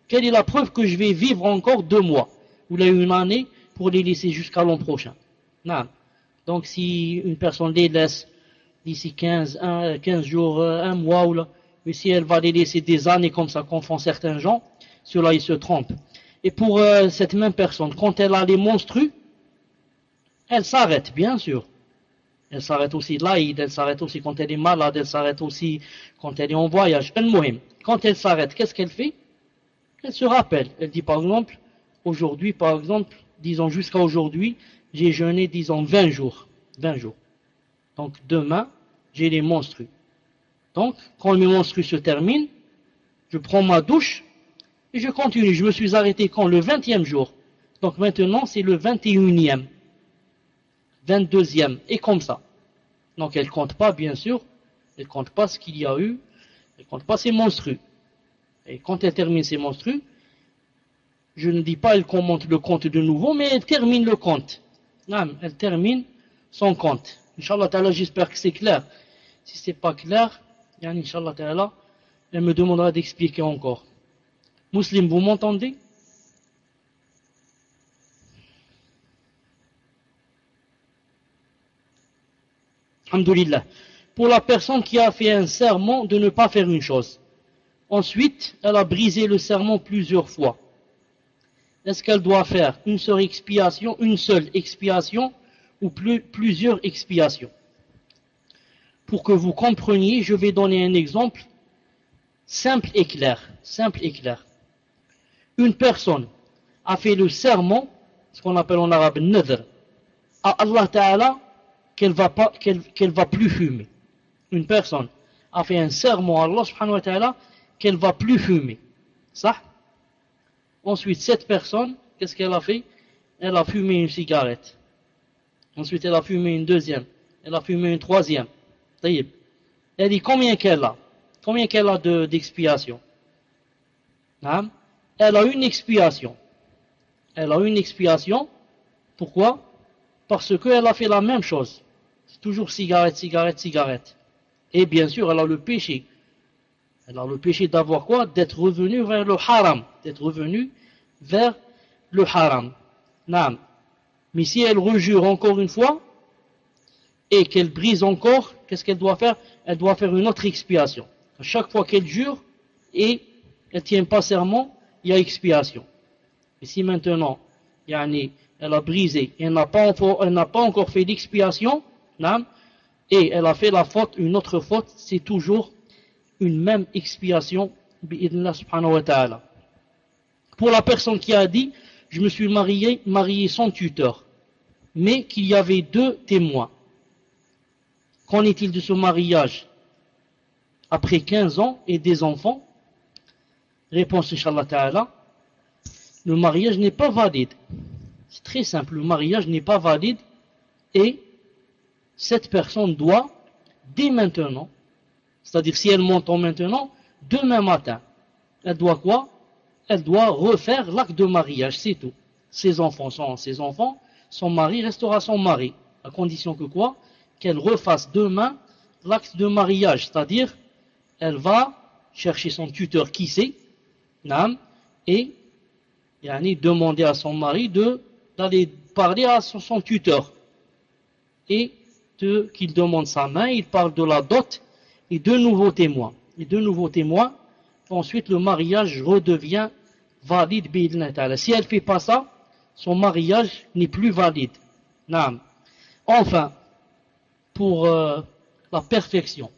Quelle est la preuve que je vais vivre encore deux mois ou là une année pour les laisser jusqu'à l'an prochain? Donc si une personne les laisse d'ici 15, 15 jours, un mois ou là, mais si elle va les laisser des années comme ça, comme font certains gens, cela ils se trompent. Et pour euh, cette même personne, quand elle a les monstrues, elle s'arrête, bien sûr. Elle s'arrête aussi l'aide, elle s'arrête aussi quand elle est malade, elle s'arrête aussi quand elle est en voyage. Quand elle s'arrête, qu'est-ce qu'elle fait? Elle se rappelle. Elle dit par exemple, aujourd'hui, par exemple, disons jusqu'à aujourd'hui, j'ai jeûné, disons, 20 jours. 20 jours. Donc demain, j'ai les monstrues. Donc, quand mes monstrues se terminent, je prends ma douche et je continue. Je me suis arrêté quand? Le 20e jour. Donc maintenant, c'est le 21e. 22e. Et comme ça. Donc elle compte pas, bien sûr, elle compte pas ce qu'il y a eu, elle compte pas ses monstrues. Et quand elle termine ses monstrues, je ne dis pas elle commente le compte de nouveau, mais elle termine le compte. Elle termine son compte. Inch'Allah ta'ala, j'espère que c'est clair. Si ce n'est pas clair, Inch'Allah ta'ala, elle me demandera d'expliquer encore. Muslim, vous m'entendez? Alhamdulillah. Pour la personne qui a fait un serment de ne pas faire une chose. Ensuite, elle a brisé le serment plusieurs fois. Est-ce qu'elle doit faire une seule expiation, une seule expiation ou plusieurs expiations? Pour que vous compreniez, je vais donner un exemple simple et clair. Simple et clair. Une personne a fait le serment, ce qu'on appelle en arabe nadr, à Allah Ta'ala qu'elle va va plus fumer. Une personne a fait un serment à Allah subhanahu wa ta'ala qu'elle va plus fumer. Ça? Ensuite, cette personne, qu'est-ce qu'elle a fait? Elle a fumé une cigarette. Ensuite, elle a fumé une deuxième. Elle a fumé une troisième. Elle dit combien qu'elle a? Combien qu'elle a d'expiation? Hein? Elle a une expiation. Elle a une expiation. Pourquoi? Parce qu'elle a fait la même chose toujours cigarette, cigarette, cigarette. Et bien sûr, elle a le péché. Elle a le péché d'avoir quoi D'être revenu vers le haram. D'être revenu vers le haram. Non. Mais si elle rejure encore une fois, et qu'elle brise encore, qu'est-ce qu'elle doit faire Elle doit faire une autre expiation. À chaque fois qu'elle jure, et elle tient pas serment, il y a expiation. Et si maintenant, elle a brisé, et elle n'a pas, pas encore fait l'expiation, et elle a fait la faute, une autre faute, c'est toujours une même expiation, Pour la personne qui a dit, je me suis marié, marié sans tuteur, mais qu'il y avait deux témoins. Qu'en est-il de ce mariage après 15 ans et des enfants Réponse, Inch'Allah Ta'ala, le mariage n'est pas valide. C'est très simple, le mariage n'est pas valide et cette personne doit, dès maintenant, c'est-à-dire si elle monte en maintenant, demain matin, elle doit quoi? Elle doit refaire l'acte de mariage, c'est tout. Ses enfants sont ses enfants, son mari restera son mari, à condition que quoi? Qu'elle refasse demain l'acte de mariage, c'est-à-dire, elle va chercher son tuteur qui sait, et demander à son mari d'aller parler à son tuteur. Et qu'il demande sa main, il parle de la dot et deux nouveaux témoins. Et deux nouveaux témoins, ensuite le mariage redevient valide. Si elle fait pas ça, son mariage n'est plus valide. Enfin, pour euh, la perfection,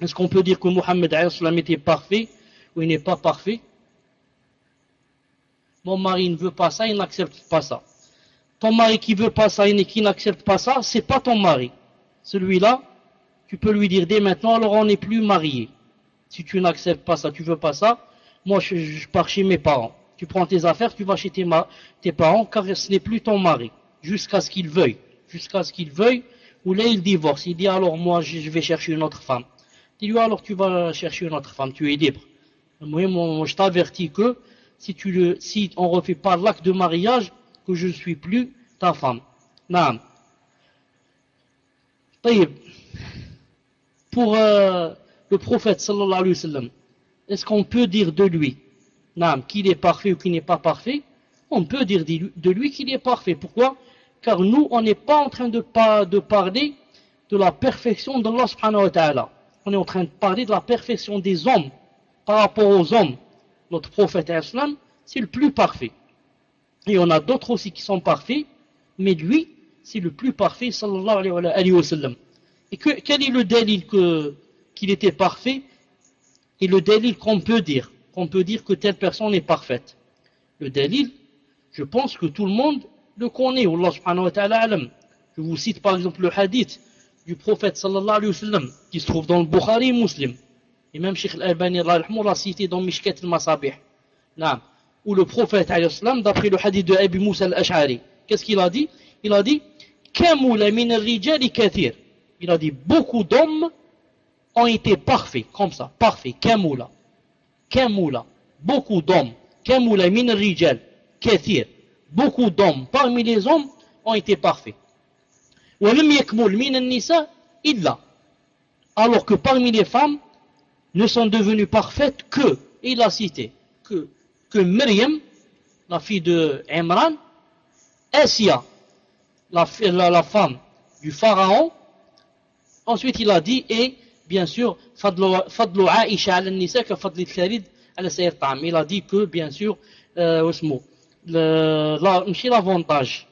est-ce qu'on peut dire que Mohammed était parfait ou il n'est pas parfait? Mon mari ne veut pas ça, il n'accepte pas ça ton mari qui veut pas ça et qui n'accepte pas ça, c'est pas ton mari. Celui-là, tu peux lui dire dès maintenant, alors on n'est plus marié. Si tu n'acceptes pas ça, tu veux pas ça, moi je, pars chez mes parents. Tu prends tes affaires, tu vas chez tes, parents, car ce n'est plus ton mari. Jusqu'à ce qu'il veuille. Jusqu'à ce qu'il veuille, ou là il divorce. Il dit alors moi je vais chercher une autre femme. Dis-lui alors tu vas chercher une autre femme, tu es libre. Moi, je t'avertis que si, tu le, si on ne refait pas l'acte de mariage, que je ne suis plus ta femme. Non. Pour euh, le prophète sallallahu alayhi wa sallam, est-ce qu'on peut dire de lui qu'il est parfait ou qu'il n'est pas parfait? On peut dire de lui qu'il est parfait. Pourquoi? Car nous, on n'est pas en train de, parler de la perfection d'Allah subhanahu wa ta'ala. On est en train de parler de la perfection des hommes par rapport aux hommes. Notre prophète islam, c'est le plus parfait. Et on a d'autres aussi qui sont parfaits, mais lui, c'est le plus parfait, sallallahu alayhi wa sallam. Et que, quel est le délit qu'il était parfait Et le délit qu'on peut dire, qu'on peut dire que telle personne est parfaite? Le délit, Je pense que tout le monde le connaît. Je vous cite par exemple le hadith du prophète sallallahu alayhi wa sallam qui se trouve dans le Bukhari Muslim. Et même Sheikh al-Albani l'a cité dans Mishkat al-Masabih. Où le prophète alayhi wa sallam, d'après le hadith de Abi Moussa al-Ash'ari, qu'est-ce qu'il a dit? Il a dit Il a dit beaucoup d'hommes ont été parfaits, comme ça, parfaits, kamula. Kamula. Beaucoup d'hommes. Kamula min rijal kathir. Beaucoup d'hommes parmi les hommes ont été parfaits. Alors que parmi les femmes, ne sont devenues parfaites que, il a cité, que, que la fille de Imran, Asia, la femme du pharaon, ensuite il a dit, et bien sûr, Fadlu Aisha al-Nisa ka Fadli Khalid al-Sayyid Il a dit que, bien sûr, euh, l'avantage,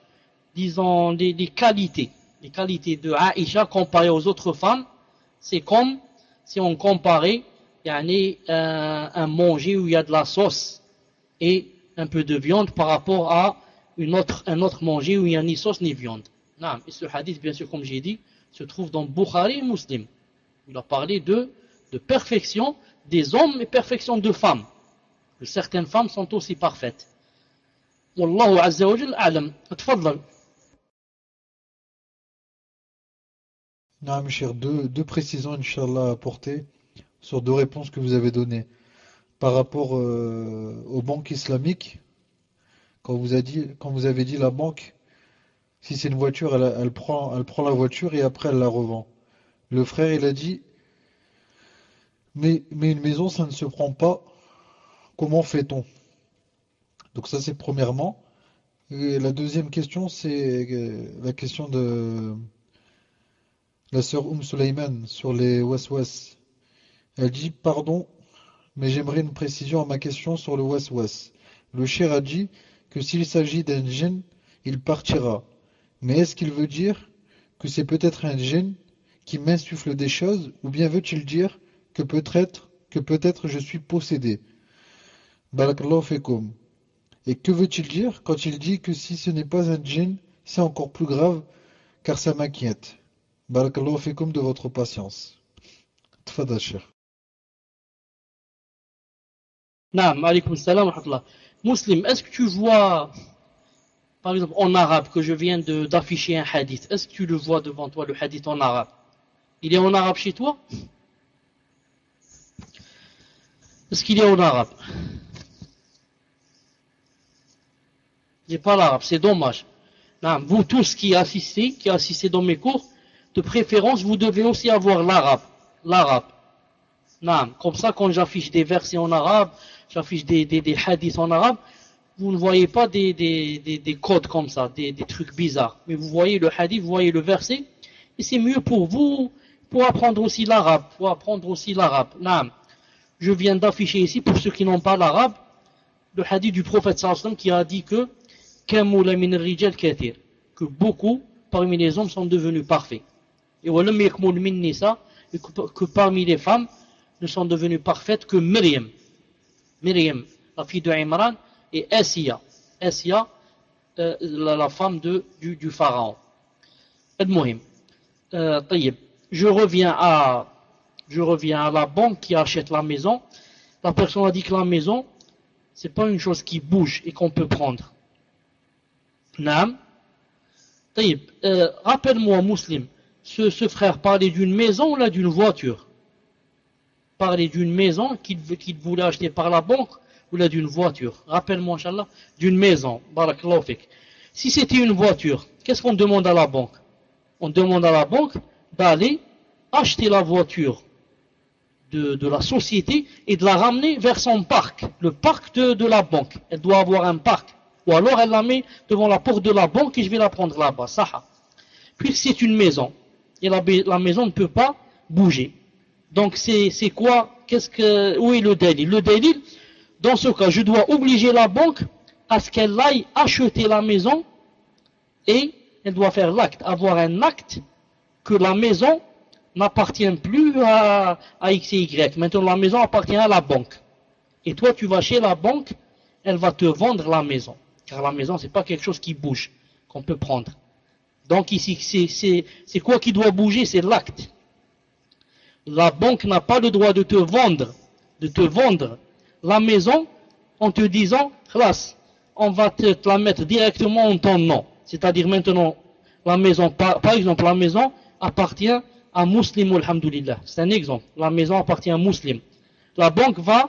disons, les, qualités les qualités de Aïcha comparées aux autres femmes, c'est comme si on comparait un, un manger où il y a de la sauce et un peu de viande par rapport à une autre, un autre manger où il n'y a ni sauce ni viande. Non, et ce hadith, bien sûr, comme j'ai dit, se trouve dans Bukhari et Muslim. Il a parlé de, de perfection des hommes et perfection de femmes. Certaines femmes sont aussi parfaites. Wallahu azza wa a'lam. Non, deux, deux précisions, Inch'Allah, à apporter sur deux réponses que vous avez données. Par rapport euh, aux banques islamiques, quand vous, a dit, quand vous avez dit la banque, si c'est une voiture, elle, prend, elle prend la voiture et après elle la revend. Le frère, il a dit, mais, une maison, ça ne se prend pas. Comment fait-on? Donc ça, c'est premièrement. Et la deuxième question, c'est euh, la question de la sœur Oum Suleiman sur les waswas. Elle dit Pardon, mais j'aimerais une précision à ma question sur le waswas. Le cher a dit que s'il s'agit d'un djinn, il partira. Mais est-ce qu'il veut dire que c'est peut-être un djinn qui m'insuffle des choses, ou bien veut-il dire que peut-être que peut-être je suis possédé? Barakallahu. Et que veut-il dire quand il dit que si ce n'est pas un djinn, c'est encore plus grave, car ça m'inquiète? Barakallahu de votre patience. Alaykoum salam Muslim, est-ce que tu vois, par exemple en arabe, que je viens d'afficher un hadith, est-ce que tu le vois devant toi, le hadith en arabe? Il est en arabe chez toi? Est-ce qu'il est en arabe? N'est pas l'arabe, c'est dommage. Non, vous tous qui assistez, qui assistez dans mes cours, de préférence, vous devez aussi avoir l'arabe. L'arabe. Comme ça, quand j'affiche des versets en arabe, j'affiche des, des, hadiths en arabe, vous ne voyez pas des, des codes comme ça, des, trucs bizarres. Mais vous voyez le hadith, vous voyez le verset, et c'est mieux pour vous, pour apprendre aussi l'arabe, pour apprendre aussi l'arabe. Je viens d'afficher ici, pour ceux qui n'ont pas l'arabe, le hadith du prophète sallam qui a dit que que beaucoup parmi les hommes sont devenus parfaits. Et que parmi les femmes ne sont devenues parfaites que Myriam. Myriam, la fille de Imran, et Essia. Essia, euh, la, femme du, du pharaon. Euh, je reviens à je reviens à la banque qui achète la maison. La personne a dit que la maison, c'est pas une chose qui bouge et qu'on peut prendre. Nam. Euh, rappelle-moi, musulman, ce, frère parlait d'une maison ou d'une voiture? Parlait d'une maison qu'il voulait acheter par la banque ou là d'une voiture Rappelle-moi, Inch'Allah, d'une maison. Si c'était une voiture, qu'est-ce qu'on demande à la banque? On demande à la banque d'aller acheter la voiture de, la société et de la ramener vers son parc, le parc de, la banque. Elle doit avoir un parc. Ou alors elle la met devant la porte de la banque et je vais la prendre là-bas. Puis c'est une maison et la, maison ne peut pas bouger. Donc c'est quoi? Où est le délit? Le délit, dans ce cas, je dois obliger la banque à ce qu'elle aille acheter la maison et elle doit faire l'acte, avoir un acte que la maison n'appartient plus à, X et Y. Maintenant, la maison appartient à la banque. Et toi, tu vas chez la banque, elle va te vendre la maison. Car la maison, c'est pas quelque chose qui bouge, qu'on peut prendre. Donc ici, c'est quoi qui doit bouger? C'est l'acte. La banque n'a pas le droit de te vendre, de te vendre la maison en te disant, classe, on va te, la mettre directement en ton nom. C'est-à-dire maintenant, la maison, par, exemple, la maison appartient à Muslim, alhamdulillah. C'est un exemple. La maison appartient à Muslim. La banque va,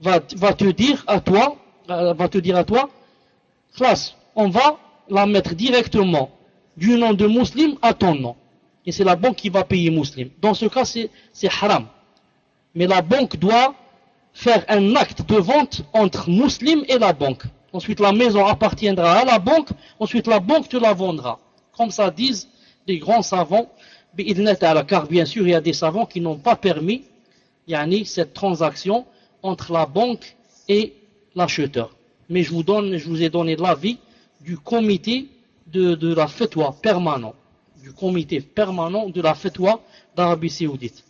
va, te dire à toi, va te dire à toi, classe, on va la mettre directement du nom de Muslim à ton nom. Et c'est la banque qui va payer Muslim. Dans ce cas, c'est haram. Mais la banque doit faire un acte de vente entre Muslim et la banque. Ensuite, la maison appartiendra à la banque. Ensuite, la banque te la vendra. Comme ça disent les grands savants. Car bien sûr, il y a des savants qui n'ont pas permis yani, cette transaction entre la banque et l'acheteur. Mais je vous, donne, je vous ai donné l'avis du comité de, de la fetwa permanent. Du comité permanent de la fetwa d'Arabie Saoudite.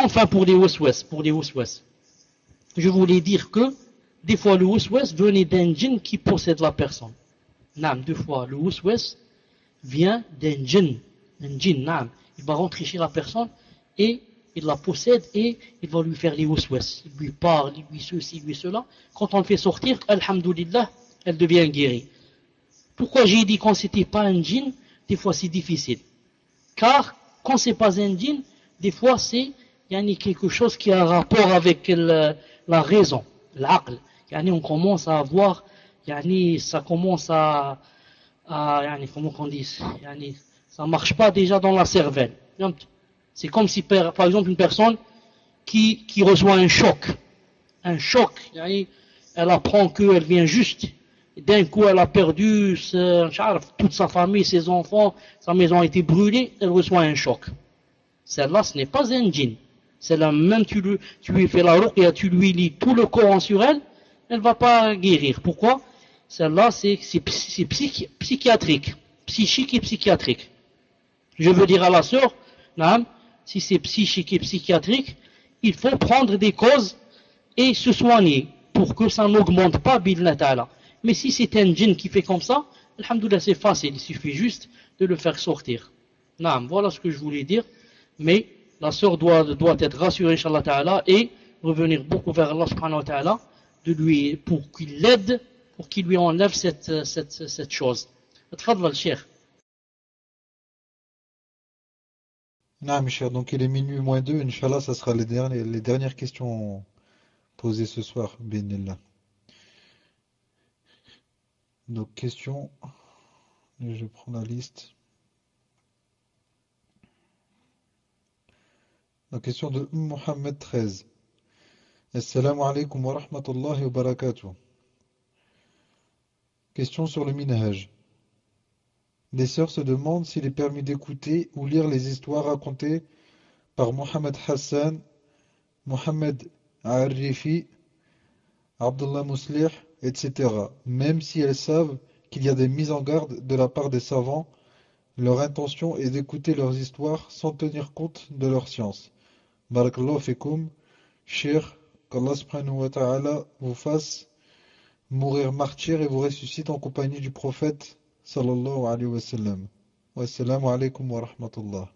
Enfin, pour les West-West, pour les West-West. Je voulais dire que des fois, le West-West venait d'un djinn qui possède la personne. Nam, deux fois, le West-West vient d'un djinn. Un djinn, nam. Il va rentrer chez la personne et il la possède et il va lui faire les West-West. Il lui parle, lui ceci, lui cela. Quand on le fait sortir, Alhamdulillah, elle devient guérie. Pourquoi j'ai dit quand c'était pas un djinn, des fois c'est difficile. Car quand c'est pas un djinn, des fois c'est il y a quelque chose qui a rapport avec la raison, l'aql. On commence à avoir ça commence à, à comment on dit ça marche pas déjà dans la cervelle. C'est comme si par, exemple une personne qui, qui reçoit un choc. Un choc elle apprend qu'elle vient juste d'un coup elle a perdu toute sa famille, ses enfants sa maison a été brûlée elle reçoit un choc. Celle-là ce n'est pas un djinn celle-là même tu lui, tu lui fais la et tu lui lis tout le Coran sur elle elle ne va pas guérir. Pourquoi? Celle-là, c'est psychiatrique, psychique et psychiatrique. Je veux dire à la sœur, si c'est psychique et psychiatrique, il faut prendre des causes et se soigner pour que ça n'augmente pas ta'ala. Mais si c'est un djinn qui fait comme ça, alhamdoulilah c'est facile, il suffit juste de le faire sortir. voilà ce que je voulais dire. Mais la sœur doit, être rassurée, Inch'Allah Ta'ala, et revenir beaucoup vers Allah Ta'ala pour qu'il l'aide, pour qu'il lui enlève cette, cette, cette chose. Tfadval, cher. Non, Michel, donc il est minuit moins 2, Inch'Allah, ça sera les dernières, questions posées ce soir, Bénillah. Donc, questions, je prends la liste. La question de Mohamed 13. Assalamu alaikum wa rahmatullahi wa barakatuh. Question sur le minhaj. Des sœurs se demandent s'il est permis d'écouter ou lire les histoires racontées par Mohamed Hassan, Mohamed Arifi, Abdullah Muslih, etc. Même si elles savent qu'il y a des mises en garde de la part des savants, leur intention est d'écouter leurs histoires sans tenir compte de leur science. Barakallahu fikum, cher qu'Allah subhanahu wa vous fasse mourir martyr et vous ressuscite en compagnie du prophète sallallahu alayhi wa sallam. Wassalamu alaikum wa rahmatullah.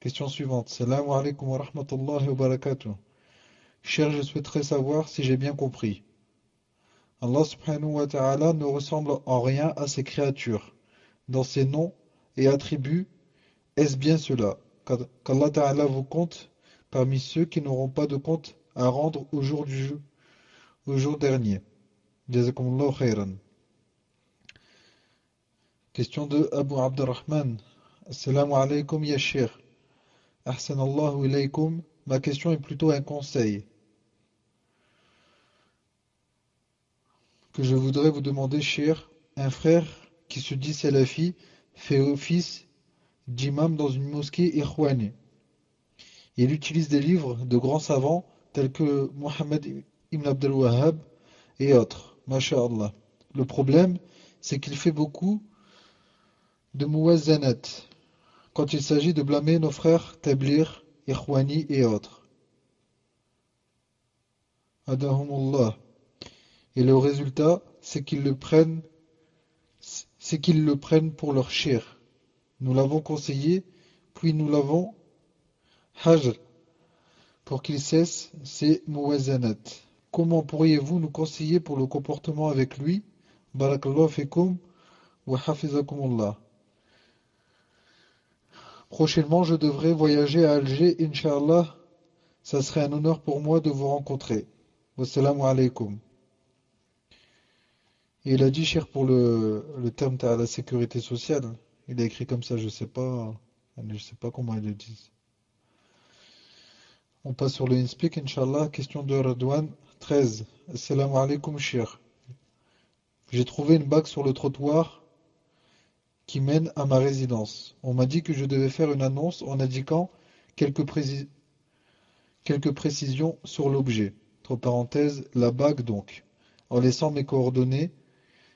Question suivante. Salam alaikum wa rahmatullahi wa barakatuh. Cher, je souhaiterais savoir si j'ai bien compris. Allah subhanahu wa ta'ala ne ressemble en rien à ses créatures. Dans ses noms et attributs, est-ce bien cela? Qu'Allah ta'ala vous compte parmi ceux qui n'auront pas de compte à rendre au jour, du, au jour dernier. Khairan. Question de Abu Abdurrahman. Assalamu alaikum ya. Ahsanallahu ilaykum. Ma question est plutôt un conseil. Que je voudrais vous demander, cher, un frère qui se dit salafi fait office d'imam dans une mosquée irwani. Il utilise des livres de grands savants tels que Mohammed ibn Abdel Wahhab et autres. Masha'Allah. Le problème, c'est qu'il fait beaucoup de muwazzanat quand il s'agit de blâmer nos frères Tablir, Ikhwani et autres. Adahumullah. Et le résultat, c'est qu'ils le prennent, c'est qu'ils le prennent pour leur chair. Nous l'avons conseillé, puis nous l'avons hajr, pour qu'il cesse ses muwazanat. Comment pourriez-vous nous conseiller pour le comportement avec lui? Barakallahu fikum wa hafizakumullah. Prochainement, je devrais voyager à Alger, Inch'Allah. Ça serait un honneur pour moi de vous rencontrer. Wassalamu alaikum. Et il a dit, cher, pour le, terme à la sécurité sociale. Il a écrit comme ça, je sais pas, je sais pas comment il le dit. On passe sur le InSpeak, Inch'Allah. Question de Radouane 13. Assalamu alaikum, cher. J'ai trouvé une bague sur le trottoir qui mène à ma résidence. On m'a dit que je devais faire une annonce en indiquant quelques, quelques précisions sur l'objet. Entre parenthèses, la bague donc. En laissant mes coordonnées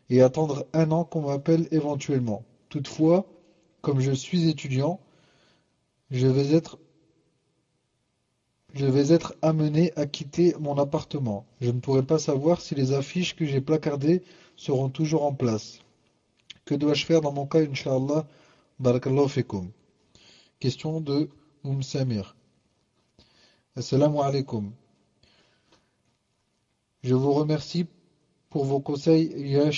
et attendre un an qu'on m'appelle éventuellement. Toutefois, comme je suis étudiant, je vais être amené à quitter mon appartement. Je ne pourrai pas savoir si les affiches que j'ai placardées seront toujours en place. Que dois-je faire dans mon cas, Inch'Allah? Barakallahu fikum. Question de Oum Samir. Assalamu alaikum. Je vous remercie pour vos conseils, Ya.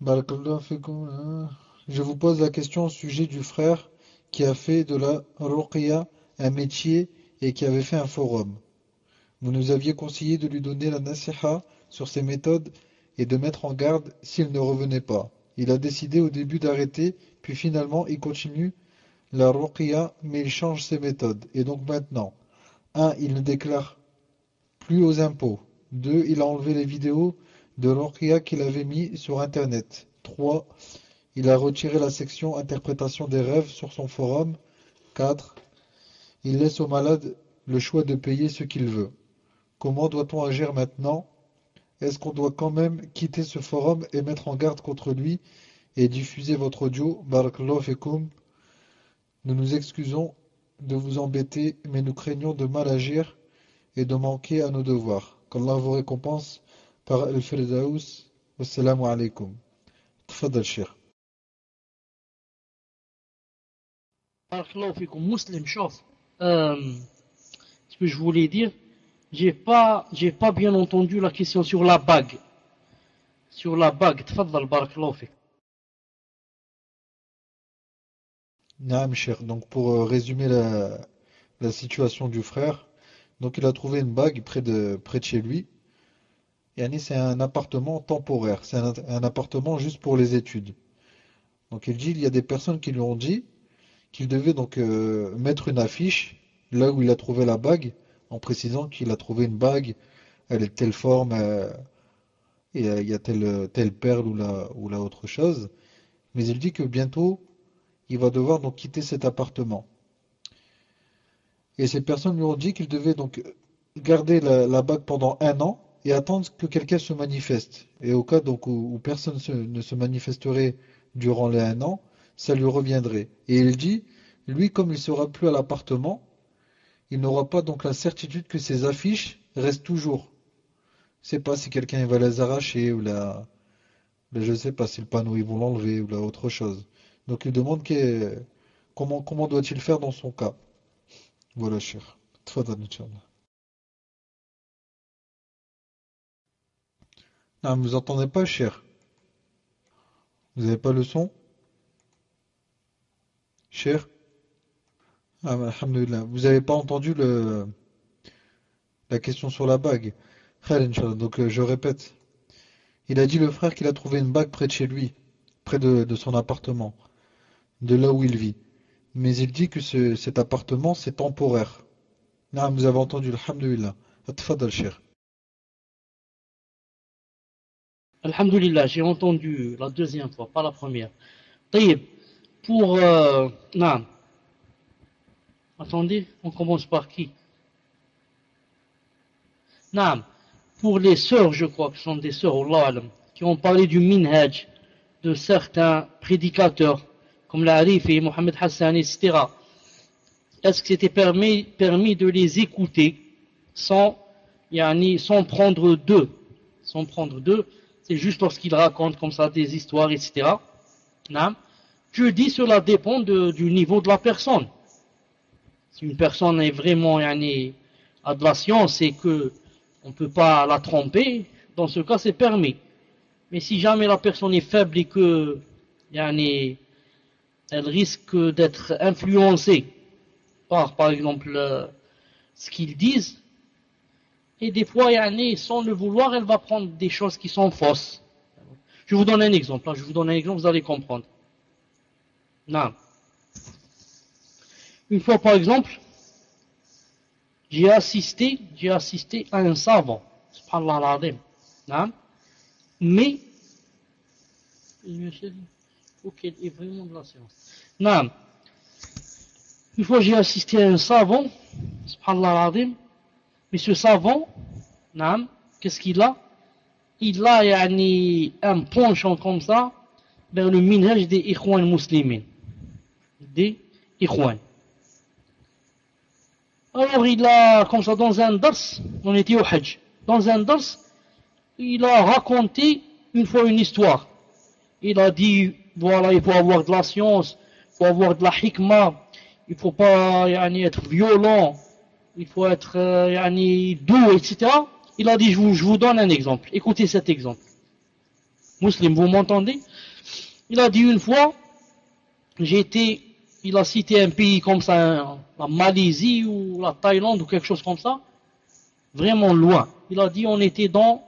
Je vous pose la question au sujet du frère qui a fait de la ruqya un métier et qui avait fait un forum. Vous nous aviez conseillé de lui donner la nasiha sur ses méthodes et de mettre en garde s'il ne revenait pas. Il a décidé au début d'arrêter, puis finalement il continue la ruqya, mais il change ses méthodes. Et donc maintenant, 1. Il ne déclare plus aux impôts. 2. Il a enlevé les vidéos de ruqya qu'il avait mis sur Internet. 3. Il a retiré la section interprétation des rêves sur son forum. 4. Il laisse au malade le choix de payer ce qu'il veut. Comment doit-on agir maintenant? Est-ce qu'on doit quand même quitter ce forum et mettre en garde contre lui et diffuser votre audio? Barakallahu. Nous nous excusons de vous embêter, mais nous craignons de mal agir et de manquer à nos devoirs. Qu'Allah vous récompense par Al-Firdaus. Wassalamu alaikum. Barakallahu fikum. Muslim, chauffe. Euh, ce que je voulais dire, j'ai pas, j'ai pas bien entendu la question sur la bague. Sur la bague, barakallahu fik. Naam, cher. Donc, pour euh, résumer la, la, situation du frère, donc il a trouvé une bague près de, près de chez lui. Yani, c'est un appartement temporaire. C'est un, appartement juste pour les études. Donc, il dit, il y a des personnes qui lui ont dit qu'il devait donc euh, mettre une affiche là où il a trouvé la bague en précisant qu'il a trouvé une bague, elle est de telle forme, euh, euh, il y a telle, telle perle ou la, ou la autre chose. Mais il dit que bientôt, il va devoir donc quitter cet appartement. Et ces personnes lui ont dit qu'il devait donc garder la, bague pendant un an et attendre que quelqu'un se manifeste. Et au cas donc où, personne ne se manifesterait durant les un an, ça lui reviendrait. Et il dit, lui, comme il sera plus à l'appartement, il n'aura pas donc la certitude que ces affiches restent toujours. Je sais pas si quelqu'un va les arracher ou la, je sais pas si le panneau ils vont l'enlever ou la autre chose. Donc il demande comment comment doit-il faire dans son cas. Voilà, cher. Ah, vous entendez pas, cher Vous n'avez pas le son? Cher? Ah, Vous n'avez pas entendu le, la question sur la bague? Donc euh, je répète. Il a dit le frère qu'il a trouvé une bague près de chez lui, près de, son appartement, de là où il vit. Mais il dit que cet appartement, c'est temporaire. Vous avez entendu, alhamdulillah. Atfadal, cher. Alhamdulillah, j'ai entendu la deuxième fois, pas la première. Pour... Euh. Attendez, on commence par qui? Non, pour les sœurs, je crois ce sont des sœurs, qui ont parlé du minhaj de certains prédicateurs, comme l'Arif et Mohamed Hassan, etc. Est-ce que c'était permis, permis de les écouter sans yani, sans prendre deux. Sans prendre deux, c'est juste lorsqu'il raconte comme ça des histoires, etc. Je dis cela dépend du niveau de la personne. Si une personne est vraiment yani, a de la science et que on ne peut pas la tromper, dans ce cas c'est permis. Mais si jamais la personne est faible et que elle risque d'être influencée par, par exemple, euh, ce qu'ils disent, et des fois, yani, sans le vouloir, elle va prendre des choses qui sont fausses. Je vous donne un exemple, hein. je vous donne un exemple, vous allez comprendre. Non. Une fois, par exemple, j'ai assisté, j'ai assisté à un savant, subhanallah non? mais, il faut qu'elle ait vraiment de la science. Non. Une fois, j'ai assisté à un savant, subhanallah mais ce savant, qu'est-ce qu'il a? Il a un penchant comme ça vers le minhaj des ikhwan musulmans. Des ikhwan. Alors il a, comme ça, dans un dars, on était au Hajj, dans un dars, il a raconté une fois une histoire. Il a dit, voilà, il faut avoir de la science, il faut avoir de la hikmah, il ne faut pas être violent, il faut être euh, doux, etc. Il a dit, je vous, donne un exemple. Écoutez cet exemple. Muslim, vous m'entendez? Il a dit une fois, été il a cité un pays comme ça, la Malaisie ou la Thaïlande ou quelque chose comme ça, vraiment loin. Il a dit on était dans,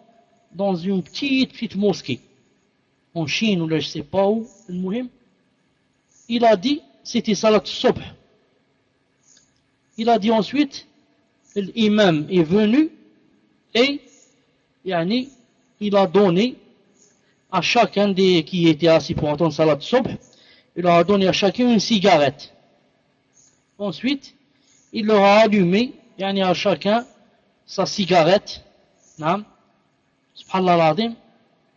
dans une petite, petite mosquée, en Chine ou là je sais pas où, il a dit c'était Salat Sobh. Il a dit ensuite, l'imam est venu et yani, il a donné à chacun des qui était assis pour entendre Salat Sobh il a donné à chacun une cigarette. Ensuite, il leur a allumé, yani à chacun sa cigarette.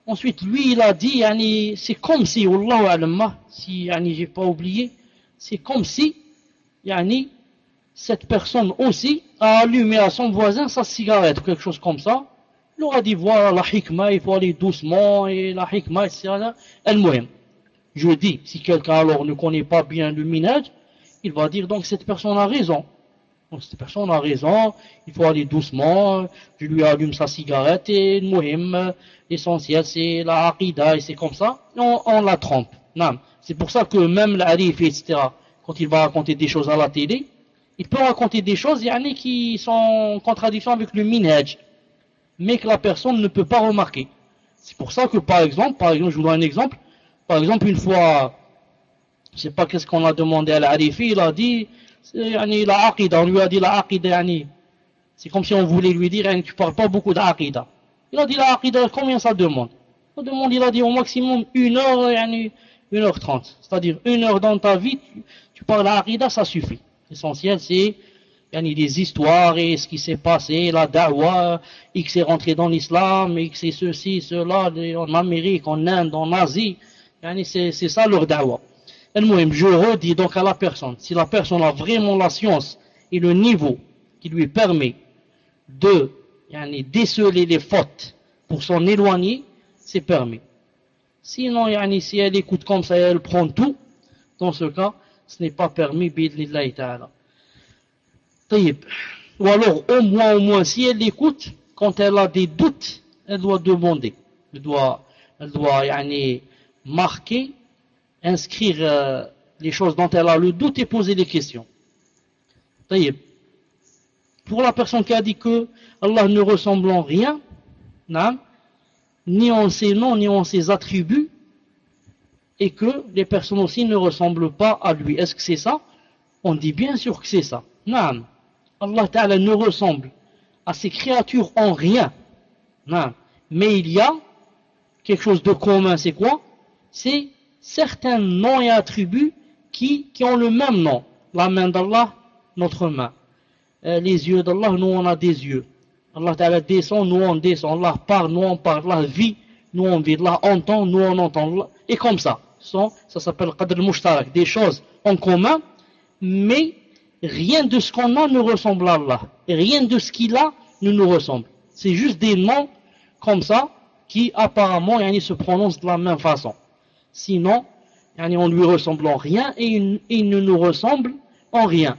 Ensuite, lui, il a dit, yani, c'est comme si, Wallahu alamma, si yani, j'ai pas oublié, c'est comme si, yani, cette personne aussi a allumé à son voisin sa cigarette, quelque chose comme ça. Il leur a dit, voilà la hikmah, il faut aller doucement, et la hikmah, etc. Elle-même je dis, si quelqu'un alors ne connaît pas bien le minage, il va dire donc cette personne a raison. Donc cette personne a raison, il faut aller doucement, je lui allume sa cigarette et le muhim, l'essentiel c'est la aqidah et c'est comme ça, on, la trompe. C'est pour ça que même l'arif, etc., quand il va raconter des choses à la télé, il peut raconter des choses yani, qui sont en contradiction avec le minhaj, mais que la personne ne peut pas remarquer. C'est pour ça que par exemple, par exemple, je vous donne un exemple, par exemple, une fois, je sais pas qu'est-ce qu'on a demandé à l'Arifi, il a dit, yani, la aqida, on lui a dit la aqida, c'est comme si on voulait lui dire, tu parles pas beaucoup d'aqida. Il a dit la aqida, combien ça demande? Demande, il a dit au maximum une heure, yani, une heure trente. C'est-à-dire une heure dans ta vie, tu, parles d'aqida, ça suffit. L'essentiel, c'est les histoires et ce qui s'est passé, la da'wa, X est rentré dans l'islam, X est ceci, cela, en Amérique, en Inde, en Asie c'est ça leur da'wah. Je redis donc à la personne, si la personne a vraiment la science et le niveau qui lui permet de déceler les fautes pour s'en éloigner, c'est permis. Sinon, si elle écoute comme ça elle prend tout, dans ce cas, ce n'est pas permis, ta'ala. Ou alors, au moins, au moins, si elle écoute, quand elle a des doutes, elle doit demander. Elle doit, elle doit, marquer, inscrire euh, les choses dont elle a le doute et poser des questions. Pour la personne qui a dit que Allah ne ressemble en rien, ni en ses noms, ni en ses attributs, et que les personnes aussi ne ressemblent pas à lui. Est-ce que c'est ça? On dit bien sûr que c'est ça. Allah Ta'ala ne ressemble à ses créatures en rien. Mais il y a quelque chose de commun, c'est quoi? C'est certains noms et attributs qui, qui ont le même nom. La main d'Allah, notre main. Euh, les yeux d'Allah, nous on a des yeux. Allah Ta'ala descend, nous on descend. Allah parle, nous on parle. Allah vit, nous on vit. Allah entend, nous on entend. Et comme ça. ça s'appelle Qadr al Des choses en commun, mais rien de ce qu'on a ne ressemble à Allah. Et rien de ce qu'il a ne nous ressemble. C'est juste des noms comme ça qui apparemment yani, se prononcent de la même façon. Sinon, yani, on lui ressemble en rien et il, ne nous ressemble en rien.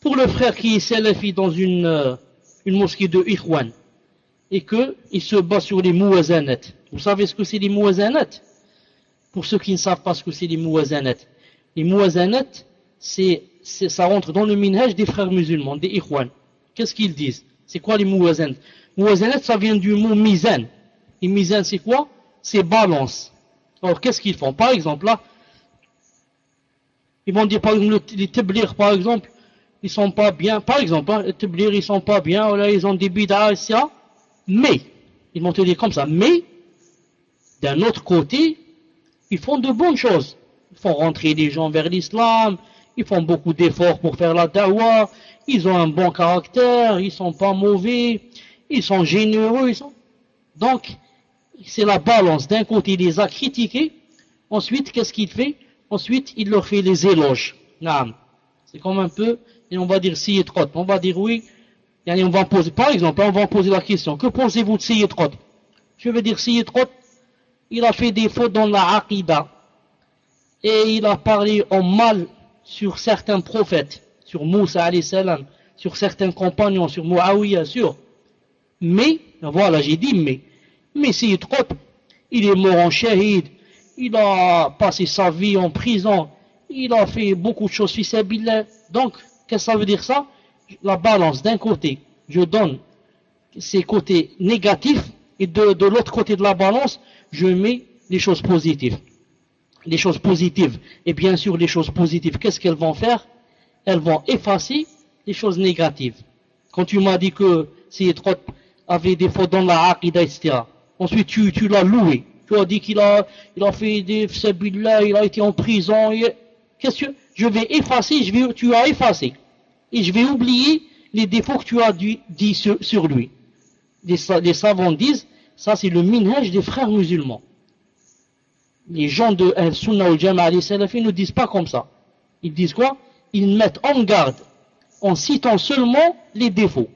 Pour le frère qui est salafi dans une, euh, une mosquée de Ikhwan et qu'il se bat sur les mouazanet. Vous savez ce que c'est les mouazanet Pour ceux qui ne savent pas ce que c'est les mouazanet. Les mouazanet, c'est, ça rentre dans le minhaj des frères musulmans, des Ikhwan. Qu'est-ce qu'ils disent? C'est quoi les mouazanet Mouazanet, ça vient du mot mizan. Et mizan, c'est quoi? C'est balance. Alors, qu'est-ce qu'ils font? Par exemple, là, ils vont dire, par exemple, les tablir, par exemple, ils sont pas bien. Par exemple, hein, les tablir, ils sont pas bien, là, ils ont des bid'ah, etc. Mais, ils vont te dire comme ça, mais, d'un autre côté, ils font de bonnes choses. Ils font rentrer des gens vers l'islam, ils font beaucoup d'efforts pour faire la dawa, ils ont un bon caractère, ils sont pas mauvais, ils sont généreux. Ils sont... Donc, c'est la balance. D'un côté, il les a critiqués, ensuite, qu'est-ce qu'il fait? Ensuite, il leur fait les éloges. C'est comme un peu, et on va dire si et. On va dire oui, par exemple, on va poser la question, que pensez-vous de trop Je vais dire si trop, il a fait des fautes dans la aqidah, et il a parlé en mal sur certains prophètes, sur Moussa salam, sur certains compagnons, sur Muawiyah, sûr. Mais, voilà, j'ai dit mais, mais si trop, il est mort en shahid, il a passé sa vie en prison, il a fait beaucoup de choses fisables. Donc, qu'est-ce que ça veut dire ça? La balance, d'un côté, je donne ses côtés négatifs, et de, l'autre côté de la balance, je mets les choses positives. Les choses positives. Et bien sûr, les choses positives, qu'est-ce qu'elles vont faire? Elles vont effacer les choses négatives. Quand tu m'as dit que trop avait des fautes dans la aqidah, etc. Ensuite, tu, tu l'as loué tu as dit qu'il a, il a fait des là, il a été en prison. Qu'est-ce que je vais effacer, je vais, tu as effacé. Et je vais oublier les défauts que tu as dit, sur, lui. Les, savants disent, ça c'est le minhaj des frères musulmans. Les gens de Al-Sunnah ou Jama'a ne disent pas comme ça. Ils disent quoi? Ils mettent en garde en citant seulement les défauts.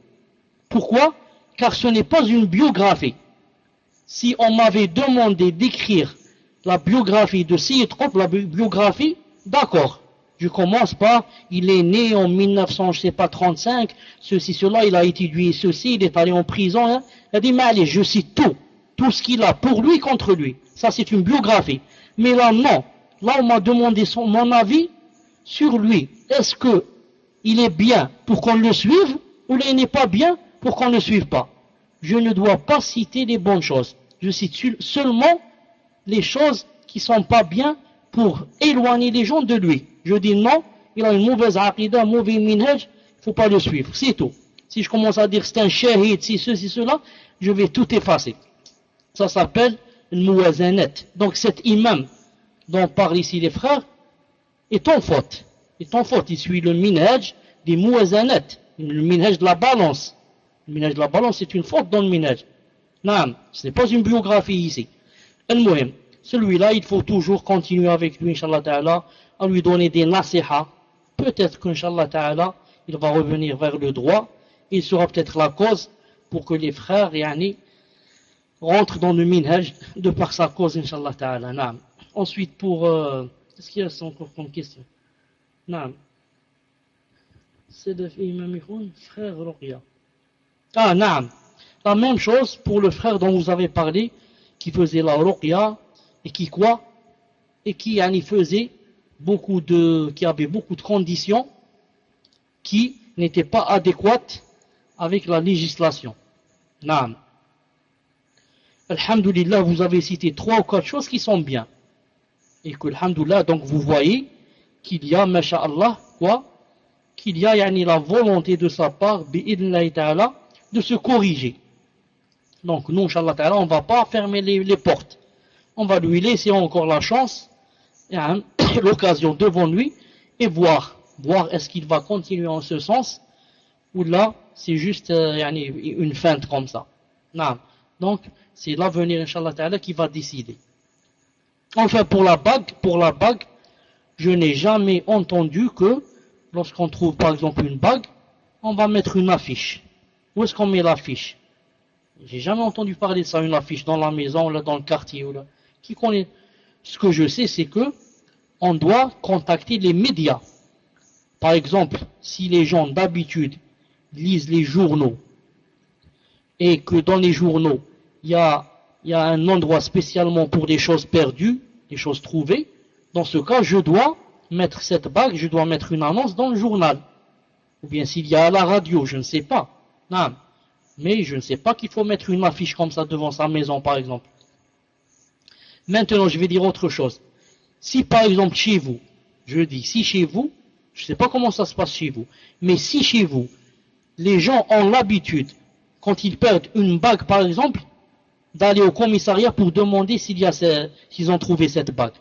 Pourquoi? Car ce n'est pas une biographie si on m'avait demandé d'écrire la biographie de Trop, la biographie, d'accord. Je commence par, il est né en 1900, je sais pas, 35, ceci, cela, il a étudié ceci, il est allé en prison. Hein. Il a dit, mais allez, je cite tout, tout ce qu'il a pour lui, contre lui. Ça, c'est une biographie. Mais là, non. Là, on m'a demandé son, mon avis sur lui. Est-ce que il est bien pour qu'on le suive ou il n'est pas bien pour qu'on ne le suive pas? Je ne dois pas citer les bonnes choses je cite seulement les choses qui sont pas bien pour éloigner les gens de lui. Je dis non, il a une mauvaise aqidah, un mauvais minhaj, il faut pas le suivre, c'est tout. Si je commence à dire c'est un shahid, si ceci, cela, je vais tout effacer. Ça s'appelle une mouazanet. Donc cet imam dont parlent ici les frères est en faute. Est en faute. Il suit le minhaj des mouazanet, le minhaj de la balance. Le minhaj de la balance, c'est une faute dans le minhaj. Non, ce n'est pas une biographie ici. Celui-là, il faut toujours continuer avec lui, Inch'Allah Ta'ala, à lui donner des nasiha. Peut-être qu'Inch'Allah Ta'ala, il va revenir vers le droit. Il sera peut-être la cause pour que les frères, yani, rentrent dans le minhaj de par sa cause, Inch'Allah Ta'ala. Ensuite, pour... Euh, Est-ce qu'il y a encore comme question? Non. C'est de frère Ruqya. Ah, non. La même chose pour le frère dont vous avez parlé, qui faisait la ruqya, et qui quoi? Et qui en faisait beaucoup de, qui avait beaucoup de conditions qui n'étaient pas adéquates avec la législation. Naam. Alhamdulillah, vous avez cité trois ou quatre choses qui sont bien. Et que, alhamdulillah, donc vous voyez qu'il y a, masha'Allah, quoi Qu'il y a yani, la volonté de sa part, de se corriger. Donc nous, Inch'Allah on ne va pas fermer les, portes. On va lui laisser encore la chance, l'occasion devant lui, et voir, voir est-ce qu'il va continuer en ce sens, ou là, c'est juste euh, une feinte comme ça. Donc, c'est l'avenir, qui va décider. Enfin, pour la bague, pour la bague, je n'ai jamais entendu que, lorsqu'on trouve par exemple une bague, on va mettre une affiche. Où est-ce qu'on met l'affiche? J'ai jamais entendu parler de ça, une affiche dans la maison, là, dans le quartier. Ou là. Qui connaît? Ce que je sais, c'est que on doit contacter les médias. Par exemple, si les gens d'habitude lisent les journaux et que dans les journaux, il y a, un endroit spécialement pour des choses perdues, des choses trouvées, dans ce cas, je dois mettre cette bague, je dois mettre une annonce dans le journal. Ou bien s'il y a la radio, je ne sais pas. Non. Mais je ne sais pas qu'il faut mettre une affiche comme ça devant sa maison, par exemple. Maintenant, je vais dire autre chose. Si par exemple chez vous, je dis, si chez vous, je ne sais pas comment ça se passe chez vous, mais si chez vous, les gens ont l'habitude, quand ils perdent une bague par exemple, d'aller au commissariat pour demander s'il y a s'ils ont trouvé cette bague.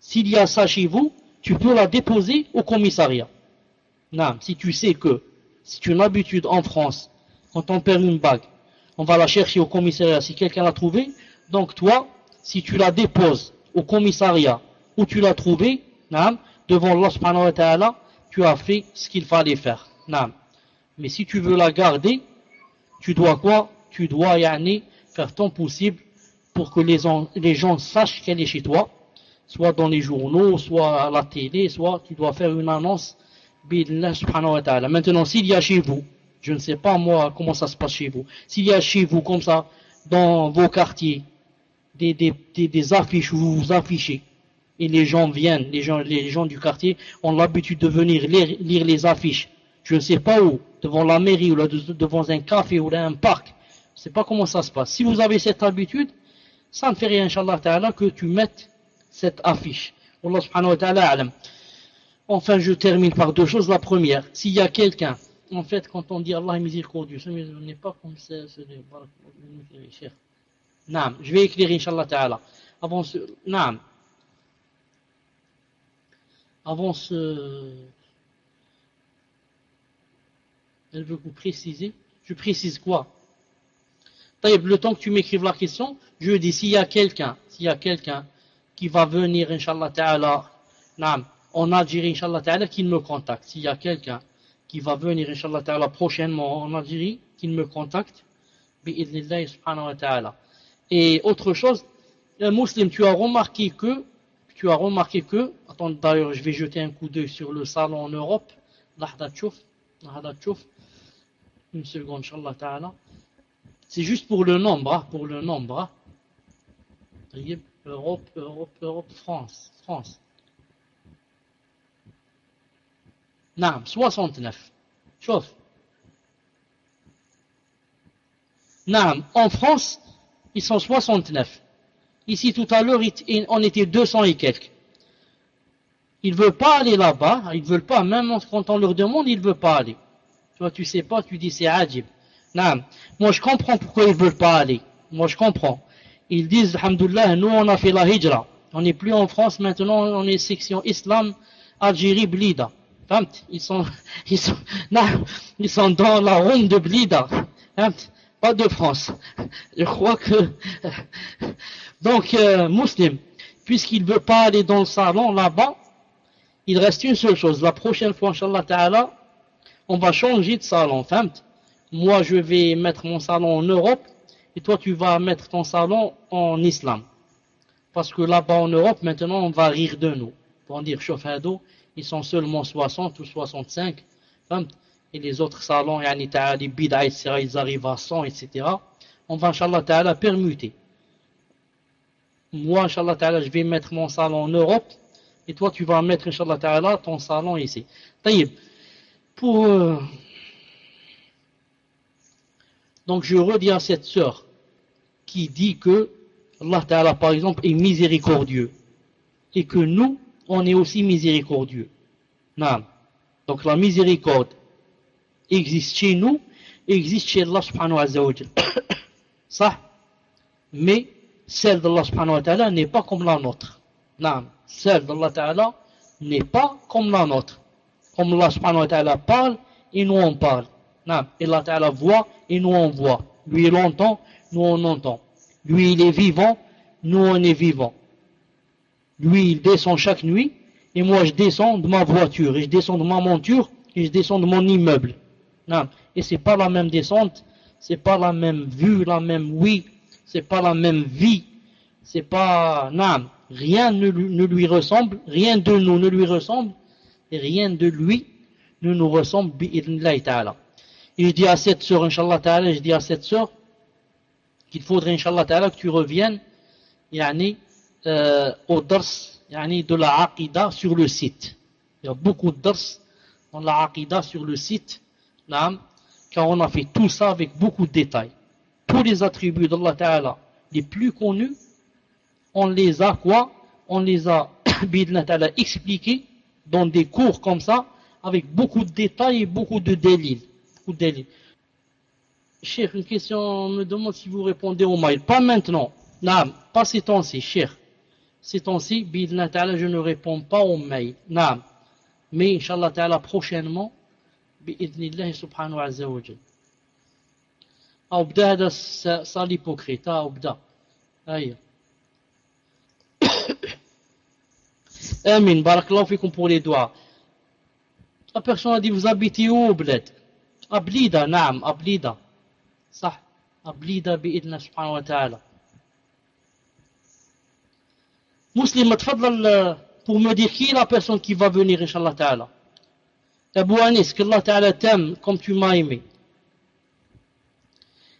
S'il y a ça chez vous, tu peux la déposer au commissariat. Non, si tu sais que c'est une habitude en France, quand on perd une bague, on va la chercher au commissariat si quelqu'un l'a trouvée. Donc toi, si tu la déposes au commissariat où tu l'as trouvée, devant Allah subhanahu wa ta'ala, tu as fait ce qu'il fallait faire. Mais si tu veux la garder, tu dois quoi? Tu dois yani, faire ton possible pour que les, gens sachent qu'elle est chez toi, soit dans les journaux, soit à la télé, soit tu dois faire une annonce Maintenant, s'il y a chez vous, je ne sais pas moi comment ça se passe chez vous, s'il y a chez vous comme ça, dans vos quartiers, des, affiches où vous vous affichez, et les gens viennent, les gens, du quartier ont l'habitude de venir lire, les affiches, je ne sais pas où, devant la mairie ou devant un café ou là, un parc, je ne sais pas comment ça se passe. Si vous avez cette habitude, ça ne fait rien, Inch'Allah que tu mettes cette affiche. Allah subhanahu wa ta'ala Enfin, je termine par deux choses. La première, s'il y a quelqu'un, en fait, quand on dit Allah est miséricordieux, ce n'est pas comme ça. Naam, je vais éclairer, Inch'Allah Ta'ala. Avant ce. Avant ce. Elle veut vous préciser. Je précise quoi? Le temps que tu m'écrives la question, je dis s'il y a quelqu'un, s'il y a quelqu'un qui va venir, Inch'Allah Ta'ala, en Algérie, Inch'Allah Ta'ala, qu'il me contacte. S'il y a quelqu'un qui va venir, Inch'Allah Ta'ala, prochainement en Algérie, qu'il me contacte, subhanahu wa ta'ala. Et autre chose, un musulman, tu as remarqué que, tu as remarqué que, attends, d'ailleurs, je vais jeter un coup d'œil sur le salon en Europe, une seconde, Inch'Allah. C'est juste pour le nombre, hein, pour le nombre. Hein. Europe, Europe, Europe, France, France. Non, 69. Chauffe. Non, en France, ils sont 69. Ici, tout à l'heure, on était 200 et quelques. Ils ne veulent pas aller là-bas, ils ne veulent pas, même quand on leur demande, ils ne veulent pas aller. Toi, tu sais pas, tu dis c'est adjib. Non, moi je comprends pourquoi ils ne veulent pas aller. Moi je comprends. Ils disent, alhamdoulilah, nous on a fait la hijra. On n'est plus en France, maintenant on est section islam, Algérie, Blida. Ils sont, ils sont, ils sont dans la ronde de Blida. Pas de France. Je crois que, donc, euh, musulman, puisqu'il veut pas aller dans le salon là-bas, il reste une seule chose. La prochaine fois, Inch'Allah on va changer de salon. Moi, je vais mettre mon salon en Europe et toi, tu vas mettre ton salon en islam. Parce que là-bas en Europe, maintenant, on va rire de nous. Pour dire, chauffe d'eau, ils sont seulement 60 ou 65. Et les autres salons, les bid'a, ils arrivent à 100, etc. On va, Inch'Allah Ta'ala, permuter. Moi, Inch'Allah Ta'ala, je vais mettre mon salon en Europe. Et toi, tu vas mettre, Inch'Allah ton salon ici. Pour... Euh, donc, je redis à cette sœur qui dit que Allah Ta'ala, par exemple, est miséricordieux. Et que nous, on est aussi miséricordieux. Non. Donc la miséricorde existe chez nous, existe chez Allah. Ça. Mais celle d'Allah subhanahu wa n'est pas comme la nôtre. Non. Celle d'Allah ta'ala n'est pas comme la nôtre. Comme Allah subhanahu parle, et nous on parle. Non. Et Allah voit, et nous on voit. Lui il entend, nous on entend. Lui il est vivant, nous on est vivant. Lui, il descend chaque nuit, et moi, je descends de ma voiture, et je descends de ma monture, et je descends de mon immeuble. Non. Et c'est pas la même descente, c'est pas la même vue, la même oui, c'est pas la même vie, c'est pas, non, rien ne, lui ressemble, rien de nous ne lui ressemble, et rien de lui ne nous ressemble, ta'ala. Et je dis à cette sœur, Inch'Allah ta'ala, je dis à cette qu'il faudrait, Inch'Allah ta'ala, que tu reviennes, yani, euh, au dars, yani, de la aqida sur le site. Il y a beaucoup de dars dans la aqida sur le site, car on a fait tout ça avec beaucoup de détails. Tous les attributs d'Allah ta'ala, les plus connus, on les a quoi? On les a, expliqués dans des cours comme ça, avec beaucoup de détails et beaucoup de délits. Beaucoup une question me demande si vous répondez au mail. Pas maintenant. Non, pas ces temps-ci, Cheikh. Ces temps-ci, ta'ala, je ne réponds pas au mail. Non. Mais, Inch'Allah ta'ala, prochainement, بإذن الله سبحانه عز وجل. أو بدا هذا صار l'hypocrite أو بدا. أي آمين. بارك الله فيكم pour les doigts. La personne a dit أبليدة نعم أبليدة صح أبليدة بإذن الله سبحانه وتعالى مسلم تفضل pour me dire qui est la personne qui va venir Inch'Allah Ta'ala. Abu Anis, qu'Allah Ta'ala t'aime comme tu m'as aimé.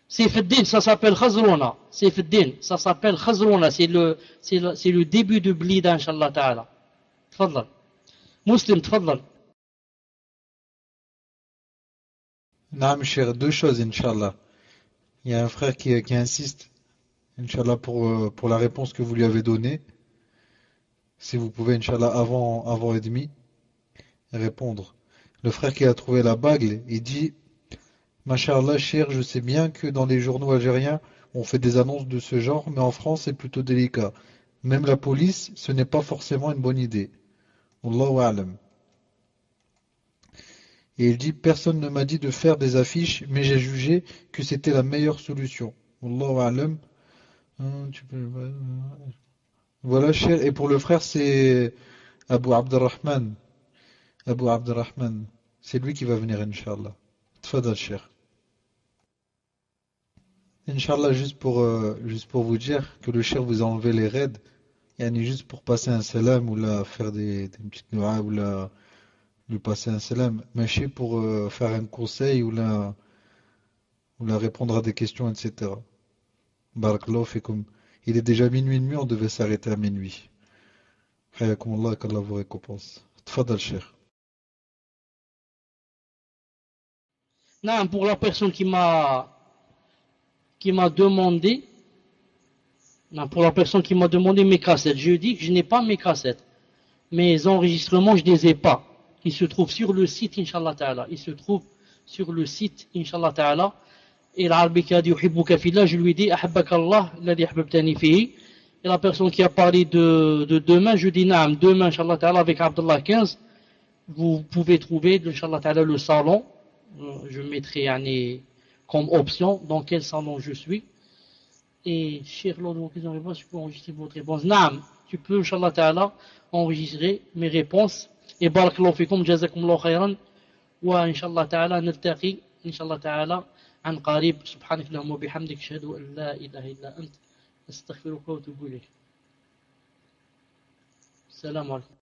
Ça s'appelle Khazrona. Seyfuddin, ça s'appelle Khazrona. C'est le, le, le début de Blida, Inch'Allah Ta'ala. Tfadlal. Muslim, tfadlal. Naam, cher, deux choses, Inch'Allah. Il y a un frère qui, qui insiste, Inch'Allah, pour, euh, pour la réponse que vous lui avez donnée. Si vous pouvez, Inch'Allah, avant, avant et demi, répondre. Le frère qui a trouvé la bague, il dit Masha'Allah, cher, je sais bien que dans les journaux algériens, on fait des annonces de ce genre, mais en France, c'est plutôt délicat. Même la police, ce n'est pas forcément une bonne idée. Allahu. Et il dit Personne ne m'a dit de faire des affiches, mais j'ai jugé que c'était la meilleure solution. Allahu a'lam. Hein, voilà, cher. Et pour le frère, c'est Abu Abdurrahman. Abu Abdurrahman, c'est lui qui va venir, Inch'Allah. Tfadal, cher. Inch'Allah, juste pour, euh, juste pour vous dire que le cher vous a enlevé les raids, yani juste pour passer un salam ou là faire des, petites noix ou là lui passer un salam, mais pour euh, faire un conseil ou là, ou là répondre à des questions, etc. Barakallahu comme Il est déjà minuit et demi, on devait s'arrêter à minuit. Hayakum Allah, qu'Allah vous récompense. Tfadal, cher. Non, pour la personne qui m'a qui m'a demandé, non, pour la personne qui m'a demandé mes cassettes, je dis que je n'ai pas mes cassettes. Mes enregistrements, je ne les ai pas. Ils se trouvent sur le site, Inch'Allah Ta'ala. Ils se trouvent sur le site, Inch'Allah Ta'ala. Et l'arabe qui a dit, je lui dit, Allah, Et la personne qui a parlé de, de demain, je dis, naam, demain, Inch'Allah Ta'ala, avec Abdullah 15, vous pouvez trouver, Inch'Allah Ta'ala, le salon je mettrai comme option dans quel salon je suis. Et, cher Lord, réponse, je peux enregistrer votre réponse. Naam, tu peux, Inch'Allah Ta'ala, enregistrer mes réponses. Et barakallahu fikum, jazakumullahu khayran. Wa Inch'Allah Ta'ala, نلتقي إن شاء الله تعالى عن قريب سبحانك اللهم وبحمدك أشهد أن لا إله إلا أنت أستغفرك وأتوب إليك السلام عليكم